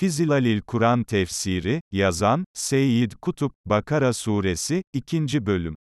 Fizilalil Kur'an Tefsiri, yazan, Seyyid Kutup, Bakara Suresi, 2. Bölüm.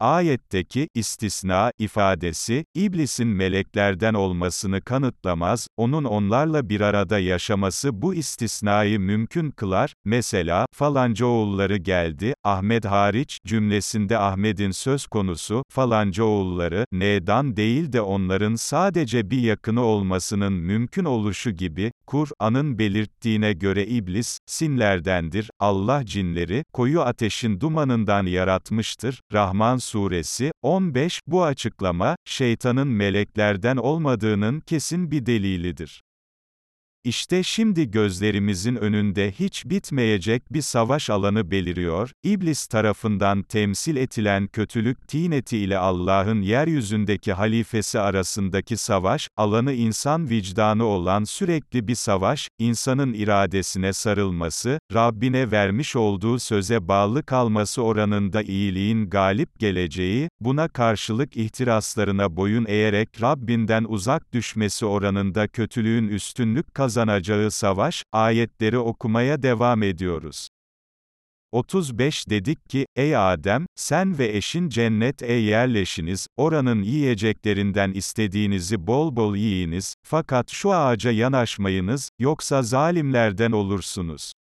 Ayetteki, istisna, ifadesi, iblisin meleklerden olmasını kanıtlamaz, onun onlarla bir arada yaşaması bu istisnayı mümkün kılar, mesela, falanca oğulları geldi, Ahmet hariç, cümlesinde Ahmet'in söz konusu, falanca oğulları, ne'dan değil de onların sadece bir yakını olmasının mümkün oluşu gibi, Kur'an'ın belirttiğine göre iblis, sinlerdendir, Allah cinleri, koyu ateşin dumanından yaratmıştır, Rahman Suresi, 15, bu açıklama, şeytanın meleklerden olmadığının kesin bir delilidir. İşte şimdi gözlerimizin önünde hiç bitmeyecek bir savaş alanı beliriyor, İblis tarafından temsil edilen kötülük tineti ile Allah'ın yeryüzündeki halifesi arasındaki savaş, alanı insan vicdanı olan sürekli bir savaş, insanın iradesine sarılması, Rabbine vermiş olduğu söze bağlı kalması oranında iyiliğin galip geleceği, buna karşılık ihtiraslarına boyun eğerek Rabbinden uzak düşmesi oranında kötülüğün üstünlük kazanması, kazanacağı savaş, ayetleri okumaya devam ediyoruz. 35 dedik ki, ey Adem, sen ve eşin cennete yerleşiniz, oranın yiyeceklerinden istediğinizi bol bol yiyiniz, fakat şu ağaca yanaşmayınız, yoksa zalimlerden olursunuz.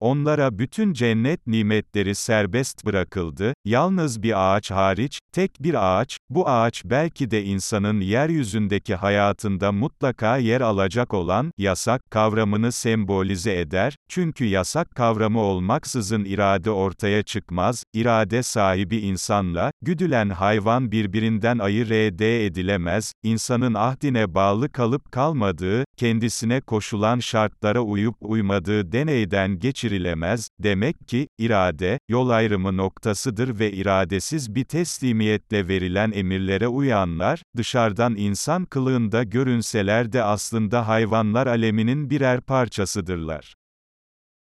Onlara bütün cennet nimetleri serbest bırakıldı, yalnız bir ağaç hariç, tek bir ağaç, bu ağaç belki de insanın yeryüzündeki hayatında mutlaka yer alacak olan, yasak, kavramını sembolize eder, çünkü yasak kavramı olmaksızın irade ortaya çıkmaz, irade sahibi insanla, güdülen hayvan birbirinden ayır edilemez, insanın ahdine bağlı kalıp kalmadığı, kendisine koşulan şartlara uyup uymadığı deneyden geçir geçirilemez, demek ki, irade, yol ayrımı noktasıdır ve iradesiz bir teslimiyetle verilen emirlere uyanlar, dışarıdan insan kılığında görünseler de aslında hayvanlar aleminin birer parçasıdırlar.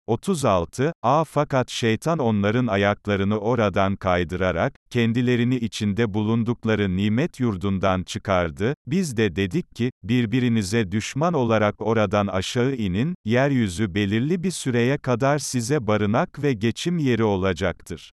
36, A fakat şeytan onların ayaklarını oradan kaydırarak, kendilerini içinde bulundukları nimet yurdundan çıkardı, biz de dedik ki, birbirinize düşman olarak oradan aşağı inin, yeryüzü belirli bir süreye kadar size barınak ve geçim yeri olacaktır.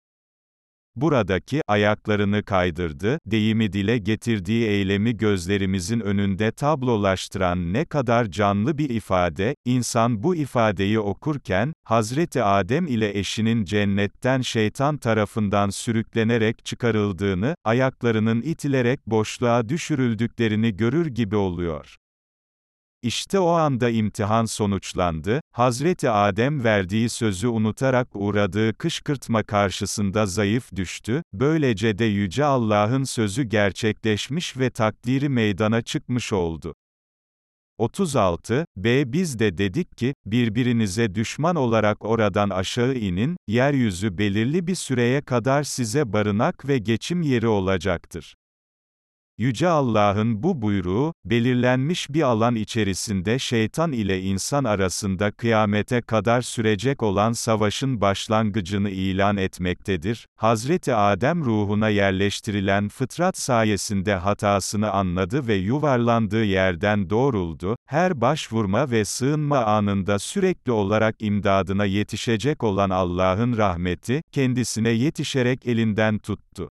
Buradaki, ayaklarını kaydırdı, deyimi dile getirdiği eylemi gözlerimizin önünde tablolaştıran ne kadar canlı bir ifade, insan bu ifadeyi okurken, Hazreti Adem ile eşinin cennetten şeytan tarafından sürüklenerek çıkarıldığını, ayaklarının itilerek boşluğa düşürüldüklerini görür gibi oluyor. İşte o anda imtihan sonuçlandı, Hazreti Adem verdiği sözü unutarak uğradığı kışkırtma karşısında zayıf düştü, böylece de Yüce Allah'ın sözü gerçekleşmiş ve takdiri meydana çıkmış oldu. 36, B. Biz de dedik ki, birbirinize düşman olarak oradan aşağı inin, yeryüzü belirli bir süreye kadar size barınak ve geçim yeri olacaktır. Yüce Allah'ın bu buyruğu, belirlenmiş bir alan içerisinde şeytan ile insan arasında kıyamete kadar sürecek olan savaşın başlangıcını ilan etmektedir. Hazreti Adem ruhuna yerleştirilen fıtrat sayesinde hatasını anladı ve yuvarlandığı yerden doğruldu, her başvurma ve sığınma anında sürekli olarak imdadına yetişecek olan Allah'ın rahmeti, kendisine yetişerek elinden tuttu.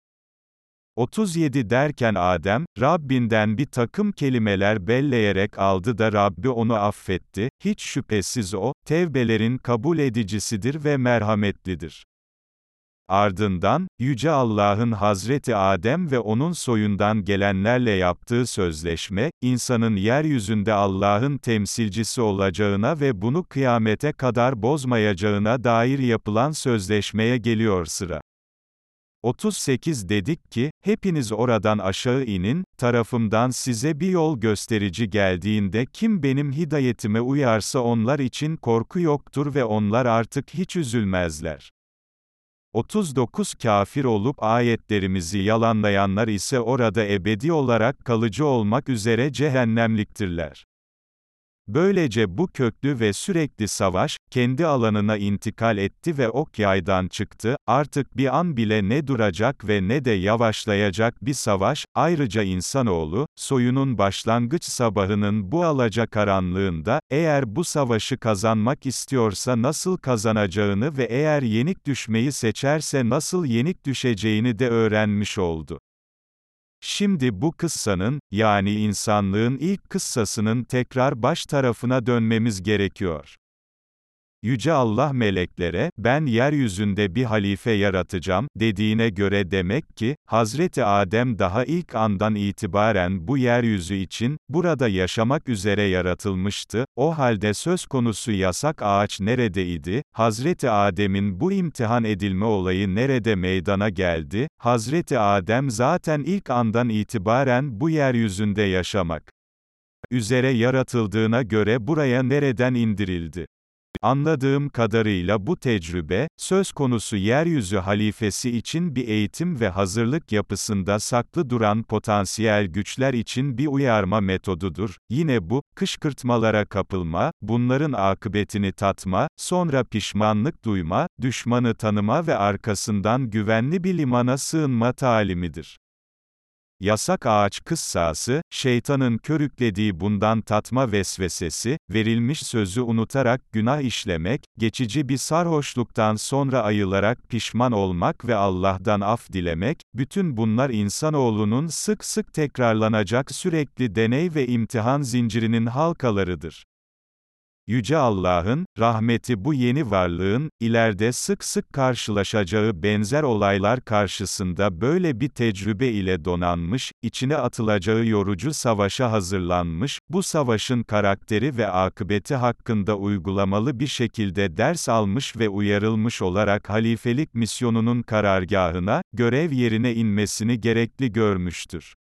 37 derken Adem, Rabbinden bir takım kelimeler belleyerek aldı da Rabbi onu affetti, hiç şüphesiz o, tevbelerin kabul edicisidir ve merhametlidir. Ardından, Yüce Allah'ın Hazreti Adem ve onun soyundan gelenlerle yaptığı sözleşme, insanın yeryüzünde Allah'ın temsilcisi olacağına ve bunu kıyamete kadar bozmayacağına dair yapılan sözleşmeye geliyor sıra. 38 dedik ki, hepiniz oradan aşağı inin, tarafımdan size bir yol gösterici geldiğinde kim benim hidayetime uyarsa onlar için korku yoktur ve onlar artık hiç üzülmezler. 39 Kafir olup ayetlerimizi yalanlayanlar ise orada ebedi olarak kalıcı olmak üzere cehennemliktirler. Böylece bu köklü ve sürekli savaş, kendi alanına intikal etti ve ok yaydan çıktı, artık bir an bile ne duracak ve ne de yavaşlayacak bir savaş, ayrıca insanoğlu, soyunun başlangıç sabahının bu alacakaranlığında, eğer bu savaşı kazanmak istiyorsa nasıl kazanacağını ve eğer yenik düşmeyi seçerse nasıl yenik düşeceğini de öğrenmiş oldu. Şimdi bu kıssanın, yani insanlığın ilk kıssasının tekrar baş tarafına dönmemiz gerekiyor. Yüce Allah meleklere, ben yeryüzünde bir halife yaratacağım, dediğine göre demek ki, Hazreti Adem daha ilk andan itibaren bu yeryüzü için, burada yaşamak üzere yaratılmıştı, o halde söz konusu yasak ağaç neredeydi, Hazreti Adem'in bu imtihan edilme olayı nerede meydana geldi, Hazreti Adem zaten ilk andan itibaren bu yeryüzünde yaşamak üzere yaratıldığına göre buraya nereden indirildi? Anladığım kadarıyla bu tecrübe, söz konusu yeryüzü halifesi için bir eğitim ve hazırlık yapısında saklı duran potansiyel güçler için bir uyarma metodudur. Yine bu, kışkırtmalara kapılma, bunların akıbetini tatma, sonra pişmanlık duyma, düşmanı tanıma ve arkasından güvenli bir limana sığınma talimidir. Yasak ağaç kıssası, şeytanın körüklediği bundan tatma vesvesesi, verilmiş sözü unutarak günah işlemek, geçici bir sarhoşluktan sonra ayılarak pişman olmak ve Allah'tan af dilemek, bütün bunlar insanoğlunun sık sık tekrarlanacak sürekli deney ve imtihan zincirinin halkalarıdır. Yüce Allah'ın, rahmeti bu yeni varlığın, ileride sık sık karşılaşacağı benzer olaylar karşısında böyle bir tecrübe ile donanmış, içine atılacağı yorucu savaşa hazırlanmış, bu savaşın karakteri ve akıbeti hakkında uygulamalı bir şekilde ders almış ve uyarılmış olarak halifelik misyonunun karargahına, görev yerine inmesini gerekli görmüştür.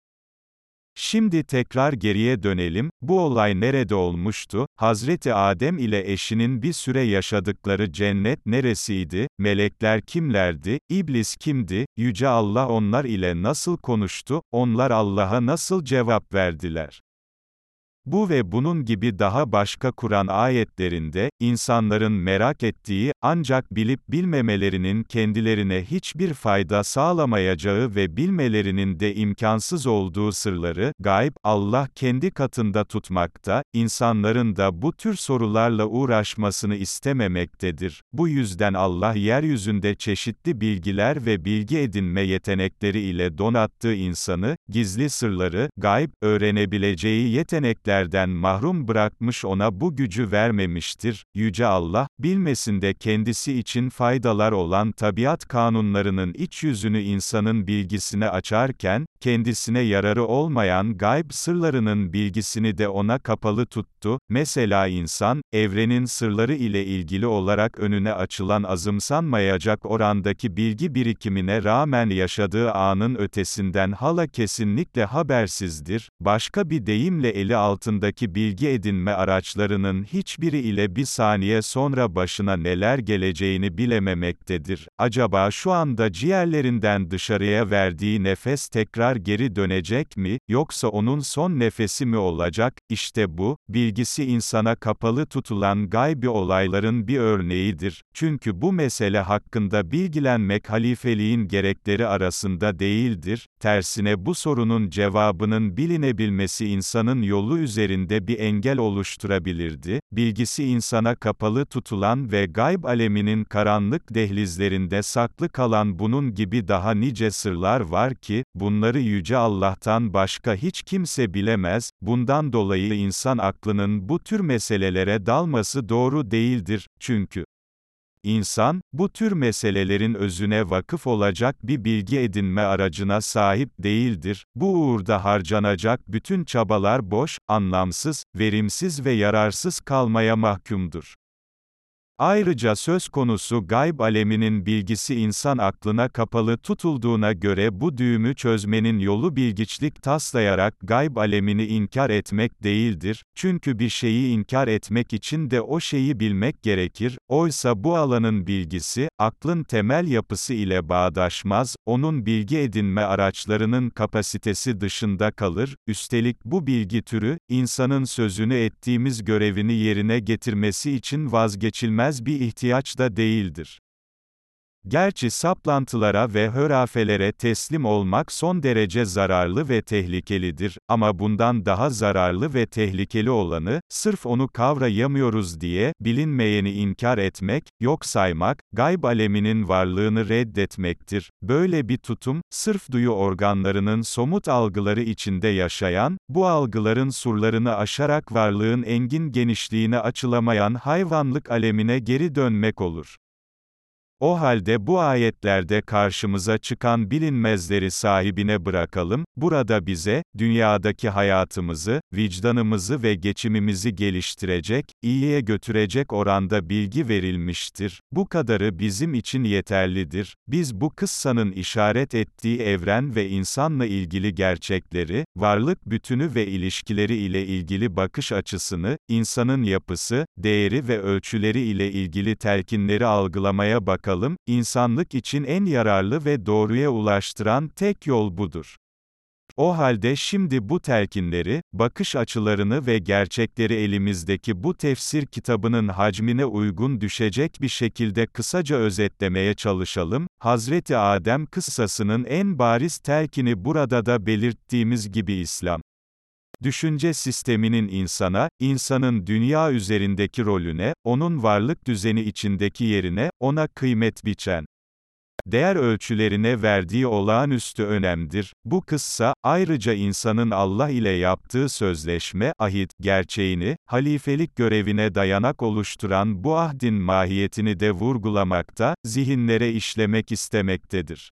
Şimdi tekrar geriye dönelim, bu olay nerede olmuştu? Hazreti Adem ile eşinin bir süre yaşadıkları cennet neresiydi? Melekler kimlerdi? İblis kimdi? Yüce Allah onlar ile nasıl konuştu? Onlar Allah'a nasıl cevap verdiler? Bu ve bunun gibi daha başka Kur'an ayetlerinde, insanların merak ettiği, ancak bilip bilmemelerinin kendilerine hiçbir fayda sağlamayacağı ve bilmelerinin de imkansız olduğu sırları, gayb, Allah kendi katında tutmakta, insanların da bu tür sorularla uğraşmasını istememektedir. Bu yüzden Allah yeryüzünde çeşitli bilgiler ve bilgi edinme yetenekleri ile donattığı insanı, gizli sırları, gayb, öğrenebileceği yetenekler nimetlerden mahrum bırakmış ona bu gücü vermemiştir. Yüce Allah, bilmesinde kendisi için faydalar olan tabiat kanunlarının iç yüzünü insanın bilgisine açarken, kendisine yararı olmayan gayb sırlarının bilgisini de ona kapalı tuttu. Mesela insan, evrenin sırları ile ilgili olarak önüne açılan azımsanmayacak orandaki bilgi birikimine rağmen yaşadığı anın ötesinden hala kesinlikle habersizdir. Başka bir deyimle eli altı altındaki bilgi edinme araçlarının hiçbiri ile bir saniye sonra başına neler geleceğini bilememektedir. Acaba şu anda ciğerlerinden dışarıya verdiği nefes tekrar geri dönecek mi, yoksa onun son nefesi mi olacak? İşte bu, bilgisi insana kapalı tutulan gaybi olayların bir örneğidir. Çünkü bu mesele hakkında bilgilenmek halifeliğin gerekleri arasında değildir. Tersine bu sorunun cevabının bilinebilmesi insanın yolu üzerinde bir engel oluşturabilirdi, bilgisi insana kapalı tutulan ve gayb aleminin karanlık dehlizlerinde saklı kalan bunun gibi daha nice sırlar var ki, bunları Yüce Allah'tan başka hiç kimse bilemez, bundan dolayı insan aklının bu tür meselelere dalması doğru değildir, çünkü İnsan, bu tür meselelerin özüne vakıf olacak bir bilgi edinme aracına sahip değildir. Bu uğurda harcanacak bütün çabalar boş, anlamsız, verimsiz ve yararsız kalmaya mahkumdur. Ayrıca söz konusu gayb aleminin bilgisi insan aklına kapalı tutulduğuna göre bu düğümü çözmenin yolu bilgiçlik taslayarak gayb alemini inkar etmek değildir, çünkü bir şeyi inkar etmek için de o şeyi bilmek gerekir, oysa bu alanın bilgisi, aklın temel yapısı ile bağdaşmaz, onun bilgi edinme araçlarının kapasitesi dışında kalır, üstelik bu bilgi türü, insanın sözünü ettiğimiz görevini yerine getirmesi için vazgeçilmez bir ihtiyaç da değildir. Gerçi saplantılara ve hörafelere teslim olmak son derece zararlı ve tehlikelidir, ama bundan daha zararlı ve tehlikeli olanı, sırf onu kavrayamıyoruz diye, bilinmeyeni inkar etmek, yok saymak, gayb aleminin varlığını reddetmektir. Böyle bir tutum, sırf duyu organlarının somut algıları içinde yaşayan, bu algıların surlarını aşarak varlığın engin genişliğine açılamayan hayvanlık alemine geri dönmek olur. O halde bu ayetlerde karşımıza çıkan bilinmezleri sahibine bırakalım, burada bize, dünyadaki hayatımızı, vicdanımızı ve geçimimizi geliştirecek, iyiye götürecek oranda bilgi verilmiştir. Bu kadarı bizim için yeterlidir. Biz bu kıssanın işaret ettiği evren ve insanla ilgili gerçekleri, varlık bütünü ve ilişkileri ile ilgili bakış açısını, insanın yapısı, değeri ve ölçüleri ile ilgili telkinleri algılamaya bakalım bakalım, insanlık için en yararlı ve doğruya ulaştıran tek yol budur. O halde şimdi bu telkinleri, bakış açılarını ve gerçekleri elimizdeki bu tefsir kitabının hacmine uygun düşecek bir şekilde kısaca özetlemeye çalışalım. Hazreti Adem kıssasının en bariz telkini burada da belirttiğimiz gibi İslam düşünce sisteminin insana, insanın dünya üzerindeki rolüne, onun varlık düzeni içindeki yerine, ona kıymet biçen, değer ölçülerine verdiği olağanüstü önemdir. Bu kıssa, ayrıca insanın Allah ile yaptığı sözleşme, ahit, gerçeğini, halifelik görevine dayanak oluşturan bu ahdin mahiyetini de vurgulamakta, zihinlere işlemek istemektedir.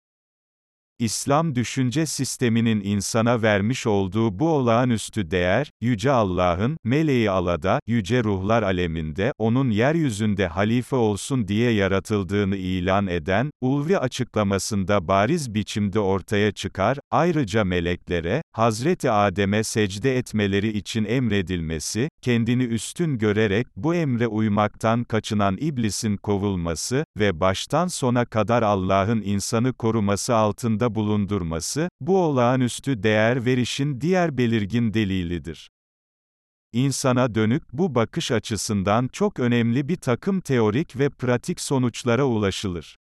İslam düşünce sisteminin insana vermiş olduğu bu olağanüstü değer, Yüce Allah'ın, meleği alada, yüce ruhlar aleminde, onun yeryüzünde halife olsun diye yaratıldığını ilan eden, ulvi açıklamasında bariz biçimde ortaya çıkar, ayrıca meleklere, Hazreti Adem'e secde etmeleri için emredilmesi, kendini üstün görerek bu emre uymaktan kaçınan iblisin kovulması ve baştan sona kadar Allah'ın insanı koruması altında bulundurması, bu olağanüstü değer verişin diğer belirgin delilidir. İnsana dönük bu bakış açısından çok önemli bir takım teorik ve pratik sonuçlara ulaşılır.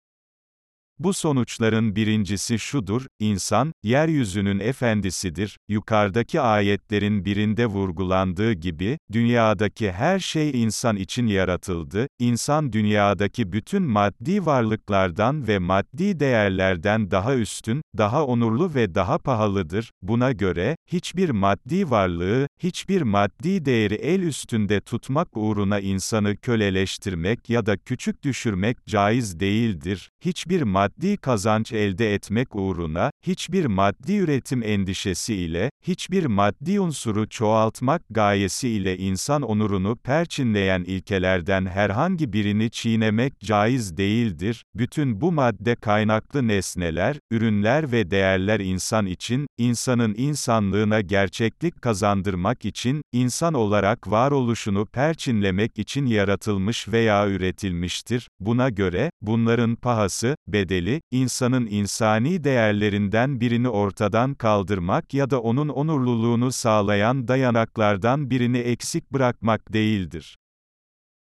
Bu sonuçların birincisi şudur, insan, yeryüzünün efendisidir, yukarıdaki ayetlerin birinde vurgulandığı gibi, dünyadaki her şey insan için yaratıldı, insan dünyadaki bütün maddi varlıklardan ve maddi değerlerden daha üstün, daha onurlu ve daha pahalıdır, buna göre, hiçbir maddi varlığı, hiçbir maddi değeri el üstünde tutmak uğruna insanı köleleştirmek ya da küçük düşürmek caiz değildir, hiçbir maddi maddi kazanç elde etmek uğruna, hiçbir maddi üretim endişesi ile, hiçbir maddi unsuru çoğaltmak gayesi ile insan onurunu perçinleyen ilkelerden herhangi birini çiğnemek caiz değildir. Bütün bu madde kaynaklı nesneler, ürünler ve değerler insan için, insanın insanlığına gerçeklik kazandırmak için, insan olarak varoluşunu perçinlemek için yaratılmış veya üretilmiştir. Buna göre, bunların pahası, bedeli, bedeli, insanın insani değerlerinden birini ortadan kaldırmak ya da onun onurluluğunu sağlayan dayanaklardan birini eksik bırakmak değildir.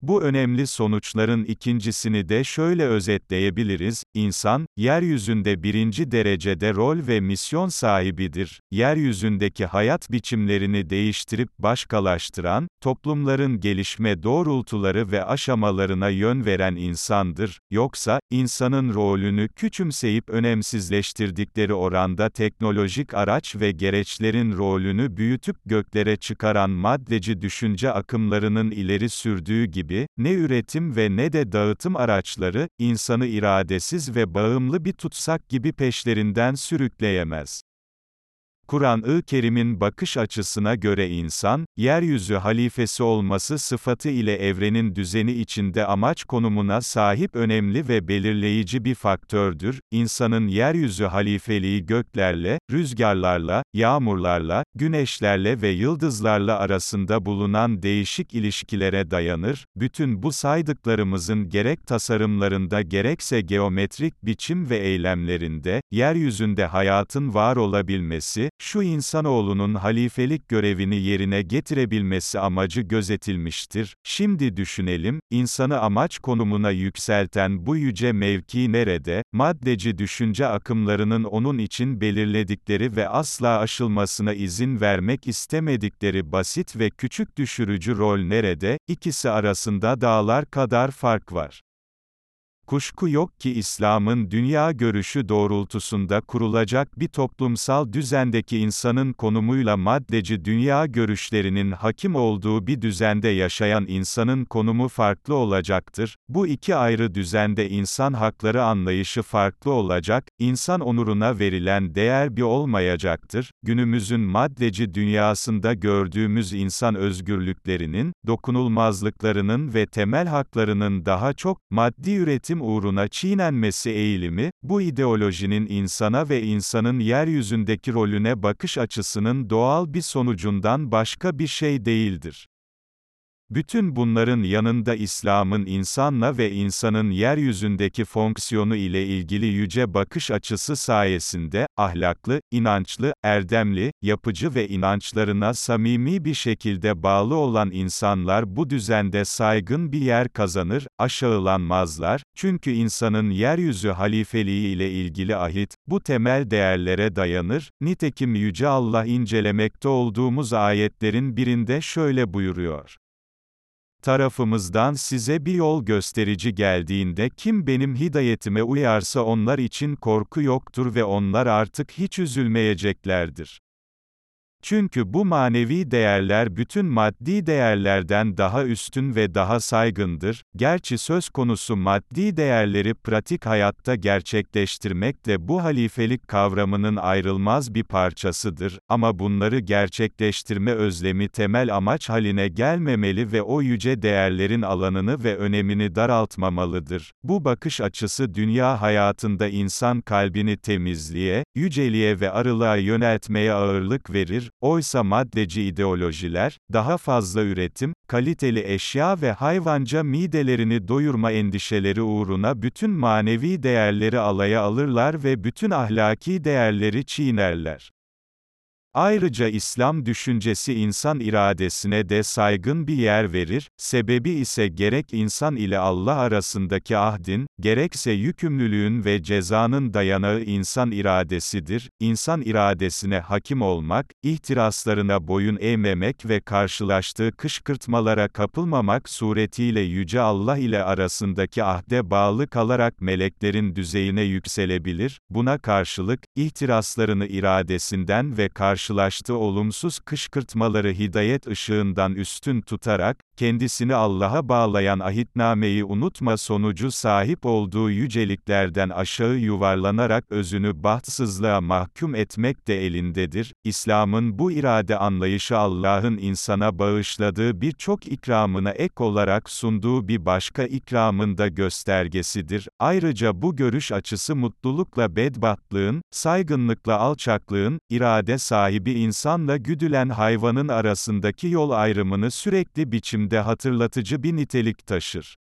Bu önemli sonuçların ikincisini de şöyle özetleyebiliriz, İnsan, yeryüzünde birinci derecede rol ve misyon sahibidir, yeryüzündeki hayat biçimlerini değiştirip başkalaştıran, toplumların gelişme doğrultuları ve aşamalarına yön veren insandır, yoksa, insanın rolünü küçümseyip önemsizleştirdikleri oranda teknolojik araç ve gereçlerin rolünü büyütüp göklere çıkaran maddeci düşünce akımlarının ileri sürdüğü gibi, gibi, ne üretim ve ne de dağıtım araçları, insanı iradesiz ve bağımlı bir tutsak gibi peşlerinden sürükleyemez. Kur'an-ı Kerim'in bakış açısına göre insan, yeryüzü halifesi olması sıfatı ile evrenin düzeni içinde amaç konumuna sahip önemli ve belirleyici bir faktördür. İnsanın yeryüzü halifeliği göklerle, rüzgarlarla, yağmurlarla, güneşlerle ve yıldızlarla arasında bulunan değişik ilişkilere dayanır. Bütün bu saydıklarımızın gerek tasarımlarında gerekse geometrik biçim ve eylemlerinde, yeryüzünde hayatın var olabilmesi, şu insanoğlunun halifelik görevini yerine getirebilmesi amacı gözetilmiştir. Şimdi düşünelim, insanı amaç konumuna yükselten bu yüce mevki nerede, maddeci düşünce akımlarının onun için belirledikleri ve asla aşılmasına izin vermek istemedikleri basit ve küçük düşürücü rol nerede, ikisi arasında dağlar kadar fark var. Kuşku yok ki İslam'ın dünya görüşü doğrultusunda kurulacak bir toplumsal düzendeki insanın konumuyla maddeci dünya görüşlerinin hakim olduğu bir düzende yaşayan insanın konumu farklı olacaktır. Bu iki ayrı düzende insan hakları anlayışı farklı olacak, insan onuruna verilen değer bir olmayacaktır. Günümüzün maddeci dünyasında gördüğümüz insan özgürlüklerinin, dokunulmazlıklarının ve temel haklarının daha çok, maddi üretim üretim uğruna çiğnenmesi eğilimi, bu ideolojinin insana ve insanın yeryüzündeki rolüne bakış açısının doğal bir sonucundan başka bir şey değildir. Bütün bunların yanında İslam'ın insanla ve insanın yeryüzündeki fonksiyonu ile ilgili yüce bakış açısı sayesinde, ahlaklı, inançlı, erdemli, yapıcı ve inançlarına samimi bir şekilde bağlı olan insanlar bu düzende saygın bir yer kazanır, aşağılanmazlar, çünkü insanın yeryüzü halifeliği ile ilgili ahit, bu temel değerlere dayanır, nitekim Yüce Allah incelemekte olduğumuz ayetlerin birinde şöyle buyuruyor tarafımızdan size bir yol gösterici geldiğinde kim benim hidayetime uyarsa onlar için korku yoktur ve onlar artık hiç üzülmeyeceklerdir. Çünkü bu manevi değerler bütün maddi değerlerden daha üstün ve daha saygındır. Gerçi söz konusu maddi değerleri pratik hayatta gerçekleştirmek de bu halifelik kavramının ayrılmaz bir parçasıdır. Ama bunları gerçekleştirme özlemi temel amaç haline gelmemeli ve o yüce değerlerin alanını ve önemini daraltmamalıdır. Bu bakış açısı dünya hayatında insan kalbini temizliğe, yüceliğe ve arılığa yöneltmeye ağırlık verir, oysa maddeci ideolojiler, daha fazla üretim, kaliteli eşya ve hayvanca midelerini doyurma endişeleri uğruna bütün manevi değerleri alaya alırlar ve bütün ahlaki değerleri çiğnerler. Ayrıca İslam düşüncesi insan iradesine de saygın bir yer verir, sebebi ise gerek insan ile Allah arasındaki ahdin, gerekse yükümlülüğün ve cezanın dayanağı insan iradesidir. İnsan iradesine hakim olmak, ihtiraslarına boyun eğmemek ve karşılaştığı kışkırtmalara kapılmamak suretiyle Yüce Allah ile arasındaki ahde bağlı kalarak meleklerin düzeyine yükselebilir, buna karşılık, ihtiraslarını iradesinden ve karşı karşılaştığı olumsuz kışkırtmaları hidayet ışığından üstün tutarak, kendisini Allah'a bağlayan ahitnameyi unutma sonucu sahip olduğu yüceliklerden aşağı yuvarlanarak özünü bahtsızlığa mahkum etmek de elindedir. İslam'ın bu irade anlayışı Allah'ın insana bağışladığı birçok ikramına ek olarak sunduğu bir başka ikramın da göstergesidir. Ayrıca bu görüş açısı mutlulukla bedbahtlığın, saygınlıkla alçaklığın, irade sahibi insanla güdülen hayvanın arasındaki yol ayrımını sürekli biçimde de hatırlatıcı bir nitelik taşır.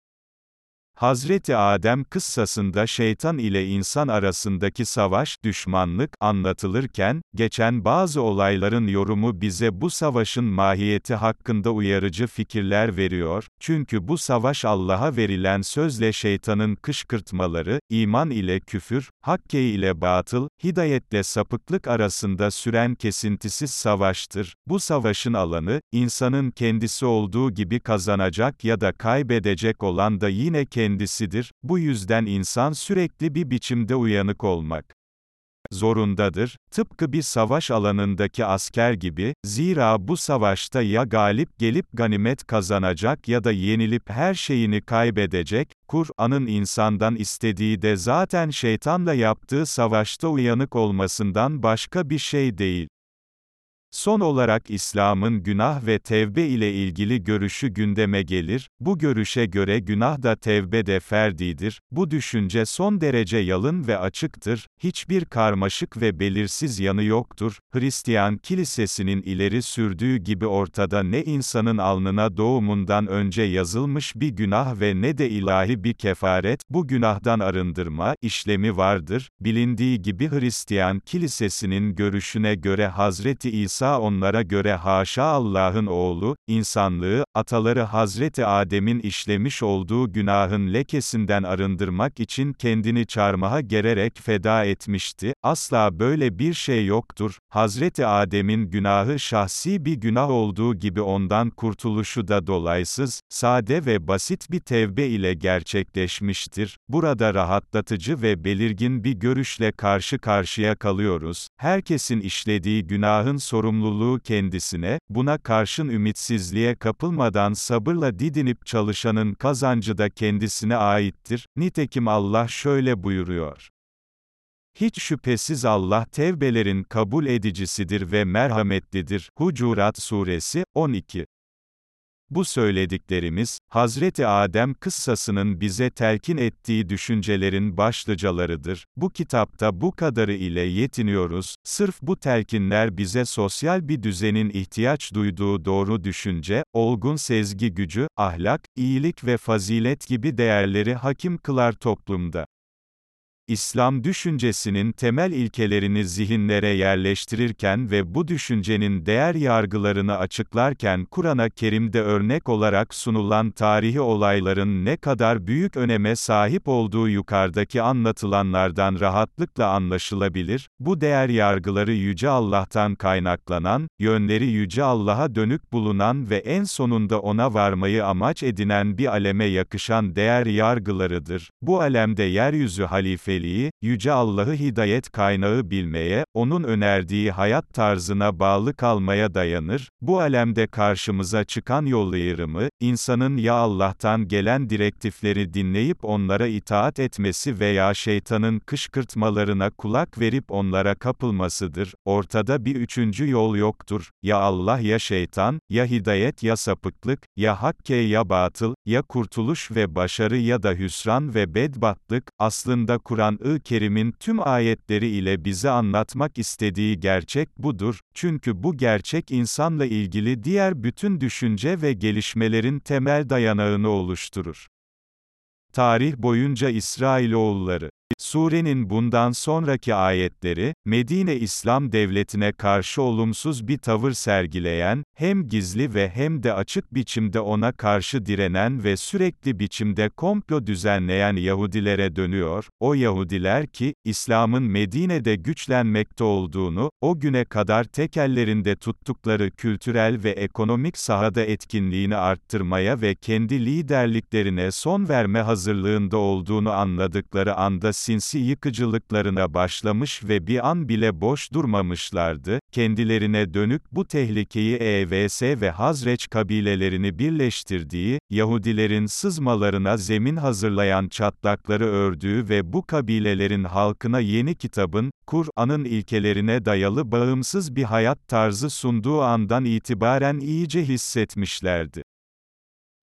Hazreti Adem kıssasında şeytan ile insan arasındaki savaş, düşmanlık anlatılırken, geçen bazı olayların yorumu bize bu savaşın mahiyeti hakkında uyarıcı fikirler veriyor, çünkü bu savaş Allah'a verilen sözle şeytanın kışkırtmaları, iman ile küfür, hakke ile batıl, hidayetle sapıklık arasında süren kesintisiz savaştır. Bu savaşın alanı, insanın kendisi olduğu gibi kazanacak ya da kaybedecek olan da yine kendisi kendisidir, bu yüzden insan sürekli bir biçimde uyanık olmak zorundadır, tıpkı bir savaş alanındaki asker gibi, zira bu savaşta ya galip gelip ganimet kazanacak ya da yenilip her şeyini kaybedecek, Kur'an'ın insandan istediği de zaten şeytanla yaptığı savaşta uyanık olmasından başka bir şey değil. Son olarak İslam'ın günah ve tevbe ile ilgili görüşü gündeme gelir, bu görüşe göre günah da tevbe de ferdidir, bu düşünce son derece yalın ve açıktır, hiçbir karmaşık ve belirsiz yanı yoktur, Hristiyan kilisesinin ileri sürdüğü gibi ortada ne insanın alnına doğumundan önce yazılmış bir günah ve ne de ilahi bir kefaret, bu günahdan arındırma, işlemi vardır, bilindiği gibi Hristiyan kilisesinin görüşüne göre Hazreti İsa onlara göre haşa Allah'ın oğlu, insanlığı, ataları Hazreti Adem'in işlemiş olduğu günahın lekesinden arındırmak için kendini çarmıha gererek feda etmişti, asla böyle bir şey yoktur, Hazreti Adem'in günahı şahsi bir günah olduğu gibi ondan kurtuluşu da dolaysız, sade ve basit bir tevbe ile gerçekleşmiştir, burada rahatlatıcı ve belirgin bir görüşle karşı karşıya kalıyoruz, herkesin işlediği günahın sorumluluğu kendisine, buna karşın ümitsizliğe kapılmadan sabırla didinip çalışanın kazancı da kendisine aittir, nitekim Allah şöyle buyuruyor. Hiç şüphesiz Allah tevbelerin kabul edicisidir ve merhametlidir. Hucurat Suresi, 12 bu söylediklerimiz, Hazreti Adem kıssasının bize telkin ettiği düşüncelerin başlıcalarıdır. Bu kitapta bu kadarı ile yetiniyoruz, sırf bu telkinler bize sosyal bir düzenin ihtiyaç duyduğu doğru düşünce, olgun sezgi gücü, ahlak, iyilik ve fazilet gibi değerleri hakim kılar toplumda. İslam düşüncesinin temel ilkelerini zihinlere yerleştirirken ve bu düşüncenin değer yargılarını açıklarken Kur'an-ı Kerim'de örnek olarak sunulan tarihi olayların ne kadar büyük öneme sahip olduğu yukarıdaki anlatılanlardan rahatlıkla anlaşılabilir, bu değer yargıları Yüce Allah'tan kaynaklanan, yönleri Yüce Allah'a dönük bulunan ve en sonunda ona varmayı amaç edinen bir aleme yakışan değer yargılarıdır. Bu alemde yeryüzü halife tembelliği, Yüce Allah'ı hidayet kaynağı bilmeye, O'nun önerdiği hayat tarzına bağlı kalmaya dayanır, bu alemde karşımıza çıkan yol ayrımı, insanın ya Allah'tan gelen direktifleri dinleyip onlara itaat etmesi veya şeytanın kışkırtmalarına kulak verip onlara kapılmasıdır, ortada bir üçüncü yol yoktur, ya Allah ya şeytan, ya hidayet ya sapıklık, ya hakke ya batıl, ya kurtuluş ve başarı ya da hüsran ve bedbahtlık, aslında Kur'an Kur'an-ı Kerim'in tüm ayetleri ile bize anlatmak istediği gerçek budur, çünkü bu gerçek insanla ilgili diğer bütün düşünce ve gelişmelerin temel dayanağını oluşturur. Tarih boyunca İsrailoğulları Surenin bundan sonraki ayetleri, Medine İslam Devleti'ne karşı olumsuz bir tavır sergileyen, hem gizli ve hem de açık biçimde ona karşı direnen ve sürekli biçimde komplo düzenleyen Yahudilere dönüyor, o Yahudiler ki, İslam'ın Medine'de güçlenmekte olduğunu, o güne kadar tekellerinde tuttukları kültürel ve ekonomik sahada etkinliğini arttırmaya ve kendi liderliklerine son verme hazırlığında olduğunu anladıkları anda sinsi yıkıcılıklarına başlamış ve bir an bile boş durmamışlardı, kendilerine dönük bu tehlikeyi EVS ve Hazreç kabilelerini birleştirdiği, Yahudilerin sızmalarına zemin hazırlayan çatlakları ördüğü ve bu kabilelerin halkına yeni kitabın, Kur'an'ın ilkelerine dayalı bağımsız bir hayat tarzı sunduğu andan itibaren iyice hissetmişlerdi.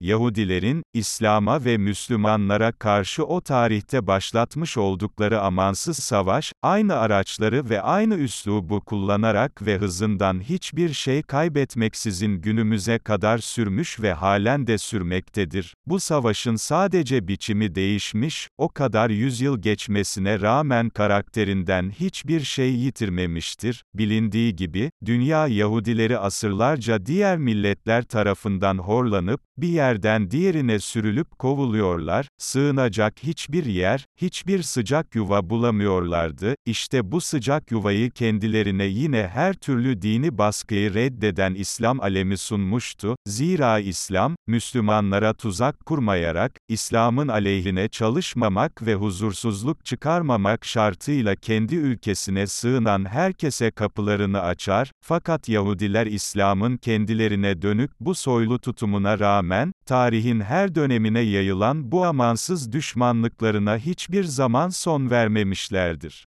Yahudilerin, İslam'a ve Müslümanlara karşı o tarihte başlatmış oldukları amansız savaş, aynı araçları ve aynı üslubu kullanarak ve hızından hiçbir şey kaybetmeksizin günümüze kadar sürmüş ve halen de sürmektedir. Bu savaşın sadece biçimi değişmiş, o kadar yüzyıl geçmesine rağmen karakterinden hiçbir şey yitirmemiştir. Bilindiği gibi, dünya Yahudileri asırlarca diğer milletler tarafından horlanıp, bir yer yerden diğerine sürülüp kovuluyorlar, sığınacak hiçbir yer, hiçbir sıcak yuva bulamıyorlardı, İşte bu sıcak yuvayı kendilerine yine her türlü dini baskıyı reddeden İslam alemi sunmuştu, zira İslam, Müslümanlara tuzak kurmayarak, İslam'ın aleyhine çalışmamak ve huzursuzluk çıkarmamak şartıyla kendi ülkesine sığınan herkese kapılarını açar, fakat Yahudiler İslam'ın kendilerine dönük bu soylu tutumuna rağmen, tarihin her dönemine yayılan bu amansız düşmanlıklarına hiçbir zaman son vermemişlerdir.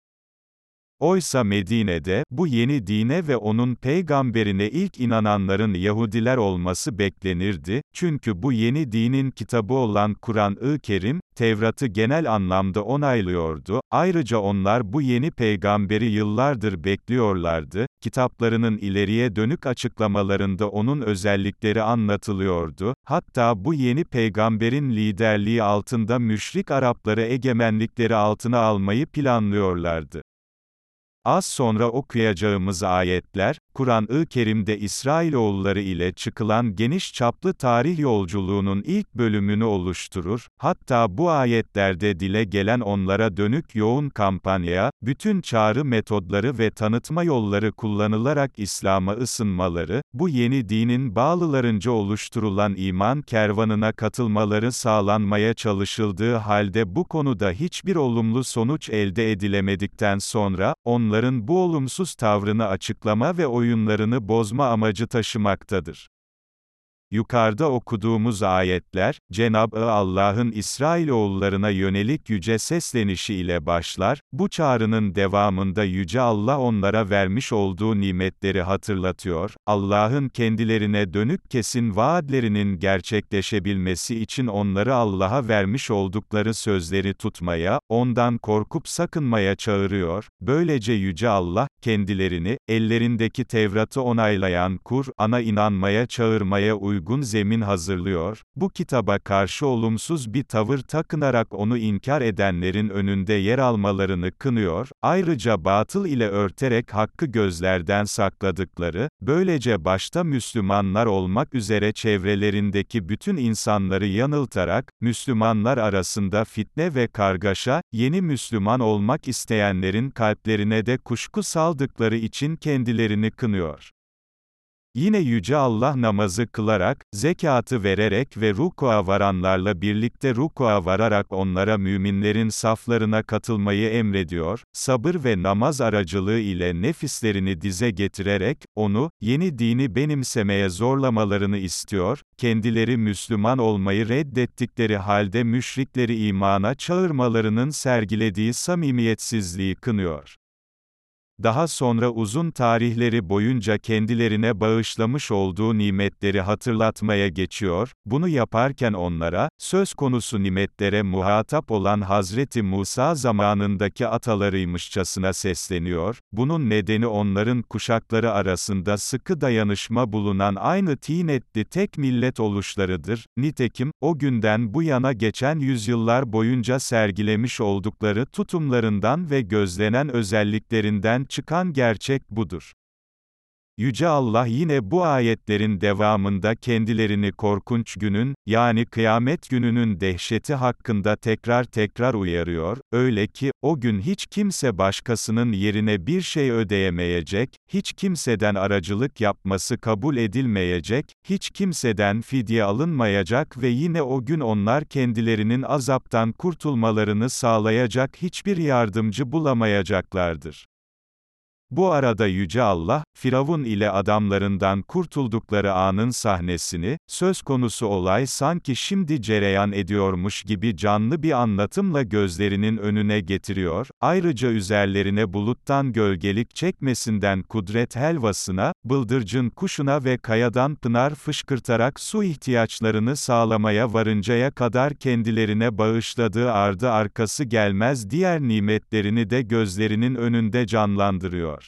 Oysa Medine'de, bu yeni dine ve onun peygamberine ilk inananların Yahudiler olması beklenirdi, çünkü bu yeni dinin kitabı olan Kur'an-ı Kerim, Tevrat'ı genel anlamda onaylıyordu, ayrıca onlar bu yeni peygamberi yıllardır bekliyorlardı, kitaplarının ileriye dönük açıklamalarında onun özellikleri anlatılıyordu, hatta bu yeni peygamberin liderliği altında müşrik Arapları egemenlikleri altına almayı planlıyorlardı. Az sonra okuyacağımız ayetler, Kur'an-ı Kerim'de İsrailoğulları ile çıkılan geniş çaplı tarih yolculuğunun ilk bölümünü oluşturur, hatta bu ayetlerde dile gelen onlara dönük yoğun kampanya, bütün çağrı metodları ve tanıtma yolları kullanılarak İslam'a ısınmaları, bu yeni dinin bağlılarınca oluşturulan iman kervanına katılmaları sağlanmaya çalışıldığı halde bu konuda hiçbir olumlu sonuç elde edilemedikten sonra, onların bu olumsuz tavrını açıklama ve oyunlarını bozma amacı taşımaktadır. Yukarıda okuduğumuz ayetler, Cenab-ı Allah'ın İsrailoğullarına yönelik yüce seslenişi ile başlar, bu çağrının devamında Yüce Allah onlara vermiş olduğu nimetleri hatırlatıyor, Allah'ın kendilerine dönük kesin vaatlerinin gerçekleşebilmesi için onları Allah'a vermiş oldukları sözleri tutmaya, ondan korkup sakınmaya çağırıyor, böylece Yüce Allah, kendilerini, ellerindeki Tevrat'ı onaylayan Kur'an'a inanmaya çağırmaya uygun uygun zemin hazırlıyor, bu kitaba karşı olumsuz bir tavır takınarak onu inkar edenlerin önünde yer almalarını kınıyor, ayrıca batıl ile örterek hakkı gözlerden sakladıkları, böylece başta Müslümanlar olmak üzere çevrelerindeki bütün insanları yanıltarak, Müslümanlar arasında fitne ve kargaşa, yeni Müslüman olmak isteyenlerin kalplerine de kuşku saldıkları için kendilerini kınıyor. Yine Yüce Allah namazı kılarak, zekatı vererek ve rukua varanlarla birlikte rukua vararak onlara müminlerin saflarına katılmayı emrediyor, sabır ve namaz aracılığı ile nefislerini dize getirerek, onu, yeni dini benimsemeye zorlamalarını istiyor, kendileri Müslüman olmayı reddettikleri halde müşrikleri imana çağırmalarının sergilediği samimiyetsizliği kınıyor daha sonra uzun tarihleri boyunca kendilerine bağışlamış olduğu nimetleri hatırlatmaya geçiyor, bunu yaparken onlara, söz konusu nimetlere muhatap olan Hazreti Musa zamanındaki atalarıymışçasına sesleniyor, bunun nedeni onların kuşakları arasında sıkı dayanışma bulunan aynı tinetli tek millet oluşlarıdır, nitekim, o günden bu yana geçen yüzyıllar boyunca sergilemiş oldukları tutumlarından ve gözlenen özelliklerinden çıkan gerçek budur. Yüce Allah yine bu ayetlerin devamında kendilerini korkunç günün, yani kıyamet gününün dehşeti hakkında tekrar tekrar uyarıyor, öyle ki, o gün hiç kimse başkasının yerine bir şey ödeyemeyecek, hiç kimseden aracılık yapması kabul edilmeyecek, hiç kimseden fidye alınmayacak ve yine o gün onlar kendilerinin azaptan kurtulmalarını sağlayacak hiçbir yardımcı bulamayacaklardır. Bu arada Yüce Allah, Firavun ile adamlarından kurtuldukları anın sahnesini, söz konusu olay sanki şimdi cereyan ediyormuş gibi canlı bir anlatımla gözlerinin önüne getiriyor, ayrıca üzerlerine buluttan gölgelik çekmesinden kudret helvasına, bıldırcın kuşuna ve kayadan pınar fışkırtarak su ihtiyaçlarını sağlamaya varıncaya kadar kendilerine bağışladığı ardı arkası gelmez diğer nimetlerini de gözlerinin önünde canlandırıyor.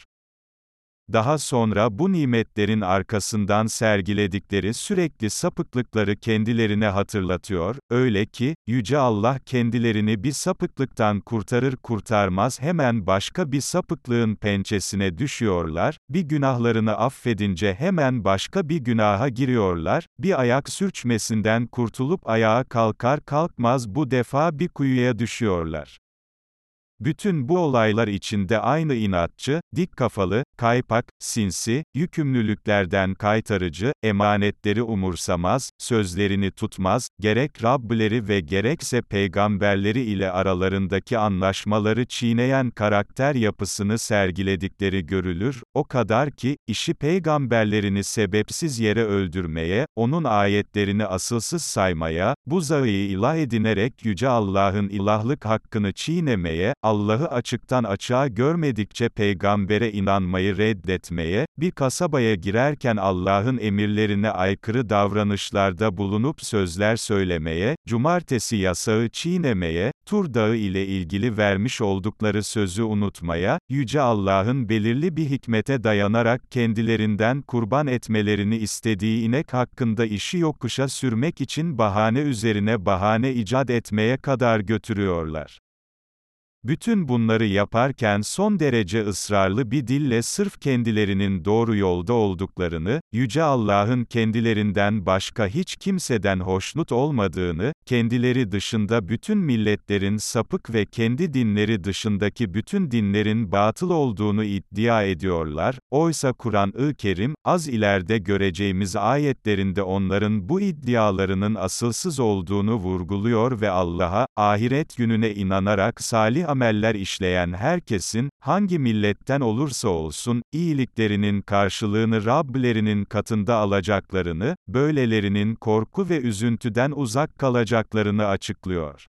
Daha sonra bu nimetlerin arkasından sergiledikleri sürekli sapıklıkları kendilerine hatırlatıyor, öyle ki, Yüce Allah kendilerini bir sapıklıktan kurtarır kurtarmaz hemen başka bir sapıklığın pençesine düşüyorlar, bir günahlarını affedince hemen başka bir günaha giriyorlar, bir ayak sürçmesinden kurtulup ayağa kalkar kalkmaz bu defa bir kuyuya düşüyorlar. Bütün bu olaylar içinde aynı inatçı, dik kafalı, kaypak, sinsi, yükümlülüklerden kaytarıcı, emanetleri umursamaz, sözlerini tutmaz, gerek Rabbileri ve gerekse peygamberleri ile aralarındaki anlaşmaları çiğneyen karakter yapısını sergiledikleri görülür, o kadar ki, işi peygamberlerini sebepsiz yere öldürmeye, onun ayetlerini asılsız saymaya, bu zaıyı ilah edinerek Yüce Allah'ın ilahlık hakkını çiğnemeye, Allah'ı açıktan açığa görmedikçe peygambere inanmayı reddetmeye, bir kasabaya girerken Allah'ın emirlerine aykırı davranışlarda bulunup sözler söylemeye, cumartesi yasağı çiğnemeye, Tur Dağı ile ilgili vermiş oldukları sözü unutmaya, Yüce Allah'ın belirli bir hikmete dayanarak kendilerinden kurban etmelerini istediği inek hakkında işi yokuşa sürmek için bahane üzerine bahane icat etmeye kadar götürüyorlar. Bütün bunları yaparken son derece ısrarlı bir dille sırf kendilerinin doğru yolda olduklarını, Yüce Allah'ın kendilerinden başka hiç kimseden hoşnut olmadığını, kendileri dışında bütün milletlerin sapık ve kendi dinleri dışındaki bütün dinlerin batıl olduğunu iddia ediyorlar, oysa Kur'an-ı Kerim, az ileride göreceğimiz ayetlerinde onların bu iddialarının asılsız olduğunu vurguluyor ve Allah'a, ahiret gününe inanarak salih ameller işleyen herkesin, hangi milletten olursa olsun, iyiliklerinin karşılığını Rablerinin katında alacaklarını, böylelerinin korku ve üzüntüden uzak kalacaklarını açıklıyor.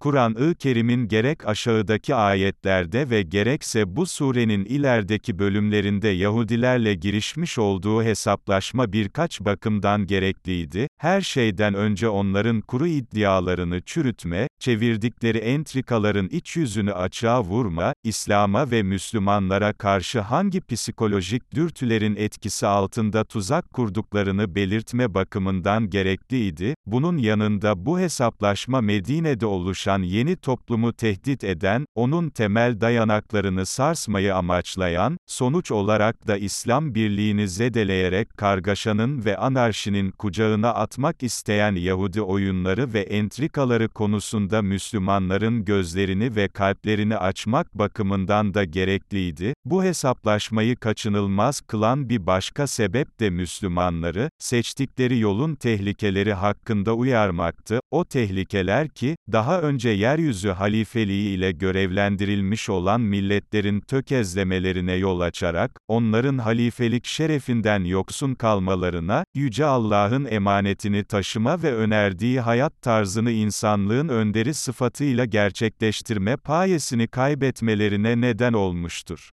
Kur'an-ı Kerim'in gerek aşağıdaki ayetlerde ve gerekse bu surenin ilerideki bölümlerinde Yahudilerle girişmiş olduğu hesaplaşma birkaç bakımdan gerekliydi, her şeyden önce onların kuru iddialarını çürütme, çevirdikleri entrikaların iç yüzünü açığa vurma, İslam'a ve Müslümanlara karşı hangi psikolojik dürtülerin etkisi altında tuzak kurduklarını belirtme bakımından gerekliydi, bunun yanında bu hesaplaşma Medine'de oluşan oluşan yeni toplumu tehdit eden, onun temel dayanaklarını sarsmayı amaçlayan, sonuç olarak da İslam birliğini zedeleyerek kargaşanın ve anarşinin kucağına atmak isteyen Yahudi oyunları ve entrikaları konusunda Müslümanların gözlerini ve kalplerini açmak bakımından da gerekliydi. Bu hesaplaşmayı kaçınılmaz kılan bir başka sebep de Müslümanları, seçtikleri yolun tehlikeleri hakkında uyarmaktı. O tehlikeler ki, daha önce önce yeryüzü halifeliği ile görevlendirilmiş olan milletlerin tökezlemelerine yol açarak, onların halifelik şerefinden yoksun kalmalarına, Yüce Allah'ın emanetini taşıma ve önerdiği hayat tarzını insanlığın önderi sıfatıyla gerçekleştirme payesini kaybetmelerine neden olmuştur.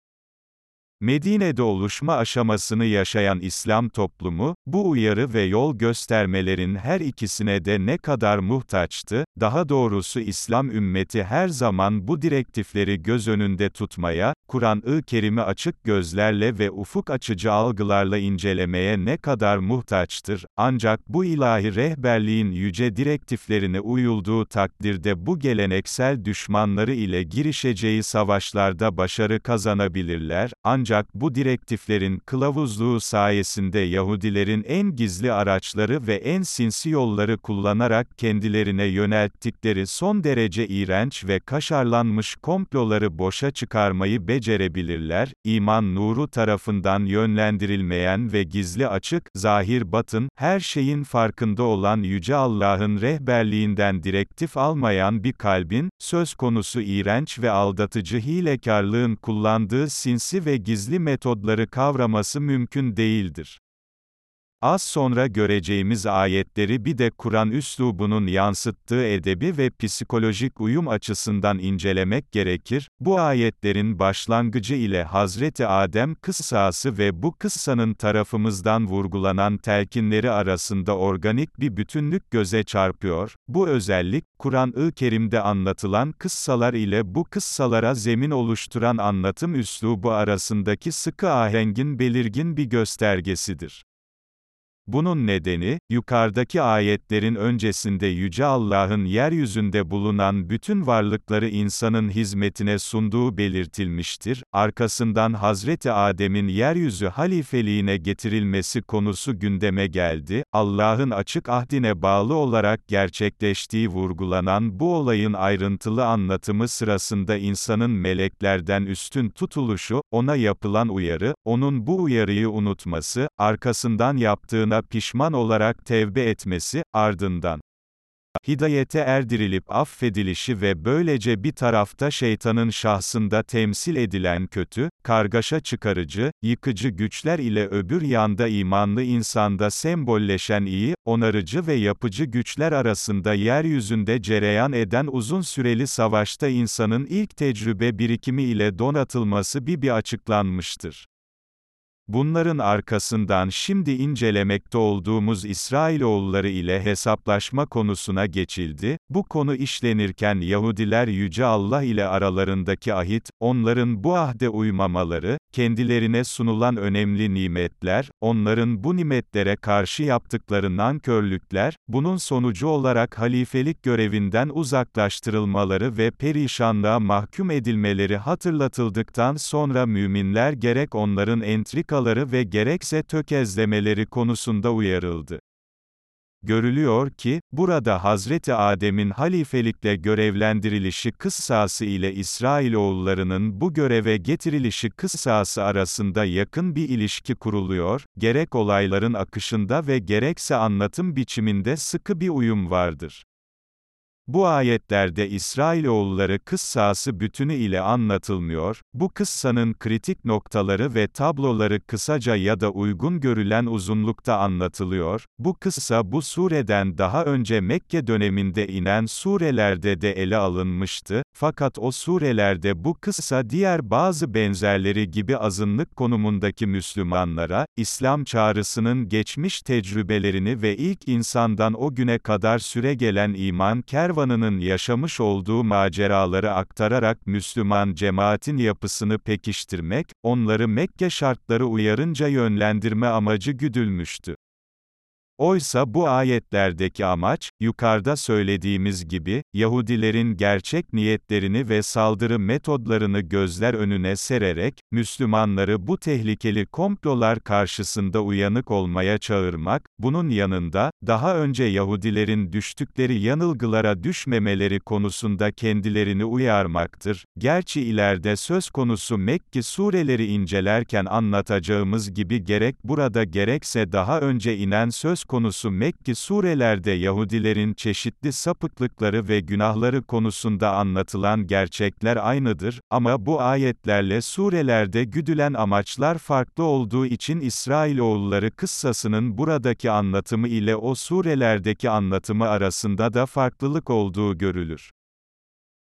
Medine'de oluşma aşamasını yaşayan İslam toplumu, bu uyarı ve yol göstermelerin her ikisine de ne kadar muhtaçtı, daha doğrusu İslam ümmeti her zaman bu direktifleri göz önünde tutmaya, Kur'an-ı Kerim'i açık gözlerle ve ufuk açıcı algılarla incelemeye ne kadar muhtaçtır, ancak bu ilahi rehberliğin yüce direktiflerine uyulduğu takdirde bu geleneksel düşmanları ile girişeceği savaşlarda başarı kazanabilirler, ancak ancak bu direktiflerin kılavuzluğu sayesinde Yahudilerin en gizli araçları ve en sinsi yolları kullanarak kendilerine yönelttikleri son derece iğrenç ve kaşarlanmış komploları boşa çıkarmayı becerebilirler, iman nuru tarafından yönlendirilmeyen ve gizli açık, zahir batın, her şeyin farkında olan Yüce Allah'ın rehberliğinden direktif almayan bir kalbin, söz konusu iğrenç ve aldatıcı hilekarlığın kullandığı sinsi ve gizli gizli metodları kavraması mümkün değildir. Az sonra göreceğimiz ayetleri bir de Kur'an üslubunun yansıttığı edebi ve psikolojik uyum açısından incelemek gerekir. Bu ayetlerin başlangıcı ile Hazreti Adem kıssası ve bu kıssanın tarafımızdan vurgulanan telkinleri arasında organik bir bütünlük göze çarpıyor. Bu özellik, Kur'an-ı Kerim'de anlatılan kıssalar ile bu kıssalara zemin oluşturan anlatım üslubu arasındaki sıkı ahengin belirgin bir göstergesidir. Bunun nedeni, yukarıdaki ayetlerin öncesinde Yüce Allah'ın yeryüzünde bulunan bütün varlıkları insanın hizmetine sunduğu belirtilmiştir, arkasından Hazreti Adem'in yeryüzü halifeliğine getirilmesi konusu gündeme geldi, Allah'ın açık ahdine bağlı olarak gerçekleştiği vurgulanan bu olayın ayrıntılı anlatımı sırasında insanın meleklerden üstün tutuluşu, ona yapılan uyarı, onun bu uyarıyı unutması, arkasından yaptığına pişman olarak tevbe etmesi, ardından hidayete erdirilip affedilişi ve böylece bir tarafta şeytanın şahsında temsil edilen kötü, kargaşa çıkarıcı, yıkıcı güçler ile öbür yanda imanlı insanda sembolleşen iyi, onarıcı ve yapıcı güçler arasında yeryüzünde cereyan eden uzun süreli savaşta insanın ilk tecrübe birikimi ile donatılması bir bir açıklanmıştır. Bunların arkasından şimdi incelemekte olduğumuz İsrailoğulları ile hesaplaşma konusuna geçildi. Bu konu işlenirken Yahudiler Yüce Allah ile aralarındaki ahit, onların bu ahde uymamaları, kendilerine sunulan önemli nimetler, onların bu nimetlere karşı yaptıkları nankörlükler, bunun sonucu olarak halifelik görevinden uzaklaştırılmaları ve perişanlığa mahkum edilmeleri hatırlatıldıktan sonra müminler gerek onların entrikaları ve gerekse tökezlemeleri konusunda uyarıldı. Görülüyor ki, burada Hazreti Adem'in halifelikle görevlendirilişi kıssası ile İsrailoğullarının bu göreve getirilişi kıssası arasında yakın bir ilişki kuruluyor, gerek olayların akışında ve gerekse anlatım biçiminde sıkı bir uyum vardır. Bu ayetlerde İsrailoğulları kıssası bütünü ile anlatılmıyor, bu kıssanın kritik noktaları ve tabloları kısaca ya da uygun görülen uzunlukta anlatılıyor, bu kıssa bu sureden daha önce Mekke döneminde inen surelerde de ele alınmıştı, fakat o surelerde bu kıssa diğer bazı benzerleri gibi azınlık konumundaki Müslümanlara, İslam çağrısının geçmiş tecrübelerini ve ilk insandan o güne kadar süre gelen iman kervanı kervanının yaşamış olduğu maceraları aktararak Müslüman cemaatin yapısını pekiştirmek, onları Mekke şartları uyarınca yönlendirme amacı güdülmüştü. Oysa bu ayetlerdeki amaç, yukarıda söylediğimiz gibi, Yahudilerin gerçek niyetlerini ve saldırı metodlarını gözler önüne sererek, Müslümanları bu tehlikeli komplolar karşısında uyanık olmaya çağırmak, bunun yanında, daha önce Yahudilerin düştükleri yanılgılara düşmemeleri konusunda kendilerini uyarmaktır. Gerçi ileride söz konusu Mekki sureleri incelerken anlatacağımız gibi gerek burada gerekse daha önce inen söz konusu Mekki surelerde Yahudilerin çeşitli sapıklıkları ve günahları konusunda anlatılan gerçekler aynıdır, ama bu ayetlerle surelerde güdülen amaçlar farklı olduğu için İsrailoğulları kıssasının buradaki anlatımı ile o surelerdeki anlatımı arasında da farklılık olduğu görülür.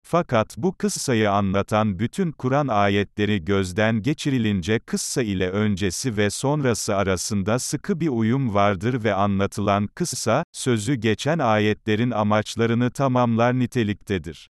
Fakat bu kıssayı anlatan bütün Kur'an ayetleri gözden geçirilince kıssa ile öncesi ve sonrası arasında sıkı bir uyum vardır ve anlatılan kıssa, sözü geçen ayetlerin amaçlarını tamamlar niteliktedir.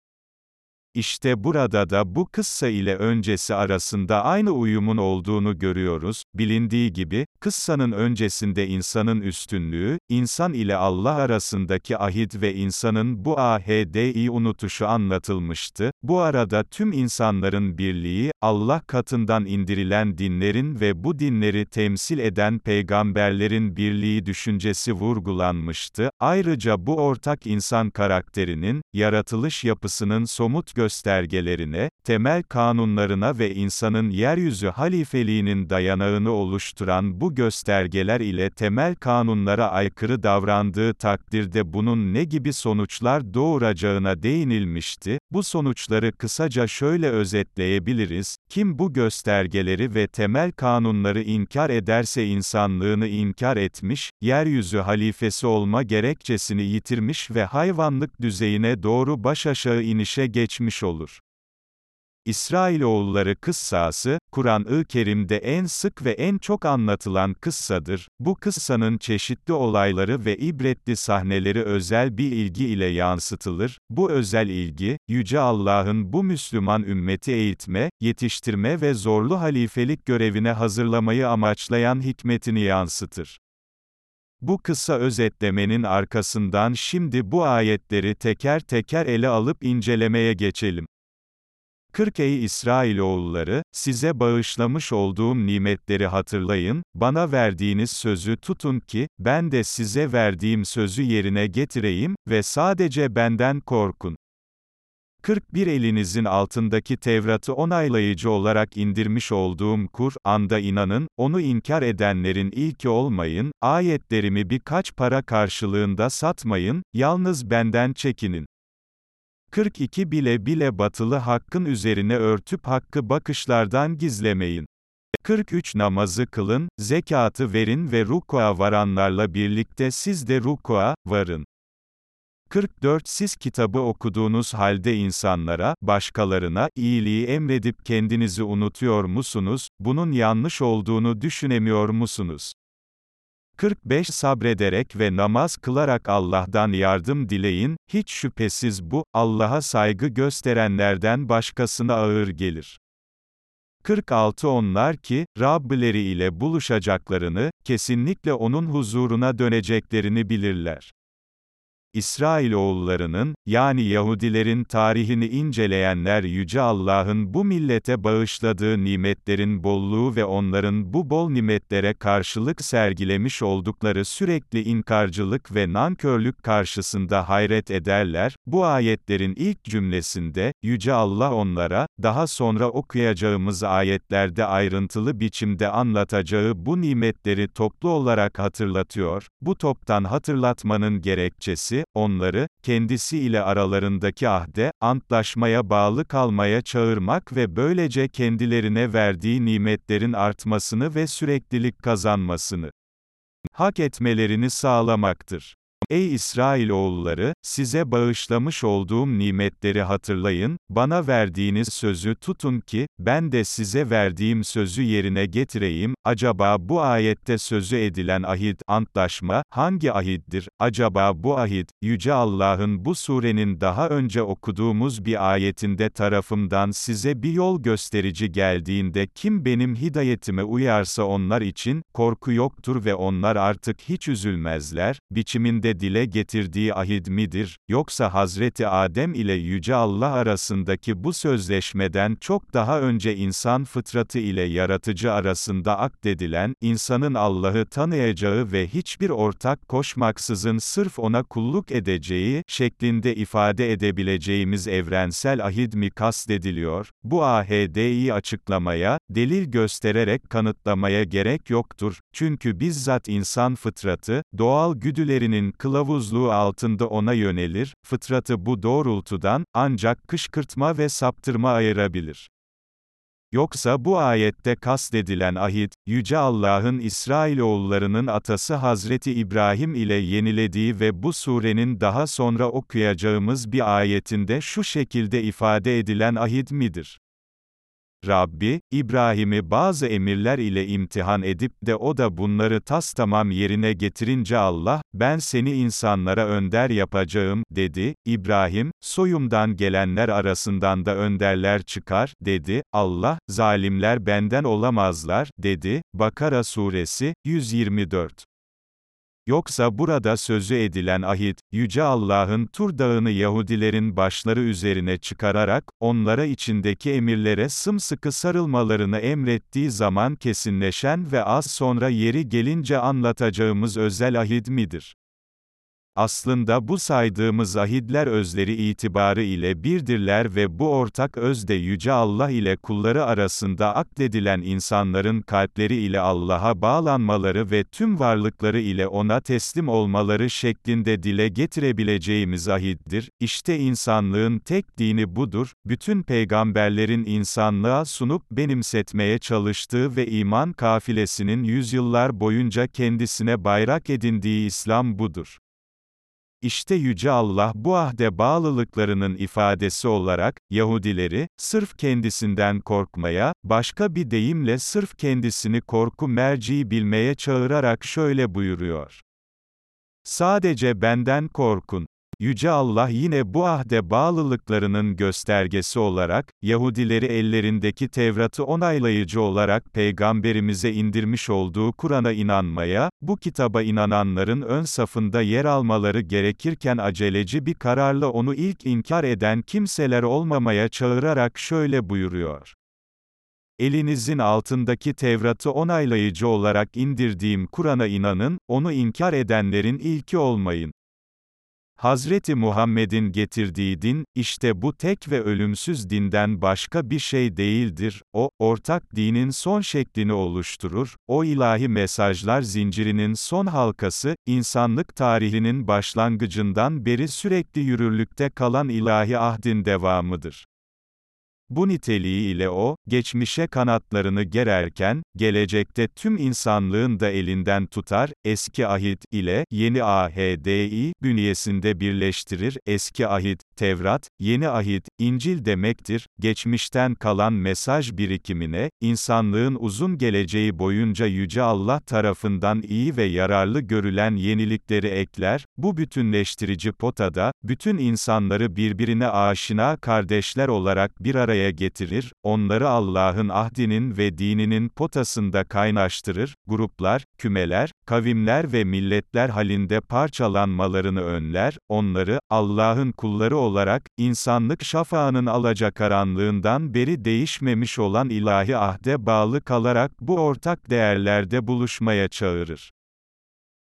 İşte burada da bu kıssa ile öncesi arasında aynı uyumun olduğunu görüyoruz. Bilindiği gibi, kıssanın öncesinde insanın üstünlüğü, insan ile Allah arasındaki ahit ve insanın bu ahdi unutuşu anlatılmıştı. Bu arada tüm insanların birliği, Allah katından indirilen dinlerin ve bu dinleri temsil eden peygamberlerin birliği düşüncesi vurgulanmıştı. Ayrıca bu ortak insan karakterinin, yaratılış yapısının somut göstergelerine, temel kanunlarına ve insanın yeryüzü halifeliğinin dayanağını oluşturan bu göstergeler ile temel kanunlara aykırı davrandığı takdirde bunun ne gibi sonuçlar doğuracağına değinilmişti. Bu sonuçları kısaca şöyle özetleyebiliriz: kim bu göstergeleri ve temel kanunları inkar ederse insanlığını inkar etmiş, yeryüzü halifesi olma gerekçesini yitirmiş ve hayvanlık düzeyine doğru baş aşağı inişe geçmiş olur. İsrailoğulları kıssası, Kur'an-ı Kerim'de en sık ve en çok anlatılan kıssadır. Bu kıssanın çeşitli olayları ve ibretli sahneleri özel bir ilgi ile yansıtılır. Bu özel ilgi, Yüce Allah'ın bu Müslüman ümmeti eğitme, yetiştirme ve zorlu halifelik görevine hazırlamayı amaçlayan hikmetini yansıtır. Bu kısa özetlemenin arkasından şimdi bu ayetleri teker teker ele alıp incelemeye geçelim. 40 ey İsrailoğulları, size bağışlamış olduğum nimetleri hatırlayın, bana verdiğiniz sözü tutun ki, ben de size verdiğim sözü yerine getireyim ve sadece benden korkun. 41 elinizin altındaki Tevrat'ı onaylayıcı olarak indirmiş olduğum Kur'an'da inanın, onu inkar edenlerin ilki olmayın, ayetlerimi birkaç para karşılığında satmayın, yalnız benden çekinin. 42 bile bile batılı hakkın üzerine örtüp hakkı bakışlardan gizlemeyin. 43 Namazı kılın, zekatı verin ve rukua varanlarla birlikte siz de rukua, varın. 44 Siz kitabı okuduğunuz halde insanlara, başkalarına, iyiliği emredip kendinizi unutuyor musunuz, bunun yanlış olduğunu düşünemiyor musunuz? 45 Sabrederek ve namaz kılarak Allah'tan yardım dileyin, hiç şüphesiz bu, Allah'a saygı gösterenlerden başkasına ağır gelir. 46 Onlar ki, Rabbileri ile buluşacaklarını, kesinlikle O'nun huzuruna döneceklerini bilirler. İsrailoğullarının, yani Yahudilerin tarihini inceleyenler Yüce Allah'ın bu millete bağışladığı nimetlerin bolluğu ve onların bu bol nimetlere karşılık sergilemiş oldukları sürekli inkarcılık ve nankörlük karşısında hayret ederler, bu ayetlerin ilk cümlesinde, Yüce Allah onlara, daha sonra okuyacağımız ayetlerde ayrıntılı biçimde anlatacağı bu nimetleri toplu olarak hatırlatıyor, bu toptan hatırlatmanın gerekçesi, onları, kendisi ile aralarındaki ahde, antlaşmaya bağlı kalmaya çağırmak ve böylece kendilerine verdiği nimetlerin artmasını ve süreklilik kazanmasını hak etmelerini sağlamaktır. Ey İsrailoğulları, size bağışlamış olduğum nimetleri hatırlayın, bana verdiğiniz sözü tutun ki, ben de size verdiğim sözü yerine getireyim, acaba bu ayette sözü edilen ahit, antlaşma, hangi ahittir, acaba bu ahit, Yüce Allah'ın bu surenin daha önce okuduğumuz bir ayetinde tarafımdan size bir yol gösterici geldiğinde kim benim hidayetime uyarsa onlar için, korku yoktur ve onlar artık hiç üzülmezler, biçiminde dile getirdiği ahid midir, yoksa Hazreti Adem ile Yüce Allah arasındaki bu sözleşmeden çok daha önce insan fıtratı ile yaratıcı arasında akdedilen, insanın Allah'ı tanıyacağı ve hiçbir ortak koşmaksızın sırf ona kulluk edeceği, şeklinde ifade edebileceğimiz evrensel ahid mi kastediliyor, bu AHD'yi açıklamaya, delil göstererek kanıtlamaya gerek yoktur, çünkü bizzat insan fıtratı, doğal güdülerinin kılavuzluğu altında ona yönelir, fıtratı bu doğrultudan, ancak kışkırtma ve saptırma ayırabilir. Yoksa bu ayette kastedilen ahit, Yüce Allah'ın İsrailoğullarının atası Hazreti İbrahim ile yenilediği ve bu surenin daha sonra okuyacağımız bir ayetinde şu şekilde ifade edilen ahit midir? Rabbi, İbrahim'i bazı emirler ile imtihan edip de o da bunları tas tamam yerine getirince Allah, ben seni insanlara önder yapacağım, dedi. İbrahim, soyumdan gelenler arasından da önderler çıkar, dedi. Allah, zalimler benden olamazlar, dedi. Bakara suresi, 124. Yoksa burada sözü edilen ahit, Yüce Allah'ın Tur Dağı'nı Yahudilerin başları üzerine çıkararak, onlara içindeki emirlere sımsıkı sarılmalarını emrettiği zaman kesinleşen ve az sonra yeri gelince anlatacağımız özel ahit midir? Aslında bu saydığımız ahidler özleri itibarı ile birdirler ve bu ortak özde Yüce Allah ile kulları arasında akdedilen insanların kalpleri ile Allah'a bağlanmaları ve tüm varlıkları ile O'na teslim olmaları şeklinde dile getirebileceğimiz ahiddir. İşte insanlığın tek dini budur, bütün peygamberlerin insanlığa sunup benimsetmeye çalıştığı ve iman kafilesinin yüzyıllar boyunca kendisine bayrak edindiği İslam budur. İşte Yüce Allah bu ahde bağlılıklarının ifadesi olarak, Yahudileri, sırf kendisinden korkmaya, başka bir deyimle sırf kendisini korku merci bilmeye çağırarak şöyle buyuruyor. Sadece benden korkun. Yüce Allah yine bu ahde bağlılıklarının göstergesi olarak, Yahudileri ellerindeki Tevrat'ı onaylayıcı olarak Peygamberimize indirmiş olduğu Kur'an'a inanmaya, bu kitaba inananların ön safında yer almaları gerekirken aceleci bir kararla onu ilk inkar eden kimseler olmamaya çağırarak şöyle buyuruyor. Elinizin altındaki Tevrat'ı onaylayıcı olarak indirdiğim Kur'an'a inanın, onu inkar edenlerin ilki olmayın. Hazreti Muhammed'in getirdiği din, işte bu tek ve ölümsüz dinden başka bir şey değildir, o, ortak dinin son şeklini oluşturur, o ilahi mesajlar zincirinin son halkası, insanlık tarihinin başlangıcından beri sürekli yürürlükte kalan ilahi ahdin devamıdır. Bu niteliği ile o, geçmişe kanatlarını gererken, gelecekte tüm insanlığın da elinden tutar, eski ahit ile, yeni ahdi, bünyesinde birleştirir, eski ahit, Tevrat, yeni ahit, İncil demektir, geçmişten kalan mesaj birikimine, insanlığın uzun geleceği boyunca Yüce Allah tarafından iyi ve yararlı görülen yenilikleri ekler, bu bütünleştirici potada, bütün insanları birbirine aşina kardeşler olarak bir araya getirir, onları Allah'ın ahdinin ve dininin potasında kaynaştırır, gruplar, kümeler, kavimler ve milletler halinde parçalanmalarını önler, onları, Allah'ın kulları olarak, insanlık şafağının alacakaranlığından beri değişmemiş olan ilahi ahde bağlı kalarak bu ortak değerlerde buluşmaya çağırır.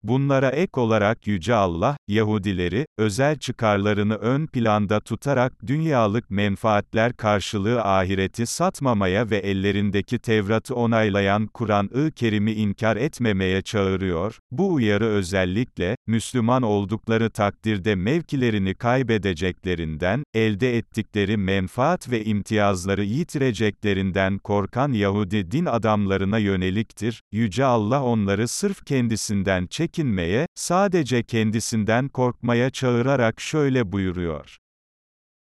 Bunlara ek olarak Yüce Allah, Yahudileri, özel çıkarlarını ön planda tutarak dünyalık menfaatler karşılığı ahireti satmamaya ve ellerindeki Tevrat'ı onaylayan Kur'an-ı Kerim'i inkar etmemeye çağırıyor, bu uyarı özellikle, Müslüman oldukları takdirde mevkilerini kaybedeceklerinden, elde ettikleri menfaat ve imtiyazları yitireceklerinden korkan Yahudi din adamlarına yöneliktir, Yüce Allah onları sırf kendisinden çek çekinmeye, sadece kendisinden korkmaya çağırarak şöyle buyuruyor.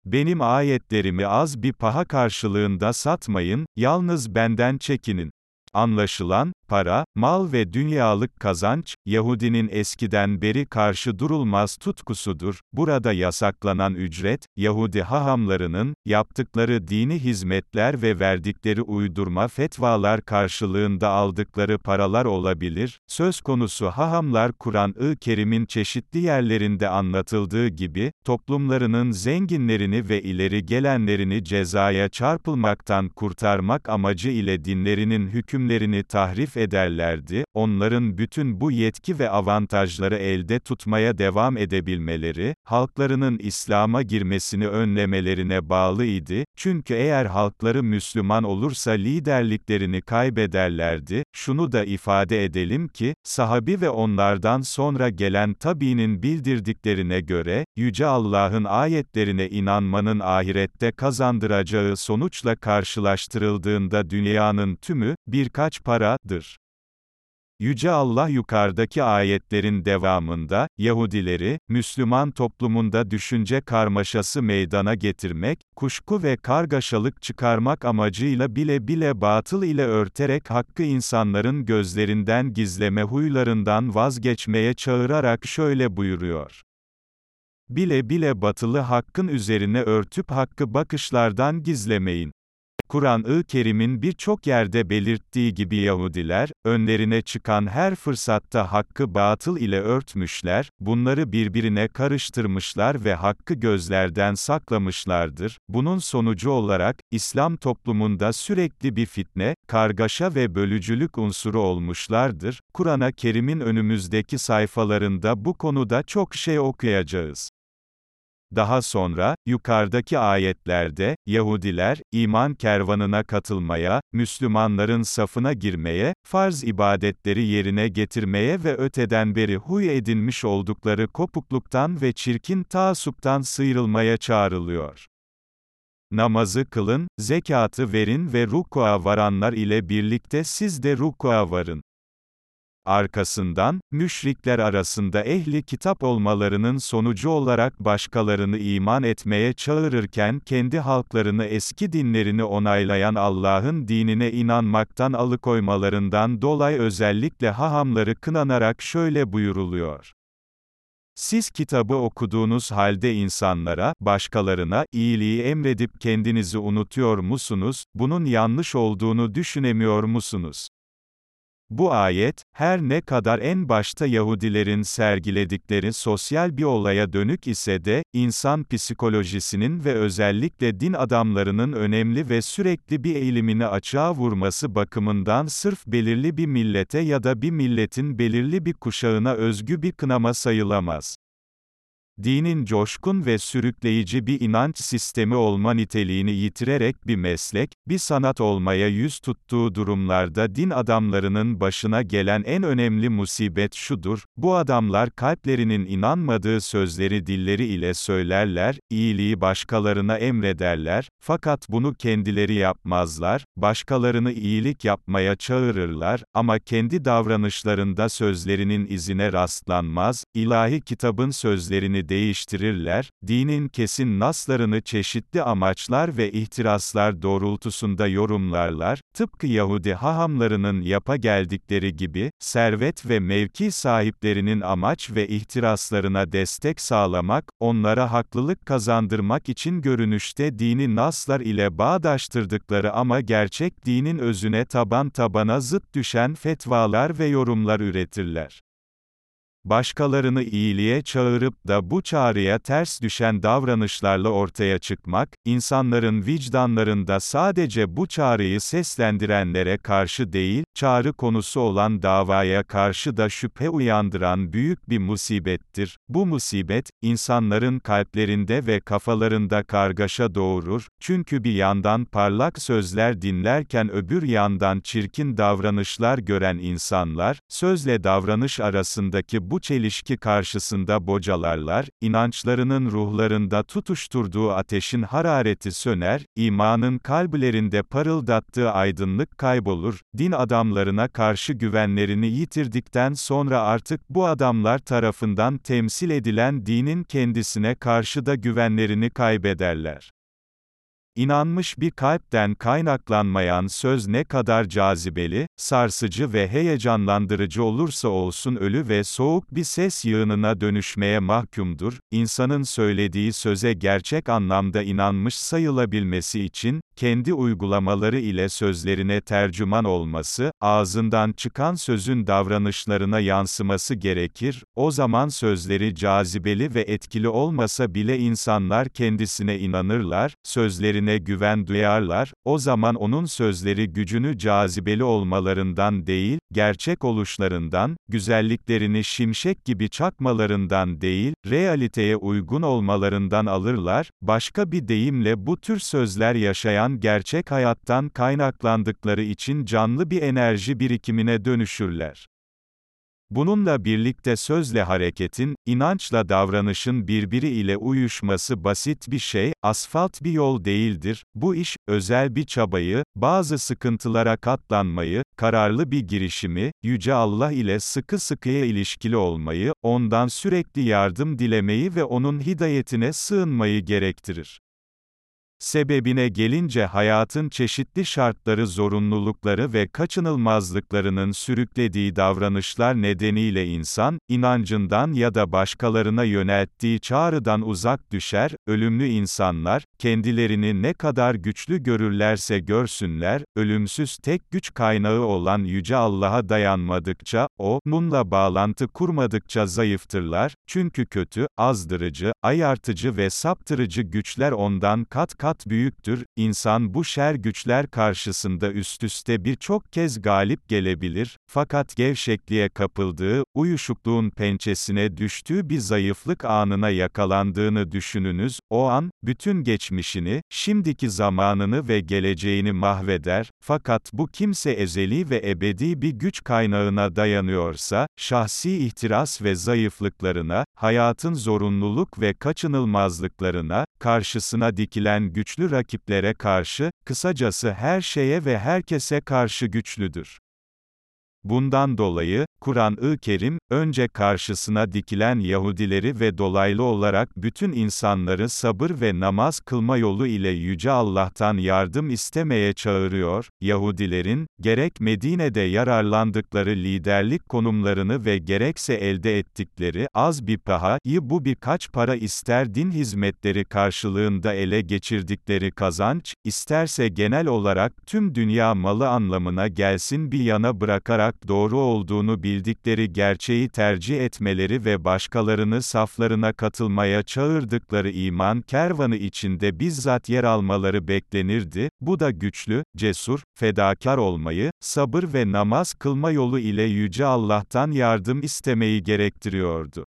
Benim ayetlerimi az bir paha karşılığında satmayın, yalnız benden çekinin. Anlaşılan, para, mal ve dünyalık kazanç, Yahudinin eskiden beri karşı durulmaz tutkusudur. Burada yasaklanan ücret, Yahudi hahamlarının, yaptıkları dini hizmetler ve verdikleri uydurma fetvalar karşılığında aldıkları paralar olabilir. Söz konusu hahamlar Kur'an-ı Kerim'in çeşitli yerlerinde anlatıldığı gibi, toplumlarının zenginlerini ve ileri gelenlerini cezaya çarpılmaktan kurtarmak amacı ile dinlerinin hükümlerini tahrif ederlerdi, onların bütün bu yetki ve avantajları elde tutmaya devam edebilmeleri, halklarının İslam'a girmesini önlemelerine bağlı idi, çünkü eğer halkları Müslüman olursa liderliklerini kaybederlerdi, şunu da ifade edelim ki, sahabi ve onlardan sonra gelen tabiinin bildirdiklerine göre, Yüce Allah'ın ayetlerine inanmanın ahirette kazandıracağı sonuçla karşılaştırıldığında dünyanın tümü, birkaç paradır. Yüce Allah yukarıdaki ayetlerin devamında, Yahudileri, Müslüman toplumunda düşünce karmaşası meydana getirmek, kuşku ve kargaşalık çıkarmak amacıyla bile bile batıl ile örterek hakkı insanların gözlerinden gizleme huylarından vazgeçmeye çağırarak şöyle buyuruyor. Bile bile batılı hakkın üzerine örtüp hakkı bakışlardan gizlemeyin. Kur'an-ı Kerim'in birçok yerde belirttiği gibi Yahudiler, önlerine çıkan her fırsatta hakkı batıl ile örtmüşler, bunları birbirine karıştırmışlar ve hakkı gözlerden saklamışlardır. Bunun sonucu olarak, İslam toplumunda sürekli bir fitne, kargaşa ve bölücülük unsuru olmuşlardır. Kur'an-ı Kerim'in önümüzdeki sayfalarında bu konuda çok şey okuyacağız. Daha sonra, yukarıdaki ayetlerde, Yahudiler, iman kervanına katılmaya, Müslümanların safına girmeye, farz ibadetleri yerine getirmeye ve öteden beri huy edinmiş oldukları kopukluktan ve çirkin taasuptan sıyrılmaya çağrılıyor. Namazı kılın, zekatı verin ve rukua varanlar ile birlikte siz de rukua varın. Arkasından, müşrikler arasında ehli kitap olmalarının sonucu olarak başkalarını iman etmeye çağırırken kendi halklarını eski dinlerini onaylayan Allah'ın dinine inanmaktan alıkoymalarından dolayı özellikle hahamları kınanarak şöyle buyuruluyor. Siz kitabı okuduğunuz halde insanlara, başkalarına, iyiliği emredip kendinizi unutuyor musunuz, bunun yanlış olduğunu düşünemiyor musunuz? Bu ayet, her ne kadar en başta Yahudilerin sergiledikleri sosyal bir olaya dönük ise de, insan psikolojisinin ve özellikle din adamlarının önemli ve sürekli bir eğilimini açığa vurması bakımından sırf belirli bir millete ya da bir milletin belirli bir kuşağına özgü bir kınama sayılamaz. Dinin coşkun ve sürükleyici bir inanç sistemi olma niteliğini yitirerek bir meslek, bir sanat olmaya yüz tuttuğu durumlarda din adamlarının başına gelen en önemli musibet şudur, bu adamlar kalplerinin inanmadığı sözleri dilleri ile söylerler, iyiliği başkalarına emrederler, fakat bunu kendileri yapmazlar, başkalarını iyilik yapmaya çağırırlar, ama kendi davranışlarında sözlerinin izine rastlanmaz, ilahi kitabın sözlerini değiştirirler, dinin kesin naslarını çeşitli amaçlar ve ihtiraslar doğrultusunda yorumlarlar, tıpkı Yahudi hahamlarının yapa geldikleri gibi, servet ve mevki sahiplerinin amaç ve ihtiraslarına destek sağlamak, onlara haklılık kazandırmak için görünüşte dini naslar ile bağdaştırdıkları ama gerçek dinin özüne taban tabana zıt düşen fetvalar ve yorumlar üretirler başkalarını iyiliğe çağırıp da bu çağrıya ters düşen davranışlarla ortaya çıkmak, insanların vicdanlarında sadece bu çağrıyı seslendirenlere karşı değil, çağrı konusu olan davaya karşı da şüphe uyandıran büyük bir musibettir. Bu musibet, insanların kalplerinde ve kafalarında kargaşa doğurur, çünkü bir yandan parlak sözler dinlerken öbür yandan çirkin davranışlar gören insanlar, sözle davranış arasındaki bu bu çelişki karşısında bocalarlar, inançlarının ruhlarında tutuşturduğu ateşin harareti söner, imanın kalplerinde parıldattığı aydınlık kaybolur, din adamlarına karşı güvenlerini yitirdikten sonra artık bu adamlar tarafından temsil edilen dinin kendisine karşı da güvenlerini kaybederler. İnanmış bir kalpten kaynaklanmayan söz ne kadar cazibeli, sarsıcı ve heyecanlandırıcı olursa olsun ölü ve soğuk bir ses yığınına dönüşmeye mahkumdur. İnsanın söylediği söze gerçek anlamda inanmış sayılabilmesi için, kendi uygulamaları ile sözlerine tercüman olması, ağzından çıkan sözün davranışlarına yansıması gerekir, o zaman sözleri cazibeli ve etkili olmasa bile insanlar kendisine inanırlar, sözlerine güven duyarlar, o zaman onun sözleri gücünü cazibeli olmalarından değil, gerçek oluşlarından, güzelliklerini şimşek gibi çakmalarından değil, realiteye uygun olmalarından alırlar, başka bir deyimle bu tür sözler yaşayan gerçek hayattan kaynaklandıkları için canlı bir enerji birikimine dönüşürler. Bununla birlikte sözle hareketin, inançla davranışın birbiri ile uyuşması basit bir şey, asfalt bir yol değildir. Bu iş, özel bir çabayı, bazı sıkıntılara katlanmayı, kararlı bir girişimi, Yüce Allah ile sıkı sıkıya ilişkili olmayı, ondan sürekli yardım dilemeyi ve onun hidayetine sığınmayı gerektirir. Sebebine gelince hayatın çeşitli şartları zorunlulukları ve kaçınılmazlıklarının sürüklediği davranışlar nedeniyle insan, inancından ya da başkalarına yönelttiği çağrıdan uzak düşer, ölümlü insanlar, kendilerini ne kadar güçlü görürlerse görsünler, ölümsüz tek güç kaynağı olan Yüce Allah'a dayanmadıkça, o, munla bağlantı kurmadıkça zayıftırlar, çünkü kötü, azdırıcı, ayartıcı ve saptırıcı güçler ondan kat kat kat büyüktür, insan bu şer güçler karşısında üst üste birçok kez galip gelebilir, fakat gevşekliğe kapıldığı, uyuşukluğun pençesine düştüğü bir zayıflık anına yakalandığını düşününüz, o an, bütün geçmişini, şimdiki zamanını ve geleceğini mahveder, fakat bu kimse ezeli ve ebedi bir güç kaynağına dayanıyorsa, şahsi ihtiras ve zayıflıklarına, hayatın zorunluluk ve kaçınılmazlıklarına, karşısına dikilen güçlü rakiplere karşı, kısacası her şeye ve herkese karşı güçlüdür. Bundan dolayı, Kur'an-ı Kerim, önce karşısına dikilen Yahudileri ve dolaylı olarak bütün insanları sabır ve namaz kılma yolu ile Yüce Allah'tan yardım istemeye çağırıyor, Yahudilerin, gerek Medine'de yararlandıkları liderlik konumlarını ve gerekse elde ettikleri, az bir pahayı bu birkaç para ister din hizmetleri karşılığında ele geçirdikleri kazanç, isterse genel olarak tüm dünya malı anlamına gelsin bir yana bırakarak doğru olduğunu bil bildikleri gerçeği tercih etmeleri ve başkalarını saflarına katılmaya çağırdıkları iman kervanı içinde bizzat yer almaları beklenirdi, bu da güçlü, cesur, fedakar olmayı, sabır ve namaz kılma yolu ile Yüce Allah'tan yardım istemeyi gerektiriyordu.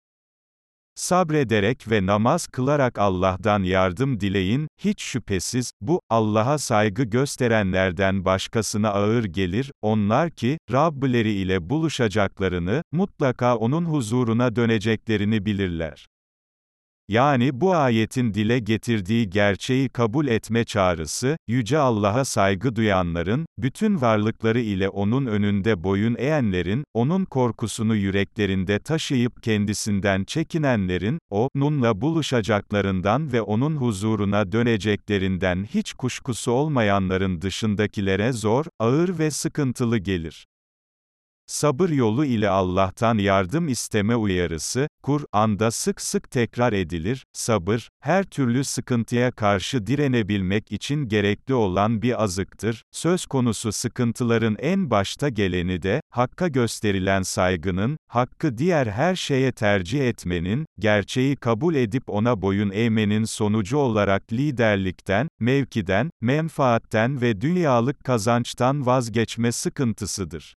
Sabrederek ve namaz kılarak Allah'tan yardım dileyin, hiç şüphesiz, bu, Allah'a saygı gösterenlerden başkasına ağır gelir, onlar ki, Rabbileri ile buluşacaklarını, mutlaka O'nun huzuruna döneceklerini bilirler. Yani bu ayetin dile getirdiği gerçeği kabul etme çağrısı, Yüce Allah'a saygı duyanların, bütün varlıkları ile O'nun önünde boyun eğenlerin, O'nun korkusunu yüreklerinde taşıyıp kendisinden çekinenlerin, O'nunla buluşacaklarından ve O'nun huzuruna döneceklerinden hiç kuşkusu olmayanların dışındakilere zor, ağır ve sıkıntılı gelir. Sabır yolu ile Allah'tan yardım isteme uyarısı, Kur'an'da sık sık tekrar edilir, sabır, her türlü sıkıntıya karşı direnebilmek için gerekli olan bir azıktır, söz konusu sıkıntıların en başta geleni de, Hakk'a gösterilen saygının, Hakkı diğer her şeye tercih etmenin, gerçeği kabul edip ona boyun eğmenin sonucu olarak liderlikten, mevkiden, menfaatten ve dünyalık kazançtan vazgeçme sıkıntısıdır.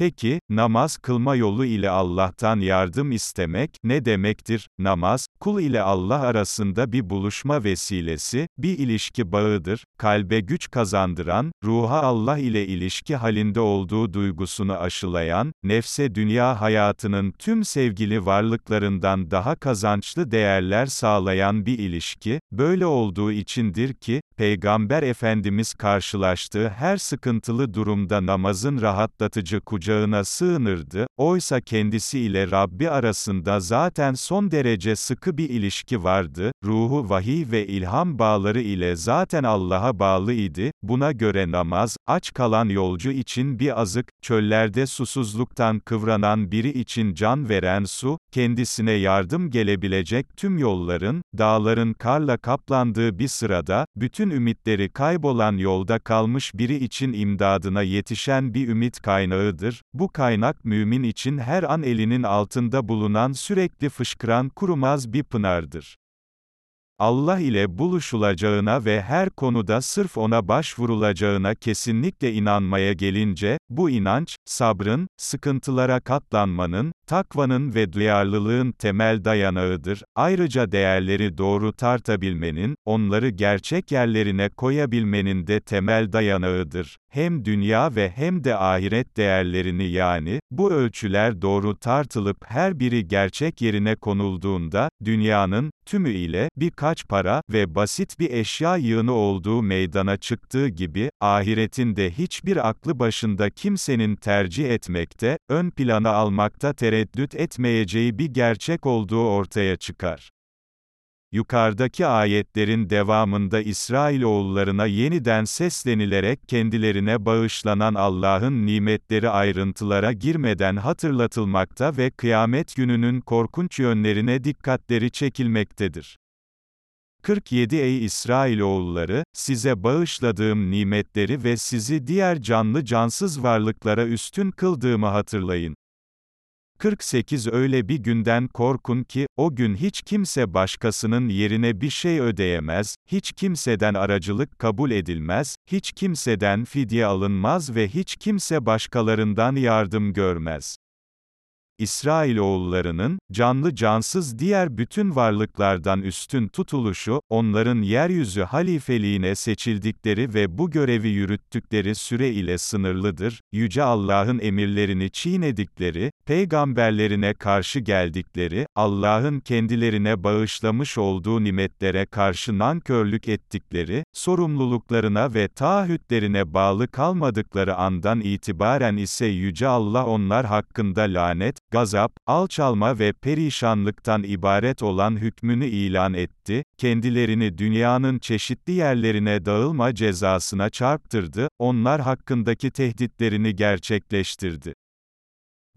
Peki, namaz kılma yolu ile Allah'tan yardım istemek, ne demektir? Namaz, kul ile Allah arasında bir buluşma vesilesi, bir ilişki bağıdır, kalbe güç kazandıran, ruha Allah ile ilişki halinde olduğu duygusunu aşılayan, nefse dünya hayatının tüm sevgili varlıklarından daha kazançlı değerler sağlayan bir ilişki, böyle olduğu içindir ki, Peygamber Efendimiz karşılaştığı her sıkıntılı durumda namazın rahatlatıcı kucağına sığınırdı, oysa kendisi ile Rabbi arasında zaten son derece sıkı bir ilişki vardı, ruhu vahiy ve ilham bağları ile zaten Allah'a bağlı idi, buna göre namaz, aç kalan yolcu için bir azık, çöllerde susuzluktan kıvranan biri için can veren su, kendisine yardım gelebilecek tüm yolların, dağların karla kaplandığı bir sırada, bütün ümitleri kaybolan yolda kalmış biri için imdadına yetişen bir ümit kaynağıdır. Bu kaynak mümin için her an elinin altında bulunan sürekli fışkıran kurumaz bir pınardır. Allah ile buluşulacağına ve her konuda sırf ona başvurulacağına kesinlikle inanmaya gelince, bu inanç, sabrın, sıkıntılara katlanmanın, takvanın ve duyarlılığın temel dayanağıdır. Ayrıca değerleri doğru tartabilmenin, onları gerçek yerlerine koyabilmenin de temel dayanağıdır. Hem dünya ve hem de ahiret değerlerini yani, bu ölçüler doğru tartılıp her biri gerçek yerine konulduğunda, dünyanın, tümü ile, birkaç para ve basit bir eşya yığını olduğu meydana çıktığı gibi, ahiretin de hiçbir aklı başında kimsenin tercih etmekte, ön plana almakta tereddüt etmeyeceği bir gerçek olduğu ortaya çıkar. Yukarıdaki ayetlerin devamında İsrailoğullarına yeniden seslenilerek kendilerine bağışlanan Allah'ın nimetleri ayrıntılara girmeden hatırlatılmakta ve kıyamet gününün korkunç yönlerine dikkatleri çekilmektedir. 47 Ey İsrailoğulları, size bağışladığım nimetleri ve sizi diğer canlı cansız varlıklara üstün kıldığımı hatırlayın. 48 Öyle bir günden korkun ki, o gün hiç kimse başkasının yerine bir şey ödeyemez, hiç kimseden aracılık kabul edilmez, hiç kimseden fidye alınmaz ve hiç kimse başkalarından yardım görmez. İsrailoğullarının, canlı cansız diğer bütün varlıklardan üstün tutuluşu, onların yeryüzü halifeliğine seçildikleri ve bu görevi yürüttükleri süre ile sınırlıdır, Yüce Allah'ın emirlerini çiğnedikleri, peygamberlerine karşı geldikleri, Allah'ın kendilerine bağışlamış olduğu nimetlere karşı nankörlük ettikleri, sorumluluklarına ve taahhütlerine bağlı kalmadıkları andan itibaren ise Yüce Allah onlar hakkında lanet, gazap, alçalma ve perişanlıktan ibaret olan hükmünü ilan etti, kendilerini dünyanın çeşitli yerlerine dağılma cezasına çarptırdı, onlar hakkındaki tehditlerini gerçekleştirdi.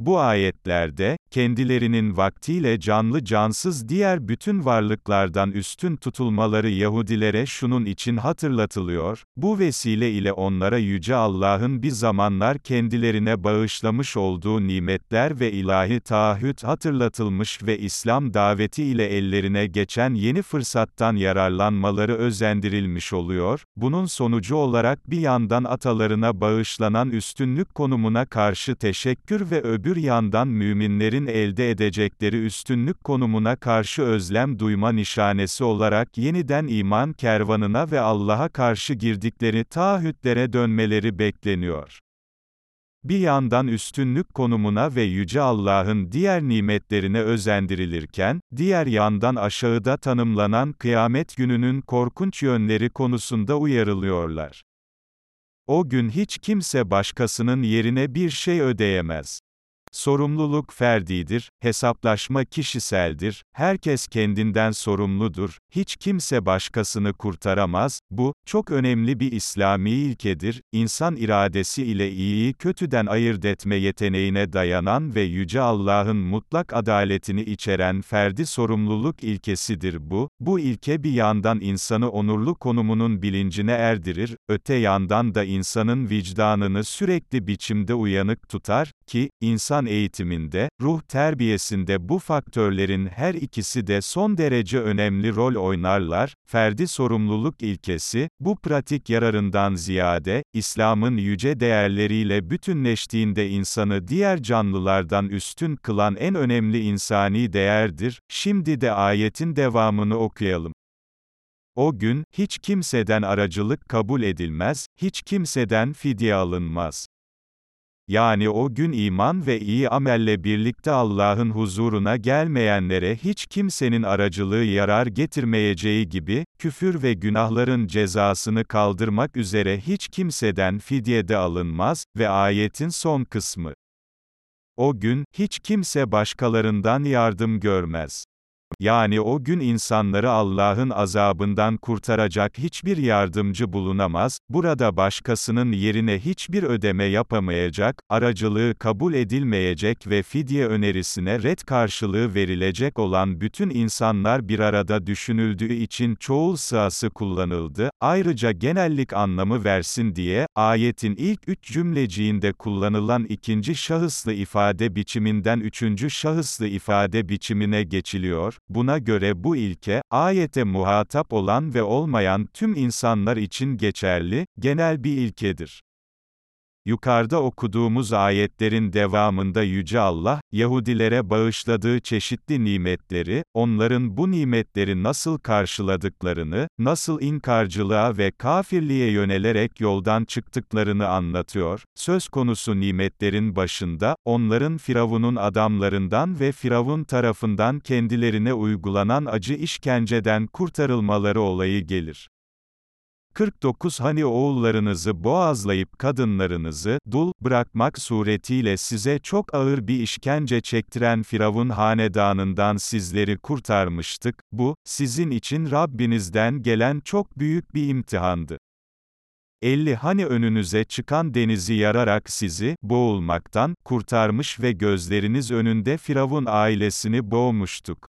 Bu ayetlerde, kendilerinin vaktiyle canlı cansız diğer bütün varlıklardan üstün tutulmaları Yahudilere şunun için hatırlatılıyor, bu vesile ile onlara Yüce Allah'ın bir zamanlar kendilerine bağışlamış olduğu nimetler ve ilahi taahhüt hatırlatılmış ve İslam daveti ile ellerine geçen yeni fırsattan yararlanmaları özendirilmiş oluyor, bunun sonucu olarak bir yandan atalarına bağışlanan üstünlük konumuna karşı teşekkür ve öbür öbür yandan müminlerin elde edecekleri üstünlük konumuna karşı özlem duyma nişanesi olarak yeniden iman kervanına ve Allah'a karşı girdikleri taahhütlere dönmeleri bekleniyor. Bir yandan üstünlük konumuna ve Yüce Allah'ın diğer nimetlerine özendirilirken, diğer yandan aşağıda tanımlanan kıyamet gününün korkunç yönleri konusunda uyarılıyorlar. O gün hiç kimse başkasının yerine bir şey ödeyemez. Sorumluluk ferdidir, hesaplaşma kişiseldir, herkes kendinden sorumludur, hiç kimse başkasını kurtaramaz, bu, çok önemli bir İslami ilkedir, insan iradesi ile iyiyi kötüden ayırt etme yeteneğine dayanan ve Yüce Allah'ın mutlak adaletini içeren ferdi sorumluluk ilkesidir bu, bu ilke bir yandan insanı onurlu konumunun bilincine erdirir, öte yandan da insanın vicdanını sürekli biçimde uyanık tutar, ki, insan eğitiminde, ruh terbiyesinde bu faktörlerin her ikisi de son derece önemli rol oynarlar, ferdi sorumluluk ilkesi, bu pratik yararından ziyade, İslam'ın yüce değerleriyle bütünleştiğinde insanı diğer canlılardan üstün kılan en önemli insani değerdir, şimdi de ayetin devamını okuyalım. O gün, hiç kimseden aracılık kabul edilmez, hiç kimseden fidye alınmaz. Yani o gün iman ve iyi amelle birlikte Allah'ın huzuruna gelmeyenlere hiç kimsenin aracılığı yarar getirmeyeceği gibi, küfür ve günahların cezasını kaldırmak üzere hiç kimseden fidye de alınmaz ve ayetin son kısmı. O gün, hiç kimse başkalarından yardım görmez. Yani o gün insanları Allah'ın azabından kurtaracak hiçbir yardımcı bulunamaz, burada başkasının yerine hiçbir ödeme yapamayacak, aracılığı kabul edilmeyecek ve fidye önerisine red karşılığı verilecek olan bütün insanlar bir arada düşünüldüğü için çoğul sığası kullanıldı, ayrıca genellik anlamı versin diye, ayetin ilk üç cümleciğinde kullanılan ikinci şahıslı ifade biçiminden üçüncü şahıslı ifade biçimine geçiliyor, Buna göre bu ilke, ayete muhatap olan ve olmayan tüm insanlar için geçerli, genel bir ilkedir. Yukarıda okuduğumuz ayetlerin devamında Yüce Allah, Yahudilere bağışladığı çeşitli nimetleri, onların bu nimetleri nasıl karşıladıklarını, nasıl inkarcılığa ve kafirliğe yönelerek yoldan çıktıklarını anlatıyor. Söz konusu nimetlerin başında, onların Firavun'un adamlarından ve Firavun tarafından kendilerine uygulanan acı işkenceden kurtarılmaları olayı gelir. 49 Hani oğullarınızı boğazlayıp kadınlarınızı, dul, bırakmak suretiyle size çok ağır bir işkence çektiren Firavun hanedanından sizleri kurtarmıştık, bu, sizin için Rabbinizden gelen çok büyük bir imtihandı. 50 Hani önünüze çıkan denizi yararak sizi, boğulmaktan, kurtarmış ve gözleriniz önünde Firavun ailesini boğmuştuk.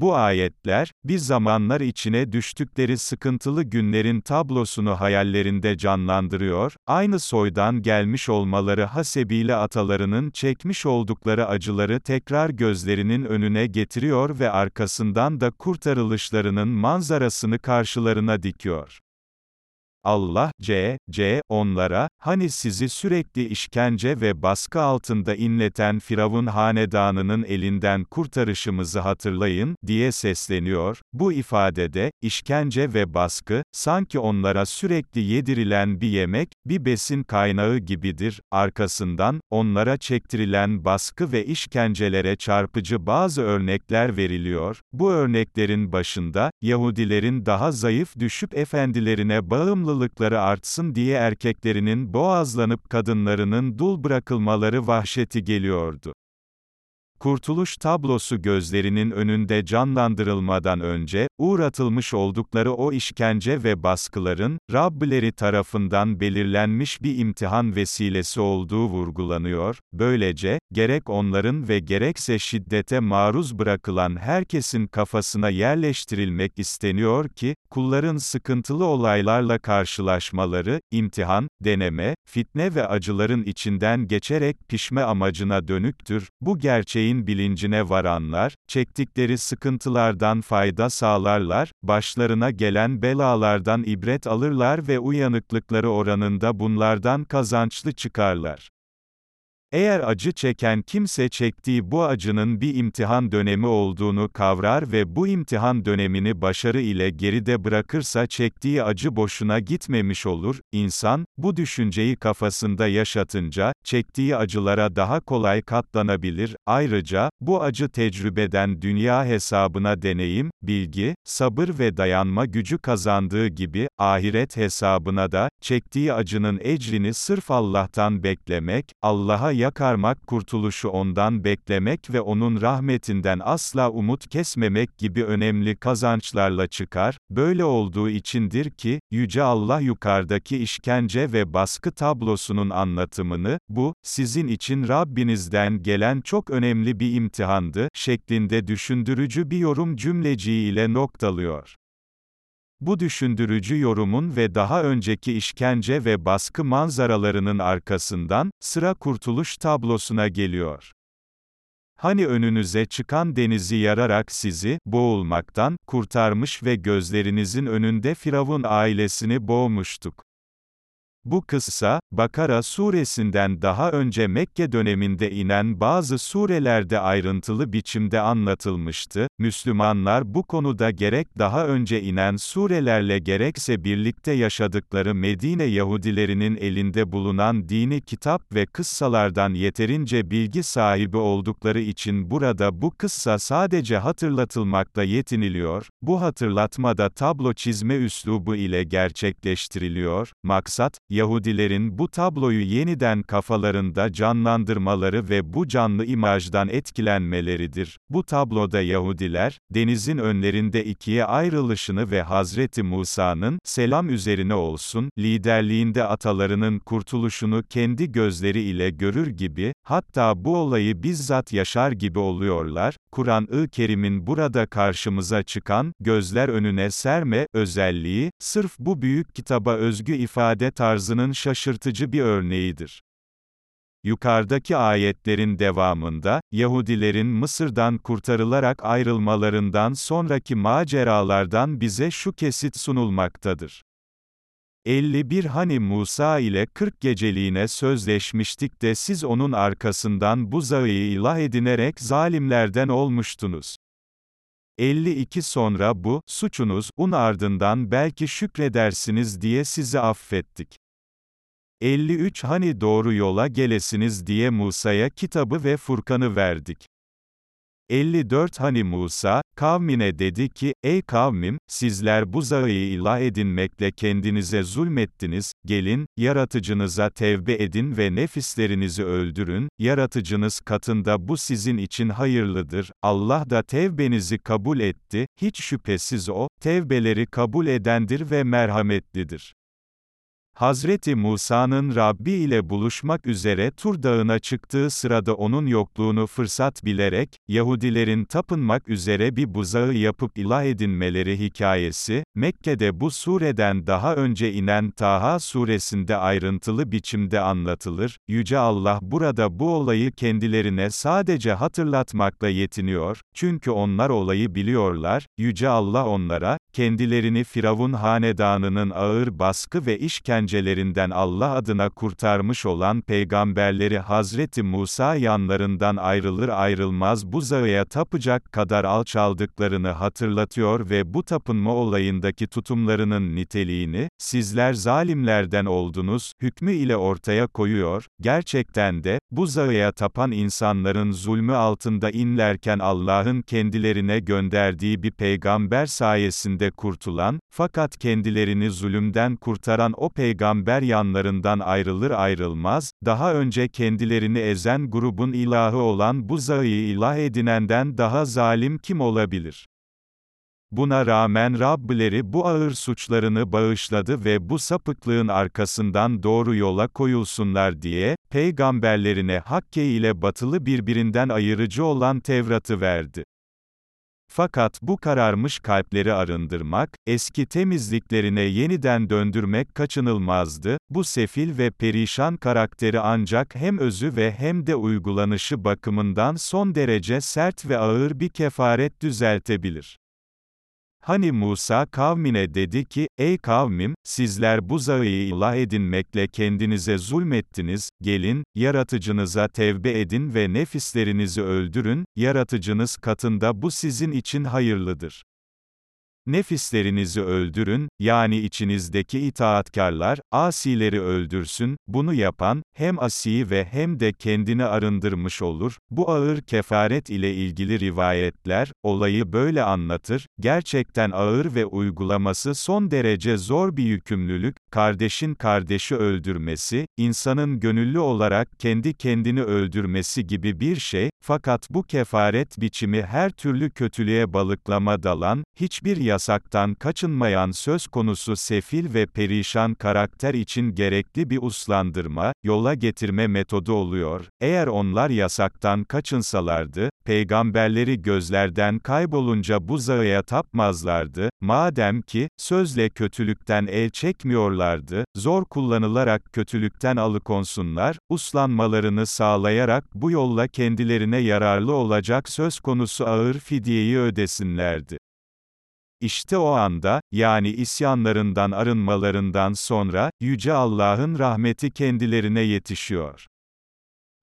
Bu ayetler, bir zamanlar içine düştükleri sıkıntılı günlerin tablosunu hayallerinde canlandırıyor, aynı soydan gelmiş olmaları hasebiyle atalarının çekmiş oldukları acıları tekrar gözlerinin önüne getiriyor ve arkasından da kurtarılışlarının manzarasını karşılarına dikiyor. Allah, C, C, onlara, hani sizi sürekli işkence ve baskı altında inleten Firavun hanedanının elinden kurtarışımızı hatırlayın, diye sesleniyor. Bu ifadede, işkence ve baskı, sanki onlara sürekli yedirilen bir yemek, bir besin kaynağı gibidir. Arkasından, onlara çektirilen baskı ve işkencelere çarpıcı bazı örnekler veriliyor. Bu örneklerin başında, Yahudilerin daha zayıf düşüp efendilerine bağımlı bağımlılıkları artsın diye erkeklerinin boğazlanıp kadınlarının dul bırakılmaları vahşeti geliyordu. Kurtuluş tablosu gözlerinin önünde canlandırılmadan önce, uğratılmış oldukları o işkence ve baskıların, Rabbileri tarafından belirlenmiş bir imtihan vesilesi olduğu vurgulanıyor, böylece, gerek onların ve gerekse şiddete maruz bırakılan herkesin kafasına yerleştirilmek isteniyor ki, kulların sıkıntılı olaylarla karşılaşmaları, imtihan, deneme, fitne ve acıların içinden geçerek pişme amacına dönüktür, bu gerçeğin gerçeğin bilincine varanlar, çektikleri sıkıntılardan fayda sağlarlar, başlarına gelen belalardan ibret alırlar ve uyanıklıkları oranında bunlardan kazançlı çıkarlar. Eğer acı çeken kimse çektiği bu acının bir imtihan dönemi olduğunu kavrar ve bu imtihan dönemini başarı ile geride bırakırsa çektiği acı boşuna gitmemiş olur, insan, bu düşünceyi kafasında yaşatınca, çektiği acılara daha kolay katlanabilir, ayrıca, bu acı tecrübeden dünya hesabına deneyim, bilgi, sabır ve dayanma gücü kazandığı gibi, ahiret hesabına da, çektiği acının ecrini sırf Allah'tan beklemek, Allah'a yakarmak kurtuluşu ondan beklemek ve onun rahmetinden asla umut kesmemek gibi önemli kazançlarla çıkar, böyle olduğu içindir ki, Yüce Allah yukarıdaki işkence ve baskı tablosunun anlatımını, bu, sizin için Rabbinizden gelen çok önemli bir imtihandı, şeklinde düşündürücü bir yorum cümleciği noktalıyor. Bu düşündürücü yorumun ve daha önceki işkence ve baskı manzaralarının arkasından, sıra kurtuluş tablosuna geliyor. Hani önünüze çıkan denizi yararak sizi, boğulmaktan, kurtarmış ve gözlerinizin önünde Firavun ailesini boğmuştuk. Bu kıssa, Bakara suresinden daha önce Mekke döneminde inen bazı surelerde ayrıntılı biçimde anlatılmıştı. Müslümanlar bu konuda gerek daha önce inen surelerle gerekse birlikte yaşadıkları Medine Yahudilerinin elinde bulunan dini kitap ve kıssalardan yeterince bilgi sahibi oldukları için burada bu kıssa sadece hatırlatılmakla yetiniliyor. Bu hatırlatmada tablo çizme üslubu ile gerçekleştiriliyor. Maksat, Yahudilerin bu tabloyu yeniden kafalarında canlandırmaları ve bu canlı imajdan etkilenmeleridir. Bu tabloda Yahudiler, denizin önlerinde ikiye ayrılışını ve Hazreti Musa'nın, selam üzerine olsun, liderliğinde atalarının kurtuluşunu kendi gözleri ile görür gibi, hatta bu olayı bizzat yaşar gibi oluyorlar. Kur'an-ı Kerim'in burada karşımıza çıkan, gözler önüne serme, özelliği, sırf bu büyük kitaba özgü ifade tarzının şaşırtıcı bir örneğidir. Yukarıdaki ayetlerin devamında, Yahudilerin Mısır'dan kurtarılarak ayrılmalarından sonraki maceralardan bize şu kesit sunulmaktadır. 51 Hani Musa ile 40 geceliğine sözleşmiştik de siz onun arkasından buzağı ilah edinerek zalimlerden olmuştunuz. 52 Sonra bu, suçunuz, un ardından belki şükredersiniz diye sizi affettik. 53 Hani doğru yola gelesiniz diye Musa'ya kitabı ve Furkan'ı verdik. 54 Hani Musa, kavmine dedi ki, Ey kavmim, sizler buzağı ilah edinmekle kendinize zulmettiniz, gelin, yaratıcınıza tevbe edin ve nefislerinizi öldürün, yaratıcınız katında bu sizin için hayırlıdır, Allah da tevbenizi kabul etti, hiç şüphesiz o, tevbeleri kabul edendir ve merhametlidir. Hazreti Musa'nın Rabbi ile buluşmak üzere Tur Dağı'na çıktığı sırada onun yokluğunu fırsat bilerek, Yahudilerin tapınmak üzere bir buzağı yapıp ilah edinmeleri hikayesi, Mekke'de bu sureden daha önce inen Taha suresinde ayrıntılı biçimde anlatılır. Yüce Allah burada bu olayı kendilerine sadece hatırlatmakla yetiniyor, çünkü onlar olayı biliyorlar, Yüce Allah onlara, kendilerini Firavun hanedanının ağır baskı ve işkencelerinden Allah adına kurtarmış olan peygamberleri Hazreti Musa yanlarından ayrılır ayrılmaz buzağıya tapacak kadar alçaldıklarını hatırlatıyor ve bu tapınma olayındaki tutumlarının niteliğini, sizler zalimlerden oldunuz, hükmü ile ortaya koyuyor, gerçekten de, buzağıya tapan insanların zulmü altında inlerken Allah'ın kendilerine gönderdiği bir peygamber sayesinde kurtulan, fakat kendilerini zulümden kurtaran o peygamber yanlarından ayrılır ayrılmaz, daha önce kendilerini ezen grubun ilahı olan Buzağı'yı ilah edinenden daha zalim kim olabilir? Buna rağmen Rabbileri bu ağır suçlarını bağışladı ve bu sapıklığın arkasından doğru yola koyulsunlar diye, peygamberlerine Hakke ile batılı birbirinden ayırıcı olan Tevrat'ı verdi. Fakat bu kararmış kalpleri arındırmak, eski temizliklerine yeniden döndürmek kaçınılmazdı, bu sefil ve perişan karakteri ancak hem özü ve hem de uygulanışı bakımından son derece sert ve ağır bir kefaret düzeltebilir. Hani Musa kavmine dedi ki, ey kavmim, sizler buzağı ilah edinmekle kendinize zulmettiniz, gelin, yaratıcınıza tevbe edin ve nefislerinizi öldürün, yaratıcınız katında bu sizin için hayırlıdır. Nefislerinizi öldürün, yani içinizdeki itaatkarlar, asileri öldürsün, bunu yapan, hem asiyi ve hem de kendini arındırmış olur. Bu ağır kefaret ile ilgili rivayetler, olayı böyle anlatır, gerçekten ağır ve uygulaması son derece zor bir yükümlülük, kardeşin kardeşi öldürmesi, insanın gönüllü olarak kendi kendini öldürmesi gibi bir şey, fakat bu kefaret biçimi her türlü kötülüğe balıklama dalan, hiçbir yasaktan kaçınmayan söz konusu sefil ve perişan karakter için gerekli bir uslandırma, yola getirme metodu oluyor. Eğer onlar yasaktan kaçınsalardı, peygamberleri gözlerden kaybolunca bu zağıya tapmazlardı, madem ki, sözle kötülükten el çekmiyorlardı, zor kullanılarak kötülükten alıkonsunlar, uslanmalarını sağlayarak bu yolla kendilerine yararlı olacak söz konusu ağır fidyeyi ödesinlerdi. İşte o anda, yani isyanlarından arınmalarından sonra, Yüce Allah'ın rahmeti kendilerine yetişiyor.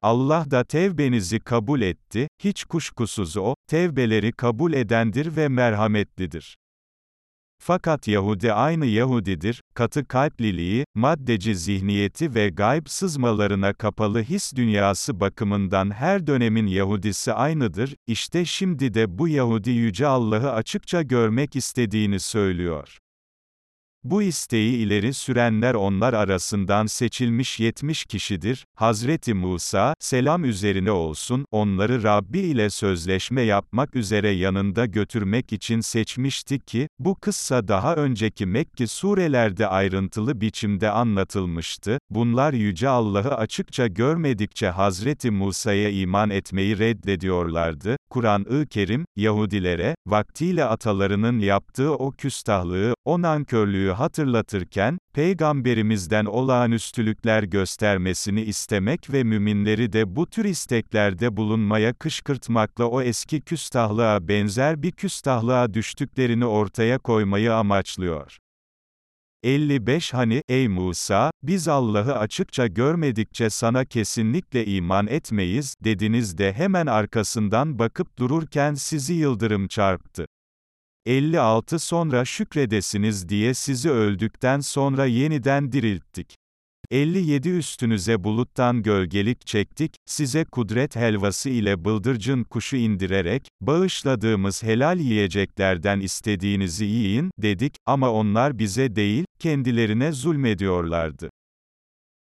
Allah da tevbenizi kabul etti, hiç kuşkusuz o, tevbeleri kabul edendir ve merhametlidir. Fakat Yahudi aynı Yahudidir, katı kalpliliği, maddeci zihniyeti ve gayb sızmalarına kapalı his dünyası bakımından her dönemin Yahudisi aynıdır, işte şimdi de bu Yahudi Yüce Allah'ı açıkça görmek istediğini söylüyor. Bu isteği ileri sürenler onlar arasından seçilmiş 70 kişidir. Hazreti Musa, selam üzerine olsun, onları Rabbi ile sözleşme yapmak üzere yanında götürmek için seçmişti ki, bu kıssa daha önceki Mekki surelerde ayrıntılı biçimde anlatılmıştı. Bunlar Yüce Allah'ı açıkça görmedikçe Hazreti Musa'ya iman etmeyi reddediyorlardı. Kur'an-ı Kerim, Yahudilere, vaktiyle atalarının yaptığı o küstahlığı, o nankörlüğü hatırlatırken, Peygamberimizden olağanüstülükler göstermesini istemek ve müminleri de bu tür isteklerde bulunmaya kışkırtmakla o eski küstahlığa benzer bir küstahlığa düştüklerini ortaya koymayı amaçlıyor. 55 Hani, ey Musa, biz Allah'ı açıkça görmedikçe sana kesinlikle iman etmeyiz, dediniz de hemen arkasından bakıp dururken sizi yıldırım çarptı. 56 Sonra şükredesiniz diye sizi öldükten sonra yeniden dirilttik. 57 Üstünüze buluttan gölgelik çektik, size kudret helvası ile bıldırcın kuşu indirerek, bağışladığımız helal yiyeceklerden istediğinizi yiyin, dedik, ama onlar bize değil, kendilerine zulmediyorlardı.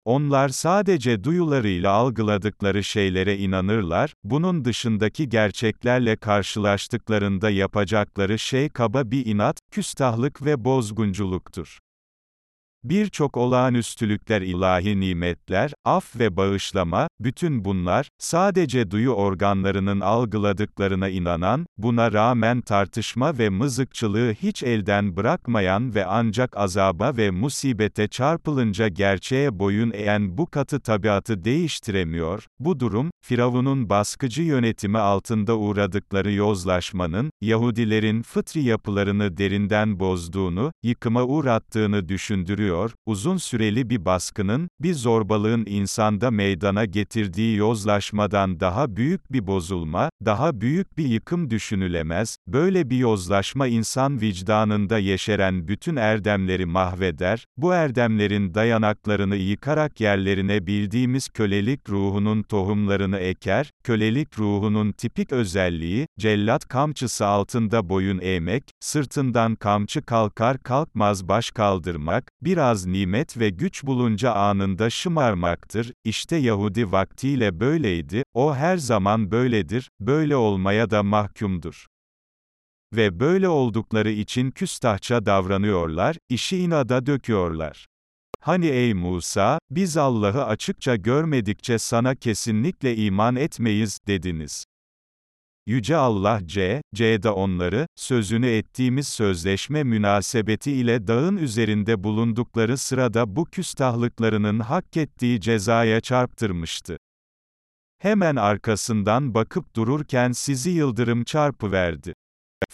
Onlar sadece duyularıyla algıladıkları şeylere inanırlar, bunun dışındaki gerçeklerle karşılaştıklarında yapacakları şey kaba bir inat, küstahlık ve bozgunculuktur. Birçok olağanüstülükler ilahi nimetler, af ve bağışlama, bütün bunlar, sadece duyu organlarının algıladıklarına inanan, buna rağmen tartışma ve mızıkçılığı hiç elden bırakmayan ve ancak azaba ve musibete çarpılınca gerçeğe boyun eğen bu katı tabiatı değiştiremiyor, bu durum, Firavun'un baskıcı yönetimi altında uğradıkları yozlaşmanın, Yahudilerin fıtri yapılarını derinden bozduğunu, yıkıma uğrattığını düşündürüyor, ediyor, uzun süreli bir baskının, bir zorbalığın insanda meydana getirdiği yozlaşmadan daha büyük bir bozulma, daha büyük bir yıkım düşünülemez, böyle bir yozlaşma insan vicdanında yeşeren bütün erdemleri mahveder, bu erdemlerin dayanaklarını yıkarak yerlerine bildiğimiz kölelik ruhunun tohumlarını eker, kölelik ruhunun tipik özelliği, cellat kamçısı altında boyun eğmek, sırtından kamçı kalkar kalkmaz baş kaldırmak, bir biraz nimet ve güç bulunca anında şımarmaktır, İşte Yahudi vaktiyle böyleydi, o her zaman böyledir, böyle olmaya da mahkumdur. Ve böyle oldukları için küstahça davranıyorlar, işi inada döküyorlar. Hani ey Musa, biz Allah'ı açıkça görmedikçe sana kesinlikle iman etmeyiz, dediniz. Yüce Allah C, C'de onları, sözünü ettiğimiz sözleşme münasebeti ile dağın üzerinde bulundukları sırada bu küstahlıklarının hak ettiği cezaya çarptırmıştı. Hemen arkasından bakıp dururken sizi yıldırım çarpıverdi.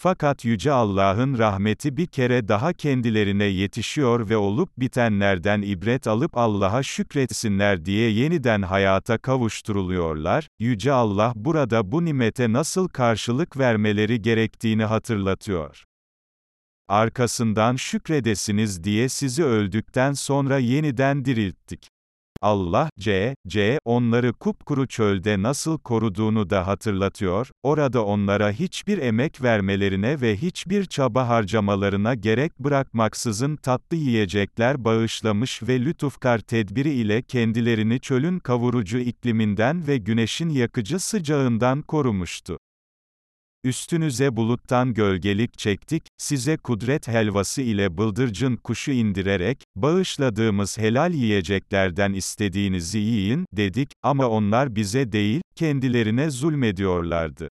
Fakat Yüce Allah'ın rahmeti bir kere daha kendilerine yetişiyor ve olup bitenlerden ibret alıp Allah'a şükretsinler diye yeniden hayata kavuşturuluyorlar. Yüce Allah burada bu nimete nasıl karşılık vermeleri gerektiğini hatırlatıyor. Arkasından şükredesiniz diye sizi öldükten sonra yeniden dirilttik. Allah, C, C, onları kupkuru çölde nasıl koruduğunu da hatırlatıyor, orada onlara hiçbir emek vermelerine ve hiçbir çaba harcamalarına gerek bırakmaksızın tatlı yiyecekler bağışlamış ve lütufkar tedbiri ile kendilerini çölün kavurucu ikliminden ve güneşin yakıcı sıcağından korumuştu. Üstünüze buluttan gölgelik çektik, size kudret helvası ile bıldırcın kuşu indirerek, bağışladığımız helal yiyeceklerden istediğinizi yiyin, dedik, ama onlar bize değil, kendilerine zulmediyorlardı.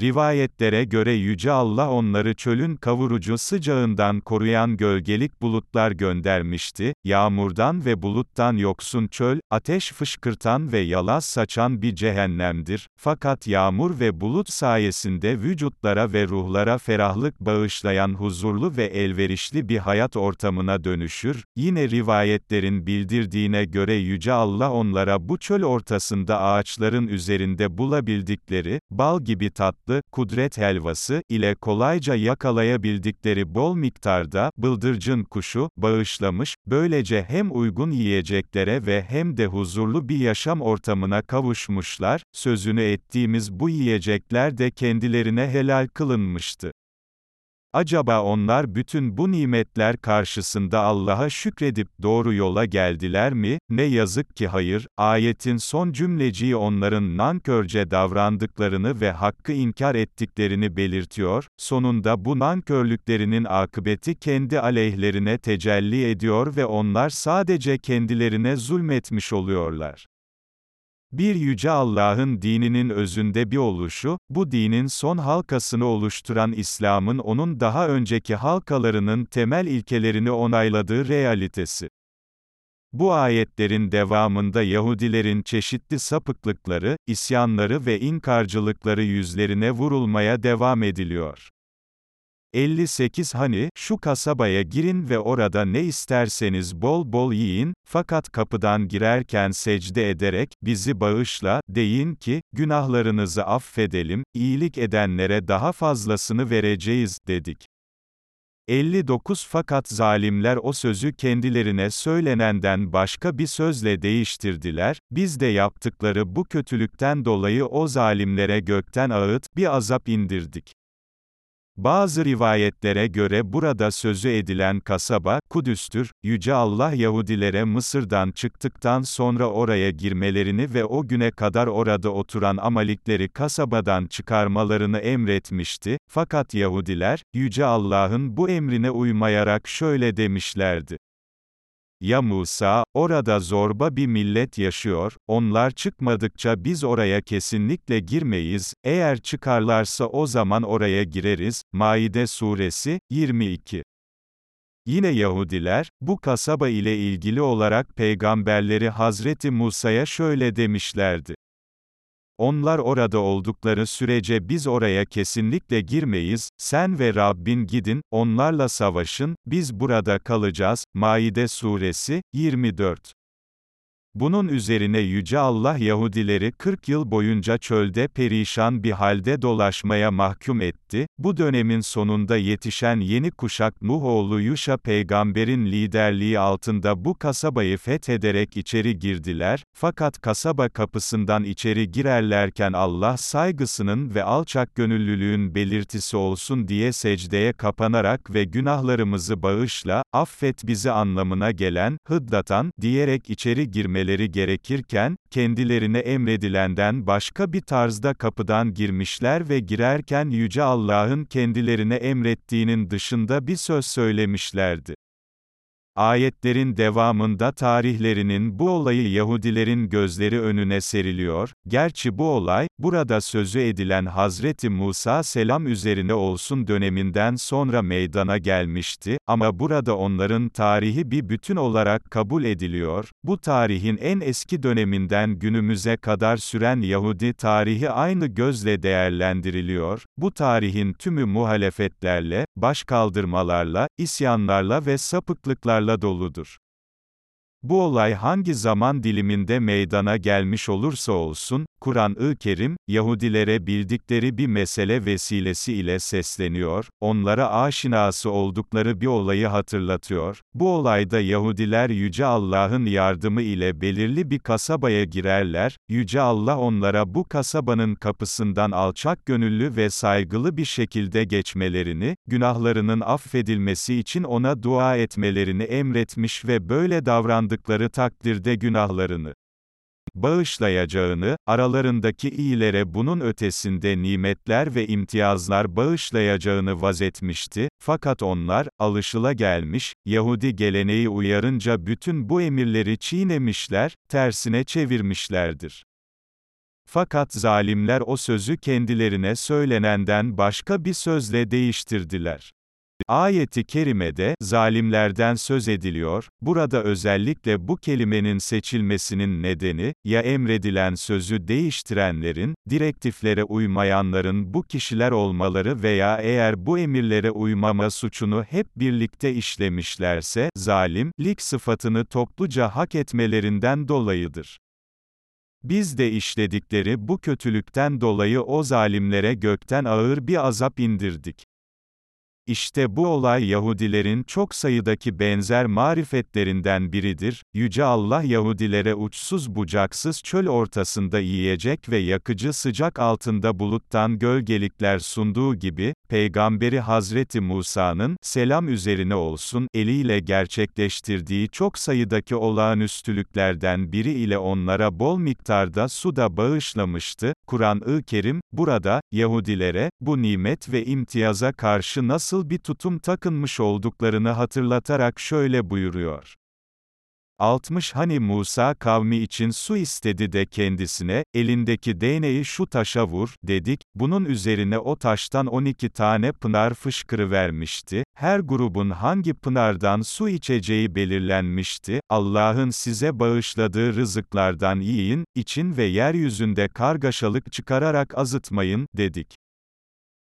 Rivayetlere göre Yüce Allah onları çölün kavurucu sıcağından koruyan gölgelik bulutlar göndermişti, yağmurdan ve buluttan yoksun çöl, ateş fışkırtan ve yalas saçan bir cehennemdir, fakat yağmur ve bulut sayesinde vücutlara ve ruhlara ferahlık bağışlayan huzurlu ve elverişli bir hayat ortamına dönüşür, yine rivayetlerin bildirdiğine göre Yüce Allah onlara bu çöl ortasında ağaçların üzerinde bulabildikleri, bal gibi tatlı, tatlı, kudret helvası ile kolayca yakalayabildikleri bol miktarda bıldırcın kuşu bağışlamış, böylece hem uygun yiyeceklere ve hem de huzurlu bir yaşam ortamına kavuşmuşlar, sözünü ettiğimiz bu yiyecekler de kendilerine helal kılınmıştı. Acaba onlar bütün bu nimetler karşısında Allah'a şükredip doğru yola geldiler mi? Ne yazık ki hayır. Ayetin son cümleciği onların nankörce davrandıklarını ve hakkı inkar ettiklerini belirtiyor. Sonunda bu nankörlüklerinin akıbeti kendi aleyhlerine tecelli ediyor ve onlar sadece kendilerine zulmetmiş oluyorlar. Bir yüce Allah'ın dininin özünde bir oluşu, bu dinin son halkasını oluşturan İslam'ın onun daha önceki halkalarının temel ilkelerini onayladığı realitesi. Bu ayetlerin devamında Yahudilerin çeşitli sapıklıkları, isyanları ve inkarcılıkları yüzlerine vurulmaya devam ediliyor. 58 Hani, şu kasabaya girin ve orada ne isterseniz bol bol yiyin, fakat kapıdan girerken secde ederek, bizi bağışla, deyin ki, günahlarınızı affedelim, iyilik edenlere daha fazlasını vereceğiz, dedik. 59 Fakat zalimler o sözü kendilerine söylenenden başka bir sözle değiştirdiler, biz de yaptıkları bu kötülükten dolayı o zalimlere gökten ağıt, bir azap indirdik. Bazı rivayetlere göre burada sözü edilen kasaba, Kudüs'tür, Yüce Allah Yahudilere Mısır'dan çıktıktan sonra oraya girmelerini ve o güne kadar orada oturan Amalikleri kasabadan çıkarmalarını emretmişti, fakat Yahudiler, Yüce Allah'ın bu emrine uymayarak şöyle demişlerdi. Ya Musa, orada zorba bir millet yaşıyor, onlar çıkmadıkça biz oraya kesinlikle girmeyiz, eğer çıkarlarsa o zaman oraya gireriz. Maide Suresi, 22 Yine Yahudiler, bu kasaba ile ilgili olarak peygamberleri Hazreti Musa'ya şöyle demişlerdi. Onlar orada oldukları sürece biz oraya kesinlikle girmeyiz, sen ve Rabbin gidin, onlarla savaşın, biz burada kalacağız. Maide Suresi, 24 bunun üzerine Yüce Allah Yahudileri 40 yıl boyunca çölde perişan bir halde dolaşmaya mahkum etti. Bu dönemin sonunda yetişen yeni kuşak Nuh oğlu Yuşa peygamberin liderliği altında bu kasabayı fethederek içeri girdiler. Fakat kasaba kapısından içeri girerlerken Allah saygısının ve alçak gönüllülüğün belirtisi olsun diye secdeye kapanarak ve günahlarımızı bağışla, affet bizi anlamına gelen, hıddatan, diyerek içeri girmeye girmeleri gerekirken, kendilerine emredilenden başka bir tarzda kapıdan girmişler ve girerken Yüce Allah'ın kendilerine emrettiğinin dışında bir söz söylemişlerdi. Ayetlerin devamında tarihlerinin bu olayı Yahudilerin gözleri önüne seriliyor, gerçi bu olay, burada sözü edilen Hazreti Musa selam üzerine olsun döneminden sonra meydana gelmişti, ama burada onların tarihi bir bütün olarak kabul ediliyor, bu tarihin en eski döneminden günümüze kadar süren Yahudi tarihi aynı gözle değerlendiriliyor, bu tarihin tümü muhalefetlerle, başkaldırmalarla, isyanlarla ve sapıklıklarla doludur. Bu olay hangi zaman diliminde meydana gelmiş olursa olsun, Kur'an-ı Kerim, Yahudilere bildikleri bir mesele vesilesi ile sesleniyor, onlara aşinası oldukları bir olayı hatırlatıyor. Bu olayda Yahudiler Yüce Allah'ın yardımı ile belirli bir kasabaya girerler, Yüce Allah onlara bu kasabanın kapısından alçak gönüllü ve saygılı bir şekilde geçmelerini, günahlarının affedilmesi için ona dua etmelerini emretmiş ve böyle davrandıkları takdirde günahlarını bağışlayacağını, aralarındaki iyilere bunun ötesinde nimetler ve imtiyazlar bağışlayacağını vazetmişti, fakat onlar, alışıla gelmiş, Yahudi geleneği uyarınca bütün bu emirleri çiğnemişler, tersine çevirmişlerdir. Fakat zalimler o sözü kendilerine söylenenden başka bir sözle değiştirdiler. Ayeti kerimede, zalimlerden söz ediliyor, burada özellikle bu kelimenin seçilmesinin nedeni, ya emredilen sözü değiştirenlerin, direktiflere uymayanların bu kişiler olmaları veya eğer bu emirlere uymama suçunu hep birlikte işlemişlerse, zalim, lik sıfatını topluca hak etmelerinden dolayıdır. Biz de işledikleri bu kötülükten dolayı o zalimlere gökten ağır bir azap indirdik. İşte bu olay Yahudilerin çok sayıdaki benzer marifetlerinden biridir. Yüce Allah Yahudilere uçsuz bucaksız çöl ortasında yiyecek ve yakıcı sıcak altında buluttan gölgelikler sunduğu gibi, Peygamberi Hazreti Musa'nın, selam üzerine olsun, eliyle gerçekleştirdiği çok sayıdaki olağanüstülüklerden biri ile onlara bol miktarda su da bağışlamıştı. Kur'an-ı Kerim, burada, Yahudilere, bu nimet ve imtiyaza karşı nasıl bir tutum takınmış olduklarını hatırlatarak şöyle buyuruyor. 60 Hani Musa kavmi için su istedi de kendisine, elindeki değneği şu taşa vur, dedik, bunun üzerine o taştan 12 tane pınar fışkırıvermişti, her grubun hangi pınardan su içeceği belirlenmişti, Allah'ın size bağışladığı rızıklardan yiyin, için ve yeryüzünde kargaşalık çıkararak azıtmayın, dedik.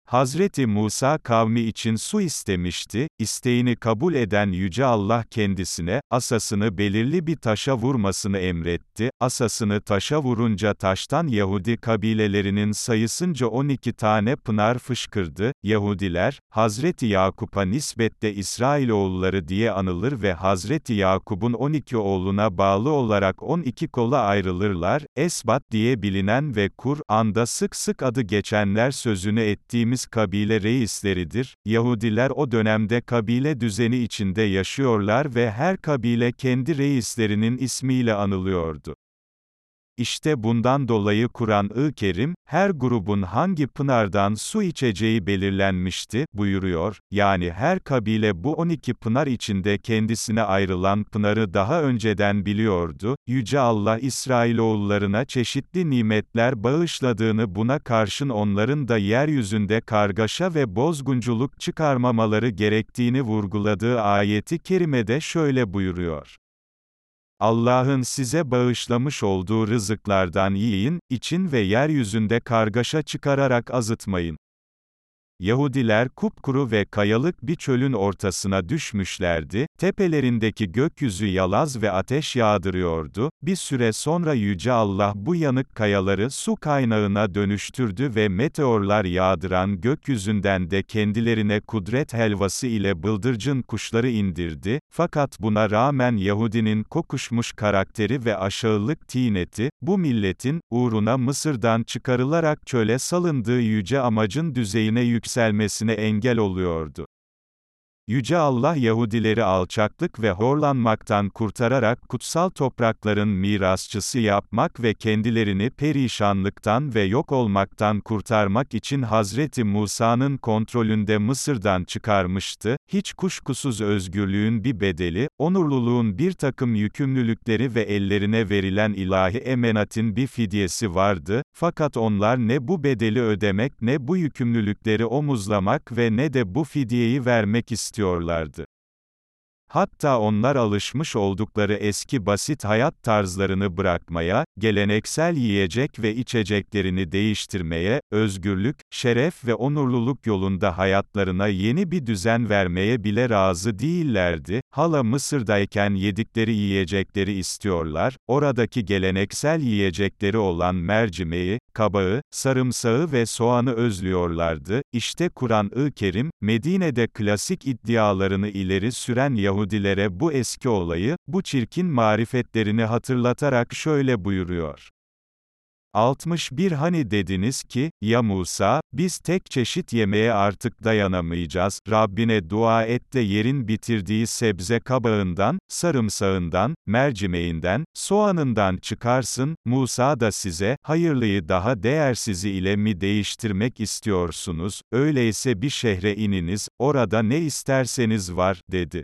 Hazreti Musa kavmi için su istemişti, isteğini kabul eden Yüce Allah kendisine, asasını belirli bir taşa vurmasını emretti, asasını taşa vurunca taştan Yahudi kabilelerinin sayısınca 12 tane pınar fışkırdı, Yahudiler, Hazreti Yakup'a nisbette İsrailoğulları diye anılır ve Hazreti Yakup'un 12 oğluna bağlı olarak 12 kola ayrılırlar, Esbat diye bilinen ve Kur'an'da sık sık adı geçenler sözünü ettiğimiz bildiğimiz kabile reisleridir. Yahudiler o dönemde kabile düzeni içinde yaşıyorlar ve her kabile kendi reislerinin ismiyle anılıyordu. İşte bundan dolayı Kur'an-ı Kerim, her grubun hangi pınardan su içeceği belirlenmişti, buyuruyor, yani her kabile bu 12 pınar içinde kendisine ayrılan pınarı daha önceden biliyordu, Yüce Allah İsrailoğullarına çeşitli nimetler bağışladığını buna karşın onların da yeryüzünde kargaşa ve bozgunculuk çıkarmamaları gerektiğini vurguladığı ayeti kerimede şöyle buyuruyor. Allah'ın size bağışlamış olduğu rızıklardan yiyin, için ve yeryüzünde kargaşa çıkararak azıtmayın. Yahudiler kupkuru ve kayalık bir çölün ortasına düşmüşlerdi, tepelerindeki gökyüzü yalaz ve ateş yağdırıyordu, bir süre sonra Yüce Allah bu yanık kayaları su kaynağına dönüştürdü ve meteorlar yağdıran gökyüzünden de kendilerine kudret helvası ile bıldırcın kuşları indirdi, fakat buna rağmen Yahudinin kokuşmuş karakteri ve aşağılık tineti, bu milletin, uğruna Mısır'dan çıkarılarak çöle salındığı yüce amacın düzeyine yükselmesine engel oluyordu. Yüce Allah Yahudileri alçaklık ve horlanmaktan kurtararak kutsal toprakların mirasçısı yapmak ve kendilerini perişanlıktan ve yok olmaktan kurtarmak için Hazreti Musa'nın kontrolünde Mısır'dan çıkarmıştı, hiç kuşkusuz özgürlüğün bir bedeli, onurluluğun bir takım yükümlülükleri ve ellerine verilen ilahi emenatin bir fidyesi vardı, fakat onlar ne bu bedeli ödemek ne bu yükümlülükleri omuzlamak ve ne de bu fidyeyi vermek istiyorlardı. Hatta onlar alışmış oldukları eski basit hayat tarzlarını bırakmaya, geleneksel yiyecek ve içeceklerini değiştirmeye, özgürlük, şeref ve onurluluk yolunda hayatlarına yeni bir düzen vermeye bile razı değillerdi. Hala Mısır'dayken yedikleri yiyecekleri istiyorlar, oradaki geleneksel yiyecekleri olan mercimeği, kabağı, sarımsağı ve soğanı özlüyorlardı. İşte Kur'an-ı Kerim, Medine'de klasik iddialarını ileri süren Yahudilere bu eski olayı, bu çirkin marifetlerini hatırlatarak şöyle buyuruyor. 61 Hani dediniz ki, ya Musa, biz tek çeşit yemeğe artık dayanamayacağız, Rabbine dua et de yerin bitirdiği sebze kabağından, sarımsağından, mercimeğinden, soğanından çıkarsın, Musa da size, hayırlıyı daha değersizi ile mi değiştirmek istiyorsunuz, öyleyse bir şehre ininiz, orada ne isterseniz var, dedi.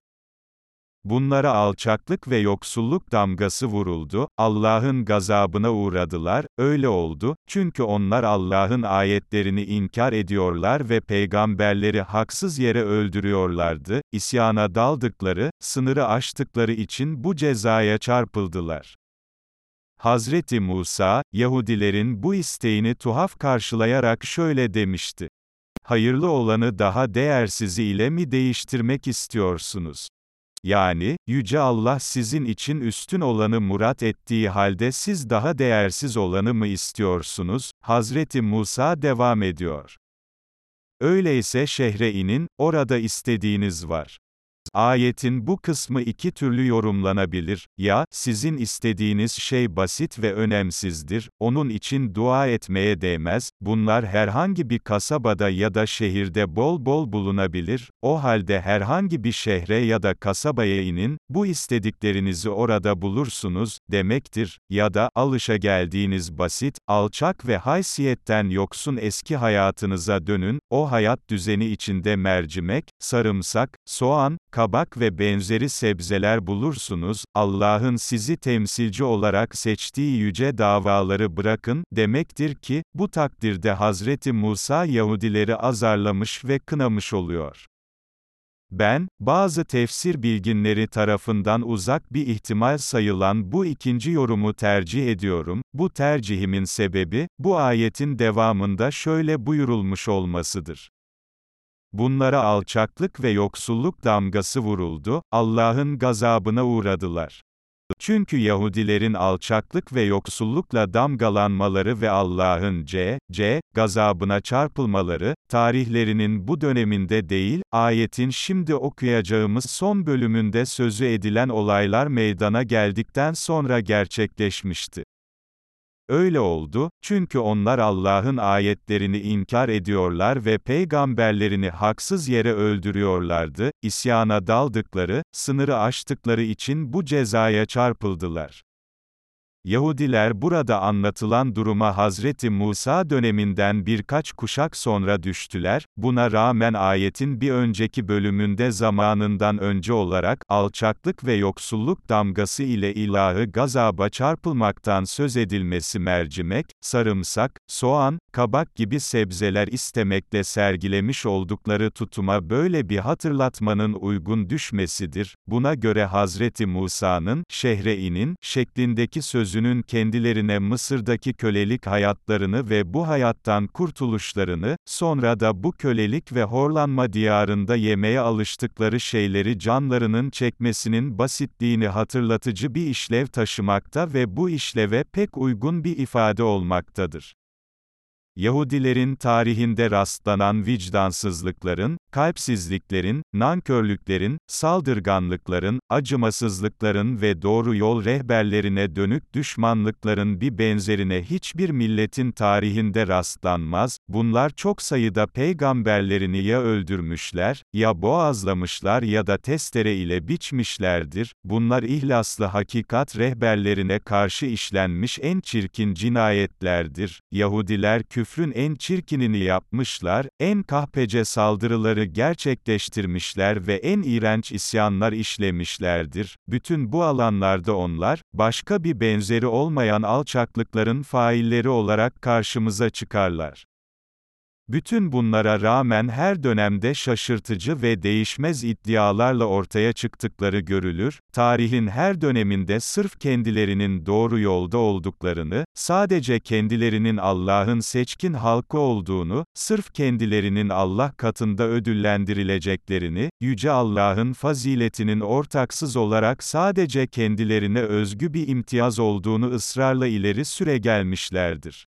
Bunlara alçaklık ve yoksulluk damgası vuruldu, Allah'ın gazabına uğradılar, öyle oldu, çünkü onlar Allah'ın ayetlerini inkar ediyorlar ve peygamberleri haksız yere öldürüyorlardı, isyana daldıkları, sınırı aştıkları için bu cezaya çarpıldılar. Hazreti Musa, Yahudilerin bu isteğini tuhaf karşılayarak şöyle demişti. Hayırlı olanı daha değersizi ile mi değiştirmek istiyorsunuz? Yani, Yüce Allah sizin için üstün olanı murat ettiği halde siz daha değersiz olanı mı istiyorsunuz? Hazreti Musa devam ediyor. Öyleyse şehre inin, orada istediğiniz var. Ayetin bu kısmı iki türlü yorumlanabilir, ya, sizin istediğiniz şey basit ve önemsizdir, onun için dua etmeye değmez, bunlar herhangi bir kasabada ya da şehirde bol bol bulunabilir, o halde herhangi bir şehre ya da kasabaya inin, bu istediklerinizi orada bulursunuz, demektir, ya da, alışa geldiğiniz basit, alçak ve haysiyetten yoksun eski hayatınıza dönün, o hayat düzeni içinde mercimek, sarımsak, soğan, kabak ve benzeri sebzeler bulursunuz, Allah'ın sizi temsilci olarak seçtiği yüce davaları bırakın, demektir ki, bu takdirde Hazreti Musa Yahudileri azarlamış ve kınamış oluyor. Ben, bazı tefsir bilginleri tarafından uzak bir ihtimal sayılan bu ikinci yorumu tercih ediyorum, bu tercihimin sebebi, bu ayetin devamında şöyle buyurulmuş olmasıdır. Bunlara alçaklık ve yoksulluk damgası vuruldu, Allah'ın gazabına uğradılar. Çünkü Yahudilerin alçaklık ve yoksullukla damgalanmaları ve Allah'ın c, c, gazabına çarpılmaları, tarihlerinin bu döneminde değil, ayetin şimdi okuyacağımız son bölümünde sözü edilen olaylar meydana geldikten sonra gerçekleşmişti. Öyle oldu, çünkü onlar Allah'ın ayetlerini inkar ediyorlar ve peygamberlerini haksız yere öldürüyorlardı, isyana daldıkları, sınırı aştıkları için bu cezaya çarpıldılar. Yahudiler burada anlatılan duruma Hazreti Musa döneminden birkaç kuşak sonra düştüler, buna rağmen ayetin bir önceki bölümünde zamanından önce olarak, alçaklık ve yoksulluk damgası ile ilahı gazaba çarpılmaktan söz edilmesi mercimek, sarımsak, soğan, kabak gibi sebzeler istemekle sergilemiş oldukları tutuma böyle bir hatırlatmanın uygun düşmesidir. Buna göre Hazreti Musa'nın, şehre inin, şeklindeki söz sözünün kendilerine Mısır'daki kölelik hayatlarını ve bu hayattan kurtuluşlarını, sonra da bu kölelik ve horlanma diyarında yemeye alıştıkları şeyleri canlarının çekmesinin basitliğini hatırlatıcı bir işlev taşımakta ve bu işleve pek uygun bir ifade olmaktadır. Yahudilerin tarihinde rastlanan vicdansızlıkların, kalpsizliklerin, nankörlüklerin, saldırganlıkların, acımasızlıkların ve doğru yol rehberlerine dönük düşmanlıkların bir benzerine hiçbir milletin tarihinde rastlanmaz, bunlar çok sayıda peygamberlerini ya öldürmüşler, ya boğazlamışlar ya da testere ile biçmişlerdir, bunlar ihlaslı hakikat rehberlerine karşı işlenmiş en çirkin cinayetlerdir, Yahudiler küfür küfrün en çirkinini yapmışlar, en kahpece saldırıları gerçekleştirmişler ve en iğrenç isyanlar işlemişlerdir. Bütün bu alanlarda onlar, başka bir benzeri olmayan alçaklıkların failleri olarak karşımıza çıkarlar. Bütün bunlara rağmen her dönemde şaşırtıcı ve değişmez iddialarla ortaya çıktıkları görülür, tarihin her döneminde sırf kendilerinin doğru yolda olduklarını, sadece kendilerinin Allah'ın seçkin halkı olduğunu, sırf kendilerinin Allah katında ödüllendirileceklerini, Yüce Allah'ın faziletinin ortaksız olarak sadece kendilerine özgü bir imtiyaz olduğunu ısrarla ileri süre gelmişlerdir.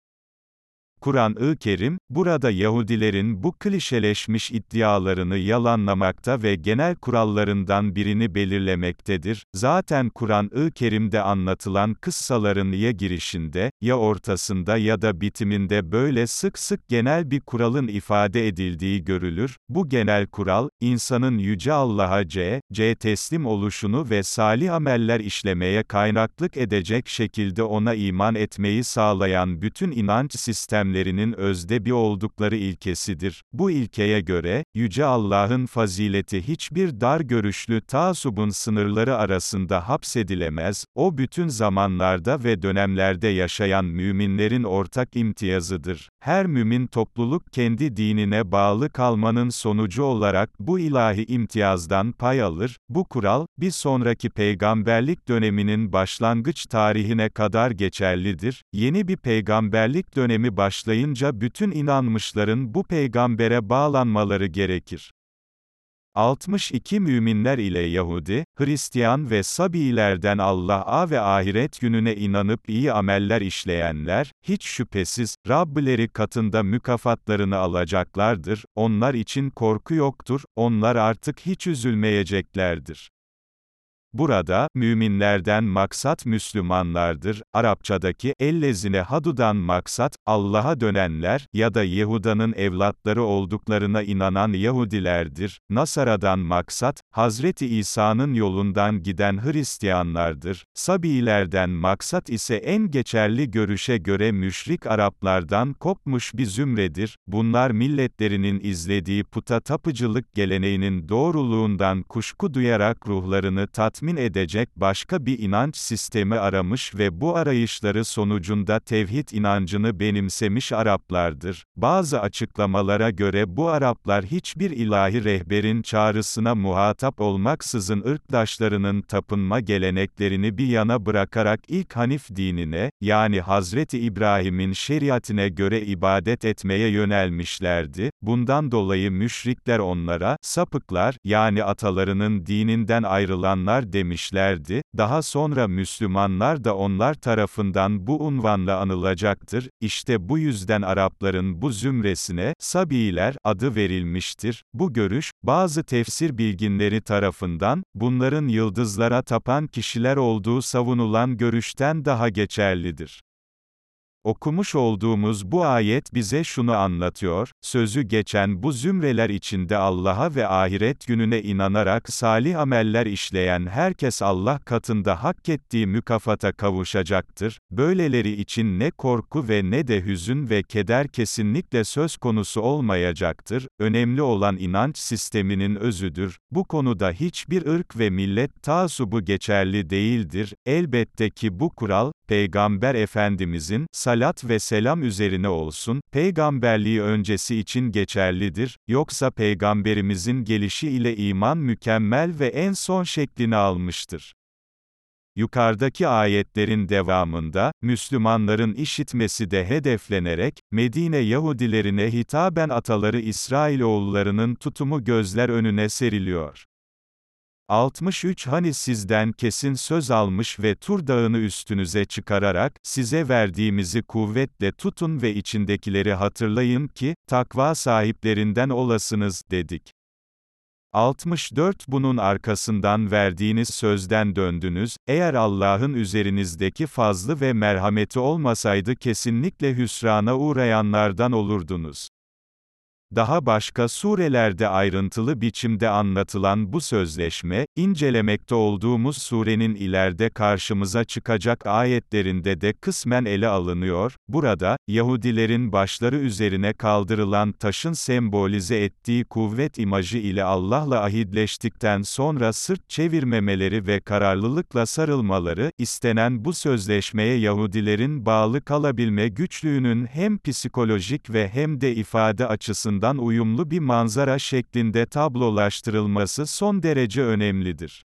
Kur'an-ı Kerim, burada Yahudilerin bu klişeleşmiş iddialarını yalanlamakta ve genel kurallarından birini belirlemektedir. Zaten Kur'an-ı Kerim'de anlatılan kıssaların ya girişinde, ya ortasında ya da bitiminde böyle sık sık genel bir kuralın ifade edildiği görülür. Bu genel kural, insanın Yüce Allah'a C, C teslim oluşunu ve salih ameller işlemeye kaynaklık edecek şekilde ona iman etmeyi sağlayan bütün inanç sistemleri eylemlerinin özde bir oldukları ilkesidir. Bu ilkeye göre, Yüce Allah'ın fazileti hiçbir dar görüşlü taasubun sınırları arasında hapsedilemez, o bütün zamanlarda ve dönemlerde yaşayan müminlerin ortak imtiyazıdır. Her mümin topluluk kendi dinine bağlı kalmanın sonucu olarak bu ilahi imtiyazdan pay alır, bu kural, bir sonraki peygamberlik döneminin başlangıç tarihine kadar geçerlidir, yeni bir peygamberlik dönemi başlangıç başlayınca bütün inanmışların bu peygambere bağlanmaları gerekir. 62 müminler ile Yahudi, Hristiyan ve Sabiilerden Allah'a ve ahiret gününe inanıp iyi ameller işleyenler, hiç şüphesiz, Rabbileri katında mükafatlarını alacaklardır, onlar için korku yoktur, onlar artık hiç üzülmeyeceklerdir. Burada, müminlerden maksat Müslümanlardır, Arapçadaki, ellezine hadudan maksat, Allah'a dönenler, ya da Yehuda'nın evlatları olduklarına inanan Yahudilerdir, Nasara'dan maksat, Hazreti İsa'nın yolundan giden Hristiyanlardır, Sabiilerden maksat ise en geçerli görüşe göre müşrik Araplardan kopmuş bir zümredir, bunlar milletlerinin izlediği puta tapıcılık geleneğinin doğruluğundan kuşku duyarak ruhlarını tat tatmin edecek başka bir inanç sistemi aramış ve bu arayışları sonucunda tevhid inancını benimsemiş Araplardır. Bazı açıklamalara göre bu Araplar hiçbir ilahi rehberin çağrısına muhatap olmaksızın ırktaşlarının tapınma geleneklerini bir yana bırakarak ilk Hanif dinine, yani Hazreti İbrahim'in şeriatine göre ibadet etmeye yönelmişlerdi. Bundan dolayı müşrikler onlara, sapıklar, yani atalarının dininden ayrılanlar demişlerdi, daha sonra Müslümanlar da onlar tarafından bu unvanla anılacaktır, İşte bu yüzden Arapların bu zümresine, Sabiiler, adı verilmiştir. Bu görüş, bazı tefsir bilginleri tarafından, bunların yıldızlara tapan kişiler olduğu savunulan görüşten daha geçerlidir. Okumuş olduğumuz bu ayet bize şunu anlatıyor, sözü geçen bu zümreler içinde Allah'a ve ahiret gününe inanarak salih ameller işleyen herkes Allah katında hak ettiği mükafata kavuşacaktır, böyleleri için ne korku ve ne de hüzün ve keder kesinlikle söz konusu olmayacaktır, önemli olan inanç sisteminin özüdür, bu konuda hiçbir ırk ve millet taasubu geçerli değildir, elbette ki bu kural, Peygamber Efendimizin, salat ve selam üzerine olsun, peygamberliği öncesi için geçerlidir, yoksa peygamberimizin gelişi ile iman mükemmel ve en son şeklini almıştır. Yukarıdaki ayetlerin devamında, Müslümanların işitmesi de hedeflenerek, Medine Yahudilerine hitaben ataları İsrailoğullarının tutumu gözler önüne seriliyor. 63 Hani sizden kesin söz almış ve Tur dağını üstünüze çıkararak, size verdiğimizi kuvvetle tutun ve içindekileri hatırlayın ki, takva sahiplerinden olasınız, dedik. 64 Bunun arkasından verdiğiniz sözden döndünüz, eğer Allah'ın üzerinizdeki fazlı ve merhameti olmasaydı kesinlikle hüsrana uğrayanlardan olurdunuz. Daha başka surelerde ayrıntılı biçimde anlatılan bu sözleşme, incelemekte olduğumuz surenin ileride karşımıza çıkacak ayetlerinde de kısmen ele alınıyor. Burada, Yahudilerin başları üzerine kaldırılan taşın sembolize ettiği kuvvet imajı ile Allah'la ahidleştikten sonra sırt çevirmemeleri ve kararlılıkla sarılmaları, istenen bu sözleşmeye Yahudilerin bağlı kalabilme güçlüğünün hem psikolojik ve hem de ifade açısından uyumlu bir manzara şeklinde tablolaştırılması son derece önemlidir.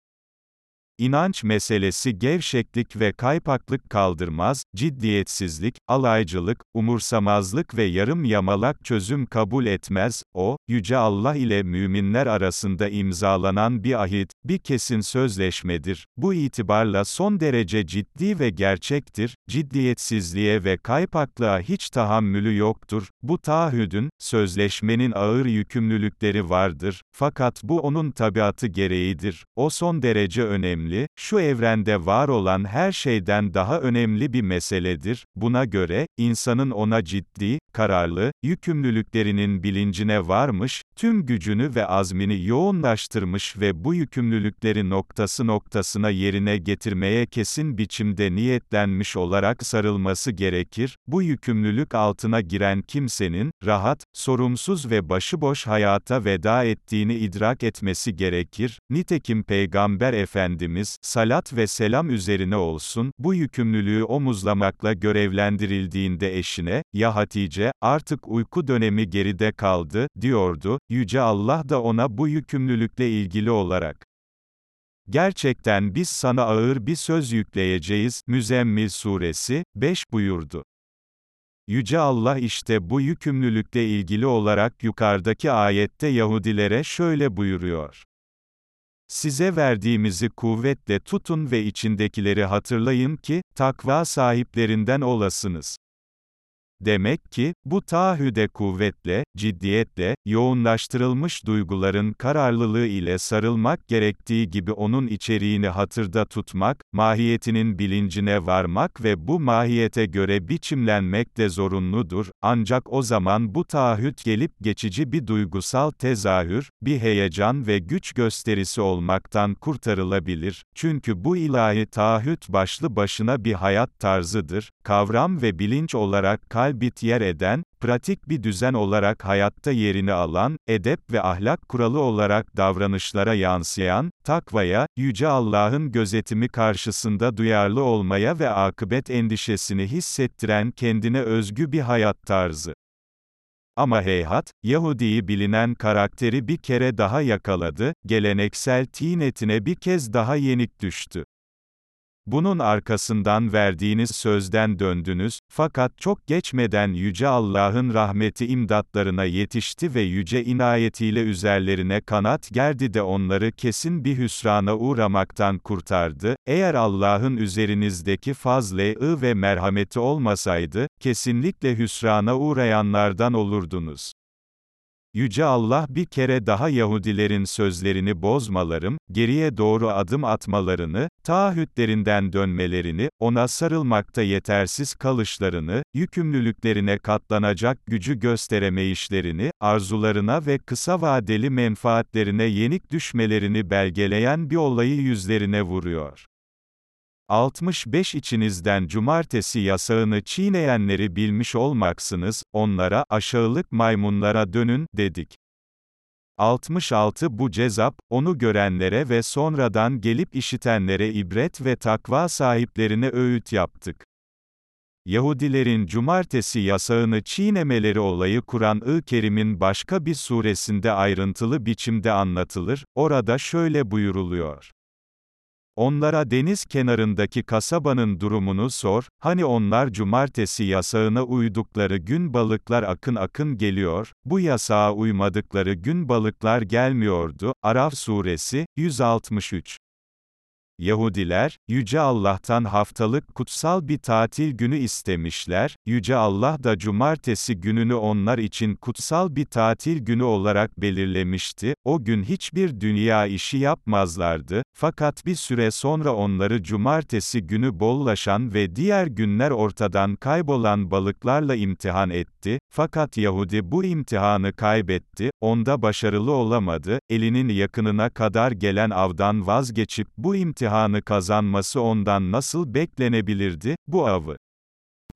İnanç meselesi gevşeklik ve kaypaklık kaldırmaz, ciddiyetsizlik, alaycılık, umursamazlık ve yarım yamalak çözüm kabul etmez, o, Yüce Allah ile müminler arasında imzalanan bir ahit, bir kesin sözleşmedir. Bu itibarla son derece ciddi ve gerçektir, ciddiyetsizliğe ve kaypaklığa hiç tahammülü yoktur. Bu taahhüdün, sözleşmenin ağır yükümlülükleri vardır, fakat bu onun tabiatı gereğidir. O son derece önemli önemli, şu evrende var olan her şeyden daha önemli bir meseledir. Buna göre, insanın ona ciddi, kararlı, yükümlülüklerinin bilincine varmış, tüm gücünü ve azmini yoğunlaştırmış ve bu yükümlülükleri noktası noktasına yerine getirmeye kesin biçimde niyetlenmiş olarak sarılması gerekir. Bu yükümlülük altına giren kimsenin, rahat, sorumsuz ve başıboş hayata veda ettiğini idrak etmesi gerekir. Nitekim Peygamber Efendimiz, salat ve selam üzerine olsun, bu yükümlülüğü omuzlamakla görevlendirildiğinde eşine, ya Hatice, artık uyku dönemi geride kaldı, diyordu, Yüce Allah da ona bu yükümlülükle ilgili olarak, Gerçekten biz sana ağır bir söz yükleyeceğiz, Müzemmil suresi, 5 buyurdu. Yüce Allah işte bu yükümlülükle ilgili olarak yukarıdaki ayette Yahudilere şöyle buyuruyor. Size verdiğimizi kuvvetle tutun ve içindekileri hatırlayın ki, takva sahiplerinden olasınız. Demek ki, bu taahhüde kuvvetle, ciddiyetle, yoğunlaştırılmış duyguların kararlılığı ile sarılmak gerektiği gibi onun içeriğini hatırda tutmak, mahiyetinin bilincine varmak ve bu mahiyete göre biçimlenmek de zorunludur, ancak o zaman bu taahhüt gelip geçici bir duygusal tezahür, bir heyecan ve güç gösterisi olmaktan kurtarılabilir, çünkü bu ilahi taahhüt başlı başına bir hayat tarzıdır, kavram ve bilinç olarak kalbit yer eden, pratik bir düzen olarak hayatta yerini alan, edep ve ahlak kuralı olarak davranışlara yansıyan, takvaya, Yüce Allah'ın gözetimi karşısında duyarlı olmaya ve akıbet endişesini hissettiren kendine özgü bir hayat tarzı. Ama heyhat, Yahudi'yi bilinen karakteri bir kere daha yakaladı, geleneksel tinetine bir kez daha yenik düştü. Bunun arkasından verdiğiniz sözden döndünüz, fakat çok geçmeden Yüce Allah'ın rahmeti imdatlarına yetişti ve yüce inayetiyle üzerlerine kanat gerdi de onları kesin bir hüsrana uğramaktan kurtardı. Eğer Allah'ın üzerinizdeki fazle-ı ve merhameti olmasaydı, kesinlikle hüsrana uğrayanlardan olurdunuz. Yüce Allah bir kere daha Yahudilerin sözlerini bozmalarım, geriye doğru adım atmalarını, taahhütlerinden dönmelerini, ona sarılmakta yetersiz kalışlarını, yükümlülüklerine katlanacak gücü gösteremeyişlerini, arzularına ve kısa vadeli menfaatlerine yenik düşmelerini belgeleyen bir olayı yüzlerine vuruyor. 65 içinizden cumartesi yasağını çiğneyenleri bilmiş olmaksınız, onlara, aşağılık maymunlara dönün, dedik. 66 Bu cezap, onu görenlere ve sonradan gelip işitenlere ibret ve takva sahiplerine öğüt yaptık. Yahudilerin cumartesi yasağını çiğnemeleri olayı Kur'an-ı Kerim'in başka bir suresinde ayrıntılı biçimde anlatılır, orada şöyle buyuruluyor. Onlara deniz kenarındaki kasabanın durumunu sor, hani onlar cumartesi yasağına uydukları gün balıklar akın akın geliyor, bu yasağa uymadıkları gün balıklar gelmiyordu. Araf suresi, 163 Yahudiler, Yüce Allah'tan haftalık kutsal bir tatil günü istemişler, Yüce Allah da cumartesi gününü onlar için kutsal bir tatil günü olarak belirlemişti, o gün hiçbir dünya işi yapmazlardı, fakat bir süre sonra onları cumartesi günü bollaşan ve diğer günler ortadan kaybolan balıklarla imtihan etti, fakat Yahudi bu imtihanı kaybetti, onda başarılı olamadı, elinin yakınına kadar gelen avdan vazgeçip bu imtihanı kazanması ondan nasıl beklenebilirdi, bu avı.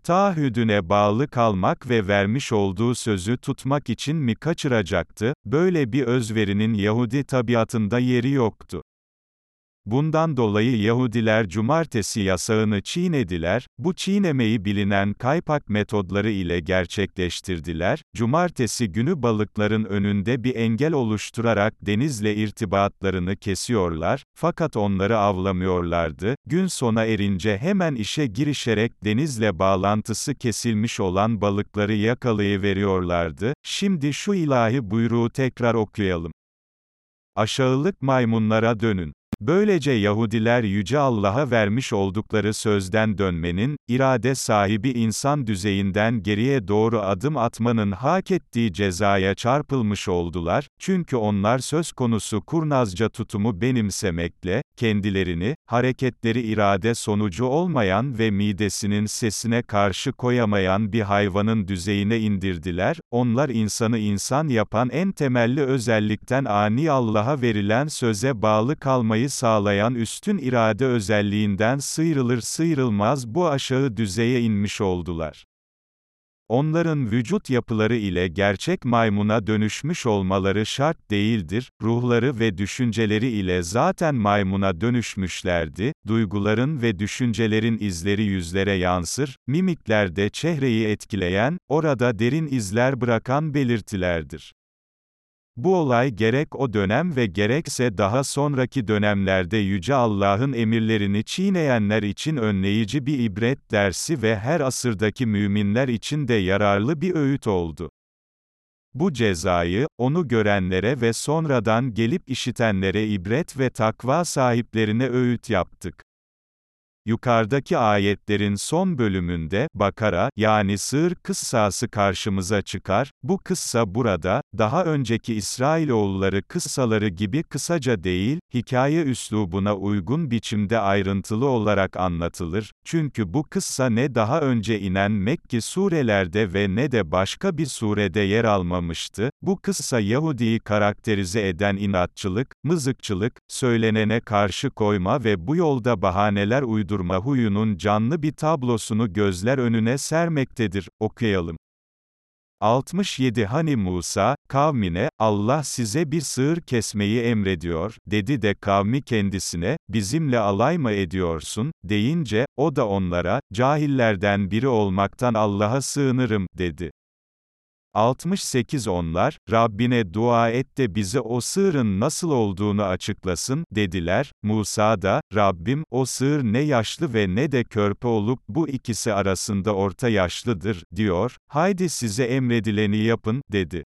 Taahhüdüne bağlı kalmak ve vermiş olduğu sözü tutmak için mi kaçıracaktı, böyle bir özverinin Yahudi tabiatında yeri yoktu. Bundan dolayı Yahudiler cumartesi yasağını çiğnediler, bu çiğnemeyi bilinen kaypak metodları ile gerçekleştirdiler, cumartesi günü balıkların önünde bir engel oluşturarak denizle irtibatlarını kesiyorlar, fakat onları avlamıyorlardı, gün sona erince hemen işe girişerek denizle bağlantısı kesilmiş olan balıkları yakalayıveriyorlardı, şimdi şu ilahi buyruğu tekrar okuyalım. Aşağılık maymunlara dönün. Böylece Yahudiler Yüce Allah'a vermiş oldukları sözden dönmenin, irade sahibi insan düzeyinden geriye doğru adım atmanın hak ettiği cezaya çarpılmış oldular, çünkü onlar söz konusu kurnazca tutumu benimsemekle, kendilerini, hareketleri irade sonucu olmayan ve midesinin sesine karşı koyamayan bir hayvanın düzeyine indirdiler, onlar insanı insan yapan en temelli özellikten ani Allah'a verilen söze bağlı kalmayı sağlayan üstün irade özelliğinden sıyrılır sıyrılmaz bu aşağı düzeye inmiş oldular. Onların vücut yapıları ile gerçek maymuna dönüşmüş olmaları şart değildir, ruhları ve düşünceleri ile zaten maymuna dönüşmüşlerdi, duyguların ve düşüncelerin izleri yüzlere yansır, mimiklerde çehreyi etkileyen, orada derin izler bırakan belirtilerdir. Bu olay gerek o dönem ve gerekse daha sonraki dönemlerde Yüce Allah'ın emirlerini çiğneyenler için önleyici bir ibret dersi ve her asırdaki müminler için de yararlı bir öğüt oldu. Bu cezayı, onu görenlere ve sonradan gelip işitenlere ibret ve takva sahiplerine öğüt yaptık. Yukarıdaki ayetlerin son bölümünde, Bakara, yani sığır kıssası karşımıza çıkar, bu kıssa burada, daha önceki İsrailoğulları kıssaları gibi kısaca değil, hikaye üslubuna uygun biçimde ayrıntılı olarak anlatılır, çünkü bu kıssa ne daha önce inen Mekki surelerde ve ne de başka bir surede yer almamıştı, bu kıssa Yahudi'yi karakterize eden inatçılık, mızıkçılık, söylenene karşı koyma ve bu yolda bahaneler uydurma, uydurma huyunun canlı bir tablosunu gözler önüne sermektedir. Okuyalım. 67 Hani Musa, kavmine, Allah size bir sığır kesmeyi emrediyor, dedi de kavmi kendisine, bizimle alay mı ediyorsun, deyince, o da onlara, cahillerden biri olmaktan Allah'a sığınırım, dedi. 68 Onlar, Rabbine dua et de bize o sığırın nasıl olduğunu açıklasın, dediler, Musa da, Rabbim, o sığır ne yaşlı ve ne de körpe olup bu ikisi arasında orta yaşlıdır, diyor, haydi size emredileni yapın, dedi.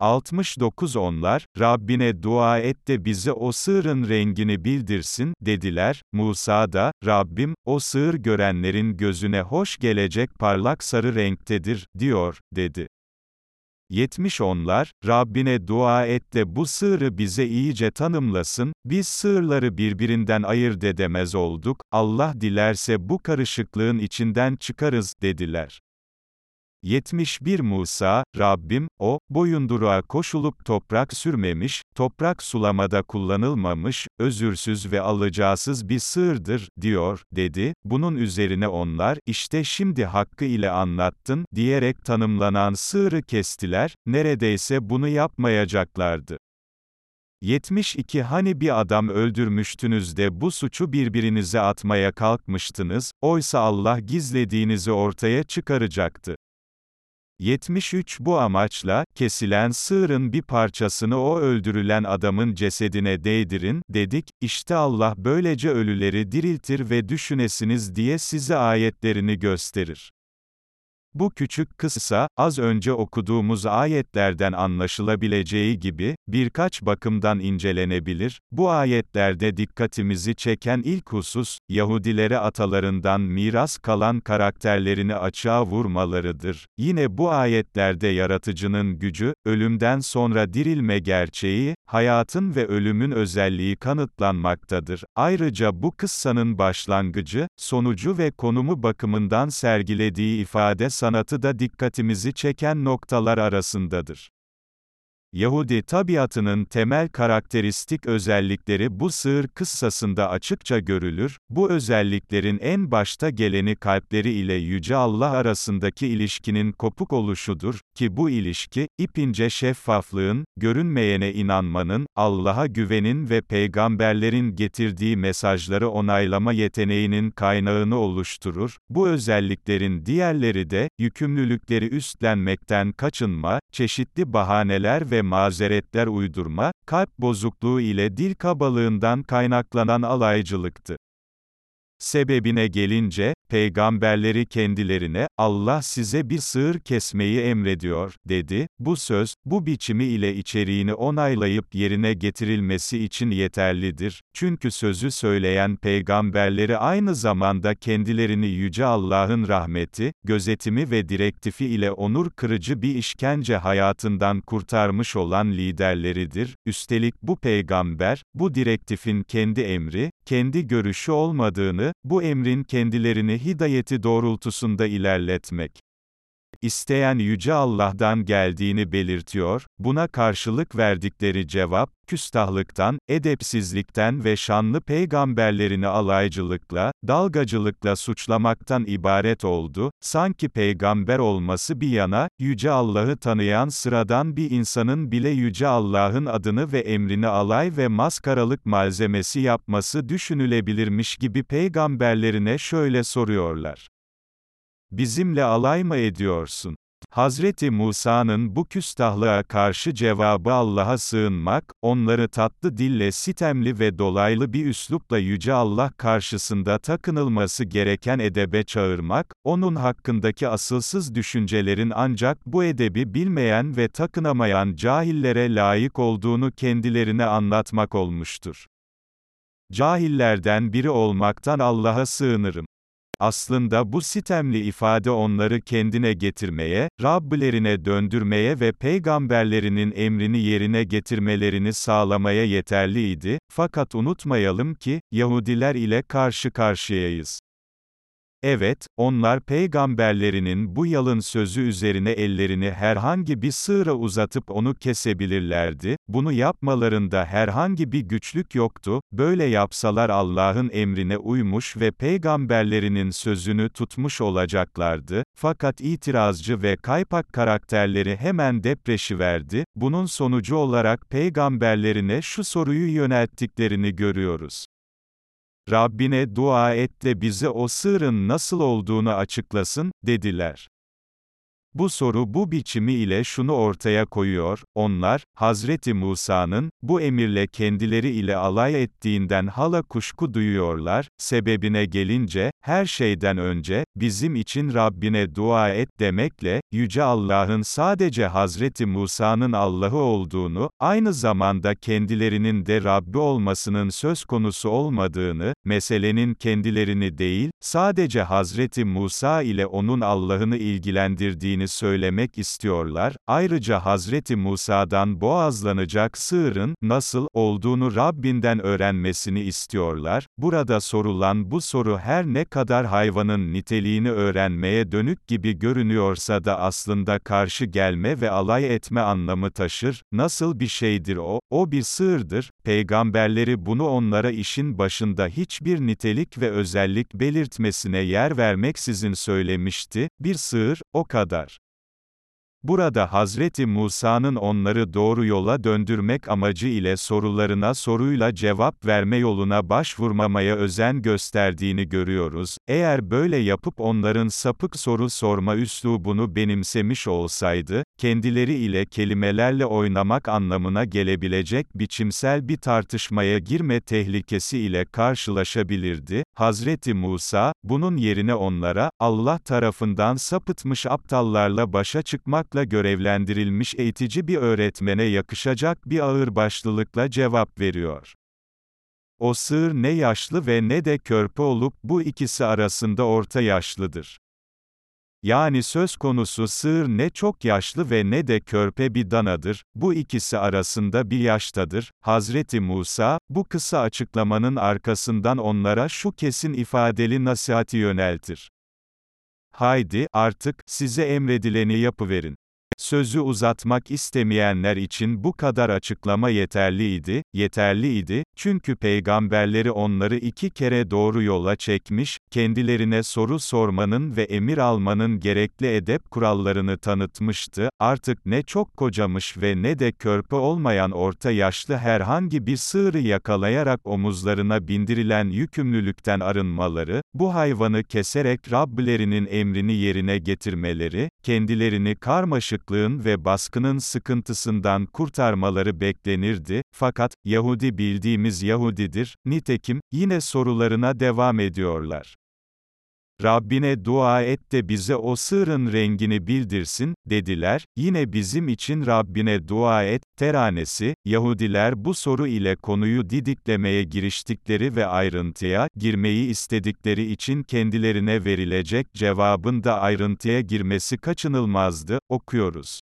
69 Onlar, Rabbine dua et de bize o sığırın rengini bildirsin, dediler, Musa da, Rabbim, o sığır görenlerin gözüne hoş gelecek parlak sarı renktedir, diyor, dedi. 70 Onlar, Rabbine dua et de bu sığırı bize iyice tanımlasın, biz sığırları birbirinden ayırt edemez olduk, Allah dilerse bu karışıklığın içinden çıkarız, dediler. 71 Musa, Rabbim, o, boyunduruğa koşulup toprak sürmemiş, toprak sulamada kullanılmamış, özürsüz ve alacağsız bir sığırdır, diyor, dedi, bunun üzerine onlar, işte şimdi hakkı ile anlattın, diyerek tanımlanan sığırı kestiler, neredeyse bunu yapmayacaklardı. 72 Hani bir adam öldürmüştünüz de bu suçu birbirinize atmaya kalkmıştınız, oysa Allah gizlediğinizi ortaya çıkaracaktı. 73 Bu amaçla, kesilen sığırın bir parçasını o öldürülen adamın cesedine değdirin, dedik, işte Allah böylece ölüleri diriltir ve düşünesiniz diye size ayetlerini gösterir. Bu küçük kıssa, az önce okuduğumuz ayetlerden anlaşılabileceği gibi, birkaç bakımdan incelenebilir. Bu ayetlerde dikkatimizi çeken ilk husus, Yahudilere atalarından miras kalan karakterlerini açığa vurmalarıdır. Yine bu ayetlerde yaratıcının gücü, ölümden sonra dirilme gerçeği, hayatın ve ölümün özelliği kanıtlanmaktadır. Ayrıca bu kıssanın başlangıcı, sonucu ve konumu bakımından sergilediği ifade sanatı da dikkatimizi çeken noktalar arasındadır. Yahudi tabiatının temel karakteristik özellikleri bu sığır kıssasında açıkça görülür, bu özelliklerin en başta geleni kalpleri ile Yüce Allah arasındaki ilişkinin kopuk oluşudur, ki bu ilişki, ipince şeffaflığın, görünmeyene inanmanın, Allah'a güvenin ve peygamberlerin getirdiği mesajları onaylama yeteneğinin kaynağını oluşturur, bu özelliklerin diğerleri de, yükümlülükleri üstlenmekten kaçınma, çeşitli bahaneler ve mazeretler uydurma, kalp bozukluğu ile dil kabalığından kaynaklanan alaycılıktı. Sebebine gelince, peygamberleri kendilerine, Allah size bir sığır kesmeyi emrediyor, dedi, bu söz, bu biçimi ile içeriğini onaylayıp yerine getirilmesi için yeterlidir, çünkü sözü söyleyen peygamberleri aynı zamanda kendilerini Yüce Allah'ın rahmeti, gözetimi ve direktifi ile onur kırıcı bir işkence hayatından kurtarmış olan liderleridir, üstelik bu peygamber, bu direktifin kendi emri, kendi görüşü olmadığını, bu emrin kendilerini hidayeti doğrultusunda ilerletmek isteyen Yüce Allah'dan geldiğini belirtiyor, buna karşılık verdikleri cevap, küstahlıktan, edepsizlikten ve şanlı peygamberlerini alaycılıkla, dalgacılıkla suçlamaktan ibaret oldu, sanki peygamber olması bir yana, Yüce Allah'ı tanıyan sıradan bir insanın bile Yüce Allah'ın adını ve emrini alay ve maskaralık malzemesi yapması düşünülebilirmiş gibi peygamberlerine şöyle soruyorlar. Bizimle alay mı ediyorsun? Hazreti Musa'nın bu küstahlığa karşı cevabı Allah'a sığınmak, onları tatlı dille sitemli ve dolaylı bir üslupla Yüce Allah karşısında takınılması gereken edebe çağırmak, onun hakkındaki asılsız düşüncelerin ancak bu edebi bilmeyen ve takınamayan cahillere layık olduğunu kendilerine anlatmak olmuştur. Cahillerden biri olmaktan Allah'a sığınırım. Aslında bu sitemli ifade onları kendine getirmeye, Rabbilerine döndürmeye ve peygamberlerinin emrini yerine getirmelerini sağlamaya yeterliydi, fakat unutmayalım ki, Yahudiler ile karşı karşıyayız. Evet, onlar peygamberlerinin bu yalın sözü üzerine ellerini herhangi bir sığıra uzatıp onu kesebilirlerdi, bunu yapmalarında herhangi bir güçlük yoktu, böyle yapsalar Allah'ın emrine uymuş ve peygamberlerinin sözünü tutmuş olacaklardı, fakat itirazcı ve kaypak karakterleri hemen depreşiverdi, bunun sonucu olarak peygamberlerine şu soruyu yönelttiklerini görüyoruz. Rabbine dua et de bize o sığırın nasıl olduğunu açıklasın, dediler. Bu soru bu biçimi ile şunu ortaya koyuyor, onlar, Hazreti Musa'nın, bu emirle kendileri ile alay ettiğinden hala kuşku duyuyorlar, sebebine gelince, her şeyden önce, bizim için Rabbine dua et demekle, Yüce Allah'ın sadece Hazreti Musa'nın Allah'ı olduğunu, aynı zamanda kendilerinin de Rabbi olmasının söz konusu olmadığını, meselenin kendilerini değil, sadece Hazreti Musa ile onun Allah'ını ilgilendirdiğini gerektiğini söylemek istiyorlar, ayrıca Hazreti Musa'dan boğazlanacak sığırın, nasıl, olduğunu Rabbinden öğrenmesini istiyorlar, burada sorulan bu soru her ne kadar hayvanın niteliğini öğrenmeye dönük gibi görünüyorsa da aslında karşı gelme ve alay etme anlamı taşır, nasıl bir şeydir o, o bir sığırdır, peygamberleri bunu onlara işin başında hiçbir nitelik ve özellik belirtmesine yer vermeksizin söylemişti, bir sığır, o kadar. Burada Hazreti Musa'nın onları doğru yola döndürmek amacı ile sorularına soruyla cevap verme yoluna başvurmamaya özen gösterdiğini görüyoruz. Eğer böyle yapıp onların sapık soru sorma üslubunu benimsemiş olsaydı, kendileri ile kelimelerle oynamak anlamına gelebilecek biçimsel bir tartışmaya girme tehlikesi ile karşılaşabilirdi. Hazreti Musa, bunun yerine onlara, Allah tarafından sapıtmış aptallarla başa çıkmakla görevlendirilmiş eğitici bir öğretmene yakışacak bir ağırbaşlılıkla cevap veriyor. O sığır ne yaşlı ve ne de körpe olup bu ikisi arasında orta yaşlıdır. Yani söz konusu sığır ne çok yaşlı ve ne de körpe bir danadır, bu ikisi arasında bir yaştadır. Hazreti Musa, bu kısa açıklamanın arkasından onlara şu kesin ifadeli nasihati yöneltir. Haydi, artık, size emredileni yapıverin. Sözü uzatmak istemeyenler için bu kadar açıklama yeterliydi, yeterliydi, çünkü peygamberleri onları iki kere doğru yola çekmiş, kendilerine soru sormanın ve emir almanın gerekli edep kurallarını tanıtmıştı, artık ne çok kocamış ve ne de körpe olmayan orta yaşlı herhangi bir sığırı yakalayarak omuzlarına bindirilen yükümlülükten arınmaları, bu hayvanı keserek Rablerinin emrini yerine getirmeleri, kendilerini karmaşık dağınıklığın ve baskının sıkıntısından kurtarmaları beklenirdi, fakat, Yahudi bildiğimiz Yahudidir, nitekim, yine sorularına devam ediyorlar. Rabbine dua et de bize o sığırın rengini bildirsin, dediler, yine bizim için Rabbine dua et, teranesi, Yahudiler bu soru ile konuyu didiklemeye giriştikleri ve ayrıntıya, girmeyi istedikleri için kendilerine verilecek cevabın da ayrıntıya girmesi kaçınılmazdı, okuyoruz.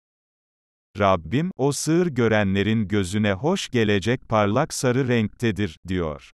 Rabbim, o sığır görenlerin gözüne hoş gelecek parlak sarı renktedir, diyor.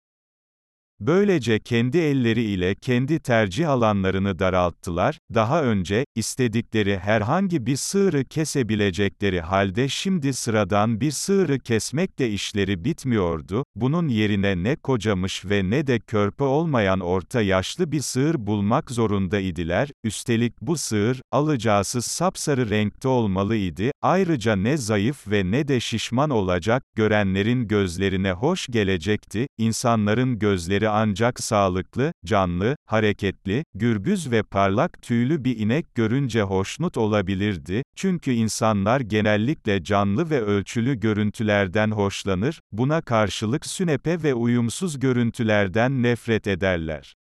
Böylece kendi elleri ile kendi tercih alanlarını daralttılar, daha önce, istedikleri herhangi bir sığırı kesebilecekleri halde şimdi sıradan bir sığırı kesmekle işleri bitmiyordu, bunun yerine ne kocamış ve ne de körpe olmayan orta yaşlı bir sığır bulmak zorundaydılar, üstelik bu sığır, alacağısız sapsarı renkte olmalıydı, ayrıca ne zayıf ve ne de şişman olacak, görenlerin gözlerine hoş gelecekti, insanların gözleri gözleri ancak sağlıklı, canlı, hareketli, gürbüz ve parlak tüylü bir inek görünce hoşnut olabilirdi, çünkü insanlar genellikle canlı ve ölçülü görüntülerden hoşlanır, buna karşılık sünepe ve uyumsuz görüntülerden nefret ederler.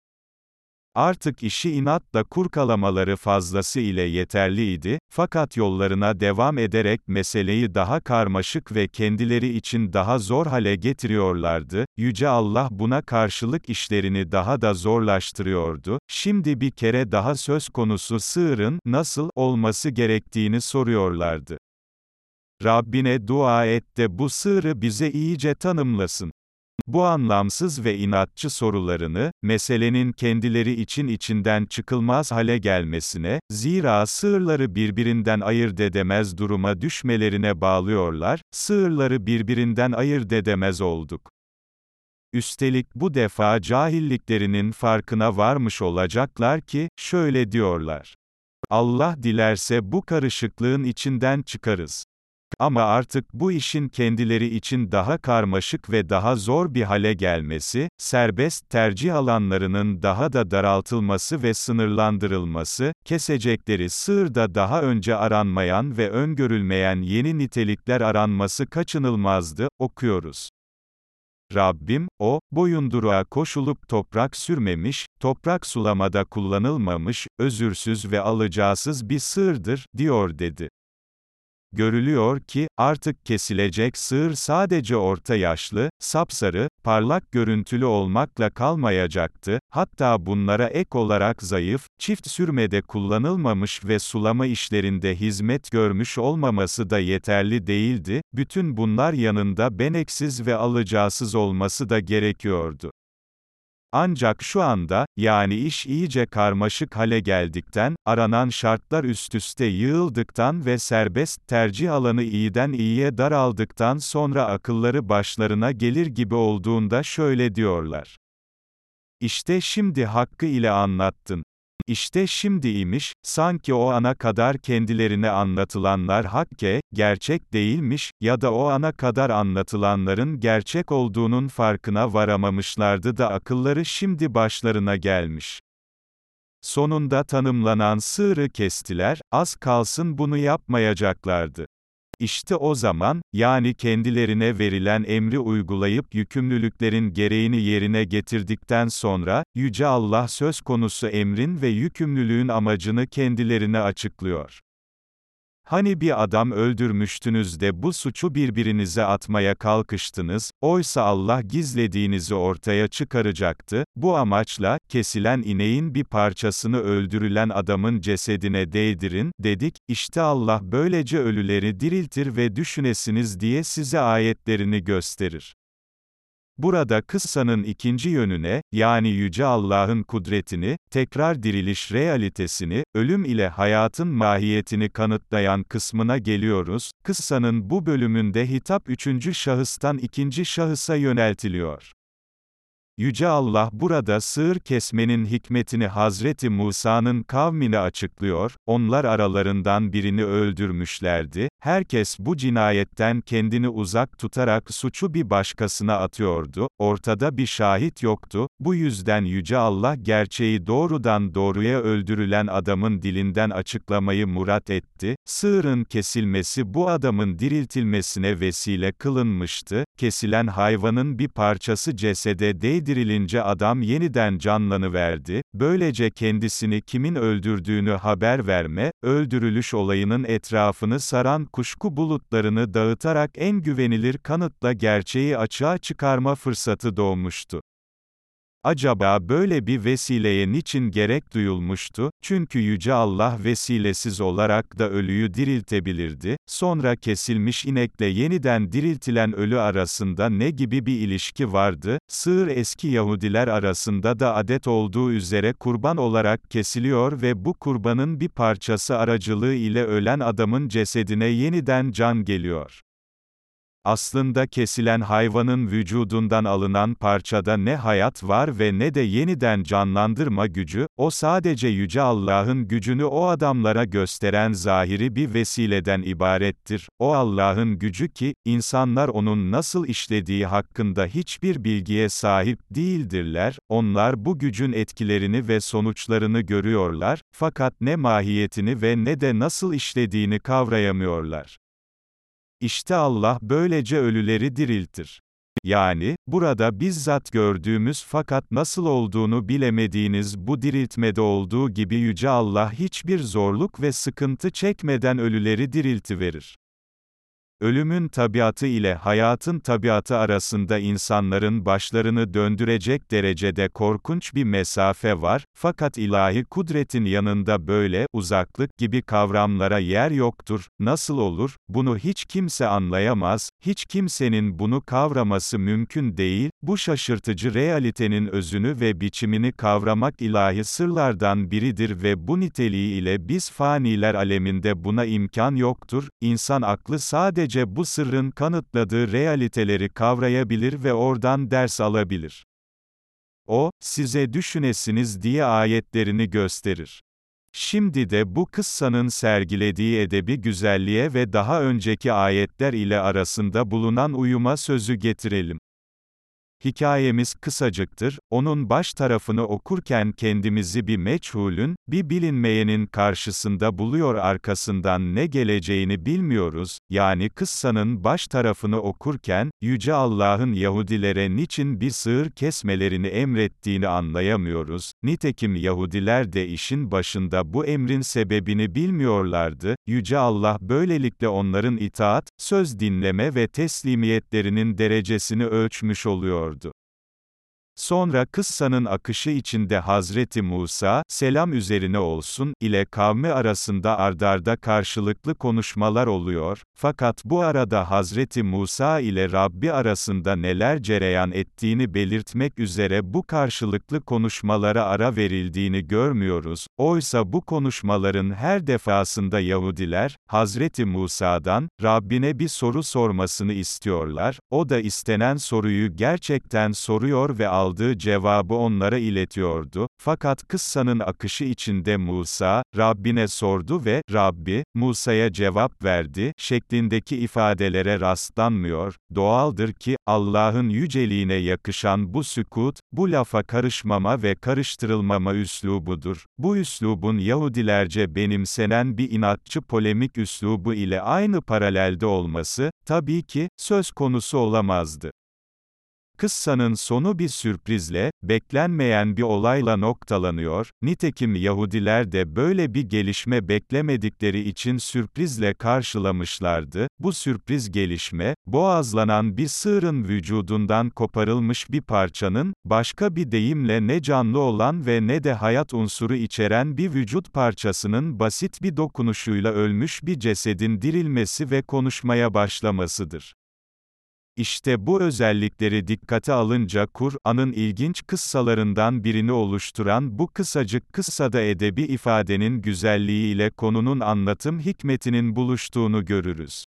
Artık işi inatla kurkalamaları fazlası ile yeterliydi, fakat yollarına devam ederek meseleyi daha karmaşık ve kendileri için daha zor hale getiriyorlardı, Yüce Allah buna karşılık işlerini daha da zorlaştırıyordu, şimdi bir kere daha söz konusu sığırın, nasıl, olması gerektiğini soruyorlardı. Rabbine dua et de bu sığırı bize iyice tanımlasın. Bu anlamsız ve inatçı sorularını, meselenin kendileri için içinden çıkılmaz hale gelmesine, zira sığırları birbirinden ayırt edemez duruma düşmelerine bağlıyorlar, sığırları birbirinden ayırt edemez olduk. Üstelik bu defa cahilliklerinin farkına varmış olacaklar ki, şöyle diyorlar. Allah dilerse bu karışıklığın içinden çıkarız. Ama artık bu işin kendileri için daha karmaşık ve daha zor bir hale gelmesi, serbest tercih alanlarının daha da daraltılması ve sınırlandırılması, kesecekleri sığırda daha önce aranmayan ve öngörülmeyen yeni nitelikler aranması kaçınılmazdı, okuyoruz. Rabbim, o, boyunduruğa koşulup toprak sürmemiş, toprak sulamada kullanılmamış, özürsüz ve alacağsız bir sığırdır, diyor dedi. Görülüyor ki, artık kesilecek sığır sadece orta yaşlı, sapsarı, parlak görüntülü olmakla kalmayacaktı, hatta bunlara ek olarak zayıf, çift sürmede kullanılmamış ve sulama işlerinde hizmet görmüş olmaması da yeterli değildi, bütün bunlar yanında beneksiz ve alacağsız olması da gerekiyordu. Ancak şu anda, yani iş iyice karmaşık hale geldikten, aranan şartlar üst üste yığıldıktan ve serbest tercih alanı iyiden iyiye daraldıktan sonra akılları başlarına gelir gibi olduğunda şöyle diyorlar. İşte şimdi hakkı ile anlattın. İşte şimdiymiş, sanki o ana kadar kendilerine anlatılanlar hakke, gerçek değilmiş, ya da o ana kadar anlatılanların gerçek olduğunun farkına varamamışlardı da akılları şimdi başlarına gelmiş. Sonunda tanımlanan sığırı kestiler, az kalsın bunu yapmayacaklardı. İşte o zaman, yani kendilerine verilen emri uygulayıp yükümlülüklerin gereğini yerine getirdikten sonra, Yüce Allah söz konusu emrin ve yükümlülüğün amacını kendilerine açıklıyor. Hani bir adam öldürmüştünüz de bu suçu birbirinize atmaya kalkıştınız, oysa Allah gizlediğinizi ortaya çıkaracaktı, bu amaçla, kesilen ineğin bir parçasını öldürülen adamın cesedine değdirin, dedik, işte Allah böylece ölüleri diriltir ve düşünesiniz diye size ayetlerini gösterir. Burada kıssanın ikinci yönüne, yani Yüce Allah'ın kudretini, tekrar diriliş realitesini, ölüm ile hayatın mahiyetini kanıtlayan kısmına geliyoruz. Kıssanın bu bölümünde hitap üçüncü şahıstan ikinci şahısa yöneltiliyor. Yüce Allah burada sığır kesmenin hikmetini Hazreti Musa'nın kavmine açıklıyor, onlar aralarından birini öldürmüşlerdi, herkes bu cinayetten kendini uzak tutarak suçu bir başkasına atıyordu, ortada bir şahit yoktu, bu yüzden Yüce Allah gerçeği doğrudan doğruya öldürülen adamın dilinden açıklamayı murat etti, sığırın kesilmesi bu adamın diriltilmesine vesile kılınmıştı, kesilen hayvanın bir parçası cesede değdi, değdirilince adam yeniden canlanıverdi, böylece kendisini kimin öldürdüğünü haber verme, öldürülüş olayının etrafını saran kuşku bulutlarını dağıtarak en güvenilir kanıtla gerçeği açığa çıkarma fırsatı doğmuştu. Acaba böyle bir vesileye niçin gerek duyulmuştu? Çünkü Yüce Allah vesilesiz olarak da ölüyü diriltebilirdi. Sonra kesilmiş inekle yeniden diriltilen ölü arasında ne gibi bir ilişki vardı? Sığır eski Yahudiler arasında da adet olduğu üzere kurban olarak kesiliyor ve bu kurbanın bir parçası aracılığı ile ölen adamın cesedine yeniden can geliyor. Aslında kesilen hayvanın vücudundan alınan parçada ne hayat var ve ne de yeniden canlandırma gücü, o sadece Yüce Allah'ın gücünü o adamlara gösteren zahiri bir vesileden ibarettir. O Allah'ın gücü ki, insanlar onun nasıl işlediği hakkında hiçbir bilgiye sahip değildirler, onlar bu gücün etkilerini ve sonuçlarını görüyorlar, fakat ne mahiyetini ve ne de nasıl işlediğini kavrayamıyorlar. İşte Allah böylece ölüleri diriltir. Yani, burada bizzat gördüğümüz fakat nasıl olduğunu bilemediğiniz bu diriltmede olduğu gibi Yüce Allah hiçbir zorluk ve sıkıntı çekmeden ölüleri diriltiverir. Ölümün tabiatı ile hayatın tabiatı arasında insanların başlarını döndürecek derecede korkunç bir mesafe var, fakat ilahi kudretin yanında böyle, uzaklık gibi kavramlara yer yoktur. Nasıl olur? Bunu hiç kimse anlayamaz, hiç kimsenin bunu kavraması mümkün değil, bu şaşırtıcı realitenin özünü ve biçimini kavramak ilahi sırlardan biridir ve bu niteliği ile biz faniler aleminde buna imkan yoktur, insan aklı sadece sadece bu sırrın kanıtladığı realiteleri kavrayabilir ve oradan ders alabilir. O, size düşünesiniz diye ayetlerini gösterir. Şimdi de bu kıssanın sergilediği edebi güzelliğe ve daha önceki ayetler ile arasında bulunan uyuma sözü getirelim. Hikayemiz kısacıktır, onun baş tarafını okurken kendimizi bir meçhulün, bir bilinmeyenin karşısında buluyor arkasından ne geleceğini bilmiyoruz, yani kıssanın baş tarafını okurken, Yüce Allah'ın Yahudilere niçin bir sığır kesmelerini emrettiğini anlayamıyoruz, nitekim Yahudiler de işin başında bu emrin sebebini bilmiyorlardı, Yüce Allah böylelikle onların itaat, söz dinleme ve teslimiyetlerinin derecesini ölçmüş oluyor. Sonra kıssanın akışı içinde Hazreti Musa, selam üzerine olsun, ile kavmi arasında ardarda karşılıklı konuşmalar oluyor, fakat bu arada Hazreti Musa ile Rabbi arasında neler cereyan ettiğini belirtmek üzere bu karşılıklı konuşmalara ara verildiğini görmüyoruz, oysa bu konuşmaların her defasında Yahudiler, Hazreti Musa'dan, Rabbine bir soru sormasını istiyorlar, o da istenen soruyu gerçekten soruyor ve aldığı cevabı onlara iletiyordu, fakat kıssanın akışı içinde Musa, Rabbine sordu ve, Rabbi, Musa'ya cevap verdi, şeklindeki ifadelere rastlanmıyor, doğaldır ki, Allah'ın yüceliğine yakışan bu sükut, bu lafa karışmama ve karıştırılmama üslubudur. Bu üslubun Yahudilerce benimsenen bir inatçı polemik üslubu ile aynı paralelde olması, tabii ki, söz konusu olamazdı. Kıssanın sonu bir sürprizle, beklenmeyen bir olayla noktalanıyor, nitekim Yahudiler de böyle bir gelişme beklemedikleri için sürprizle karşılamışlardı, bu sürpriz gelişme, boğazlanan bir sığırın vücudundan koparılmış bir parçanın, başka bir deyimle ne canlı olan ve ne de hayat unsuru içeren bir vücut parçasının basit bir dokunuşuyla ölmüş bir cesedin dirilmesi ve konuşmaya başlamasıdır. İşte bu özellikleri dikkate alınca Kur'an'ın ilginç kıssalarından birini oluşturan bu kısacık kıssada edebi ifadenin güzelliği ile konunun anlatım hikmetinin buluştuğunu görürüz.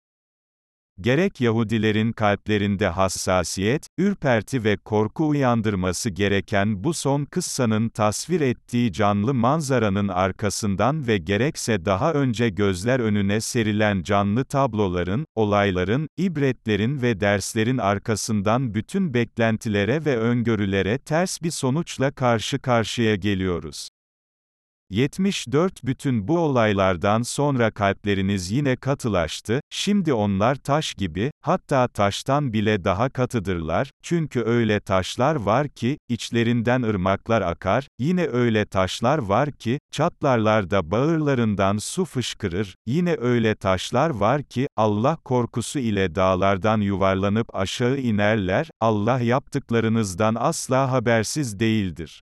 Gerek Yahudilerin kalplerinde hassasiyet, ürperti ve korku uyandırması gereken bu son kıssanın tasvir ettiği canlı manzaranın arkasından ve gerekse daha önce gözler önüne serilen canlı tabloların, olayların, ibretlerin ve derslerin arkasından bütün beklentilere ve öngörülere ters bir sonuçla karşı karşıya geliyoruz. 74 Bütün bu olaylardan sonra kalpleriniz yine katılaştı, şimdi onlar taş gibi, hatta taştan bile daha katıdırlar, çünkü öyle taşlar var ki, içlerinden ırmaklar akar, yine öyle taşlar var ki, çatlarlar da bağırlarından su fışkırır, yine öyle taşlar var ki, Allah korkusu ile dağlardan yuvarlanıp aşağı inerler, Allah yaptıklarınızdan asla habersiz değildir.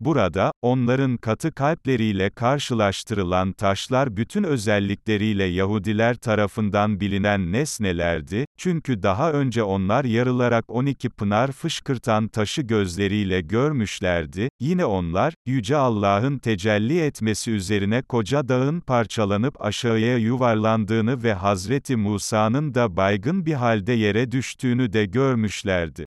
Burada, onların katı kalpleriyle karşılaştırılan taşlar bütün özellikleriyle Yahudiler tarafından bilinen nesnelerdi, çünkü daha önce onlar yarılarak 12 pınar fışkırtan taşı gözleriyle görmüşlerdi, yine onlar, Yüce Allah'ın tecelli etmesi üzerine koca dağın parçalanıp aşağıya yuvarlandığını ve Hazreti Musa'nın da baygın bir halde yere düştüğünü de görmüşlerdi.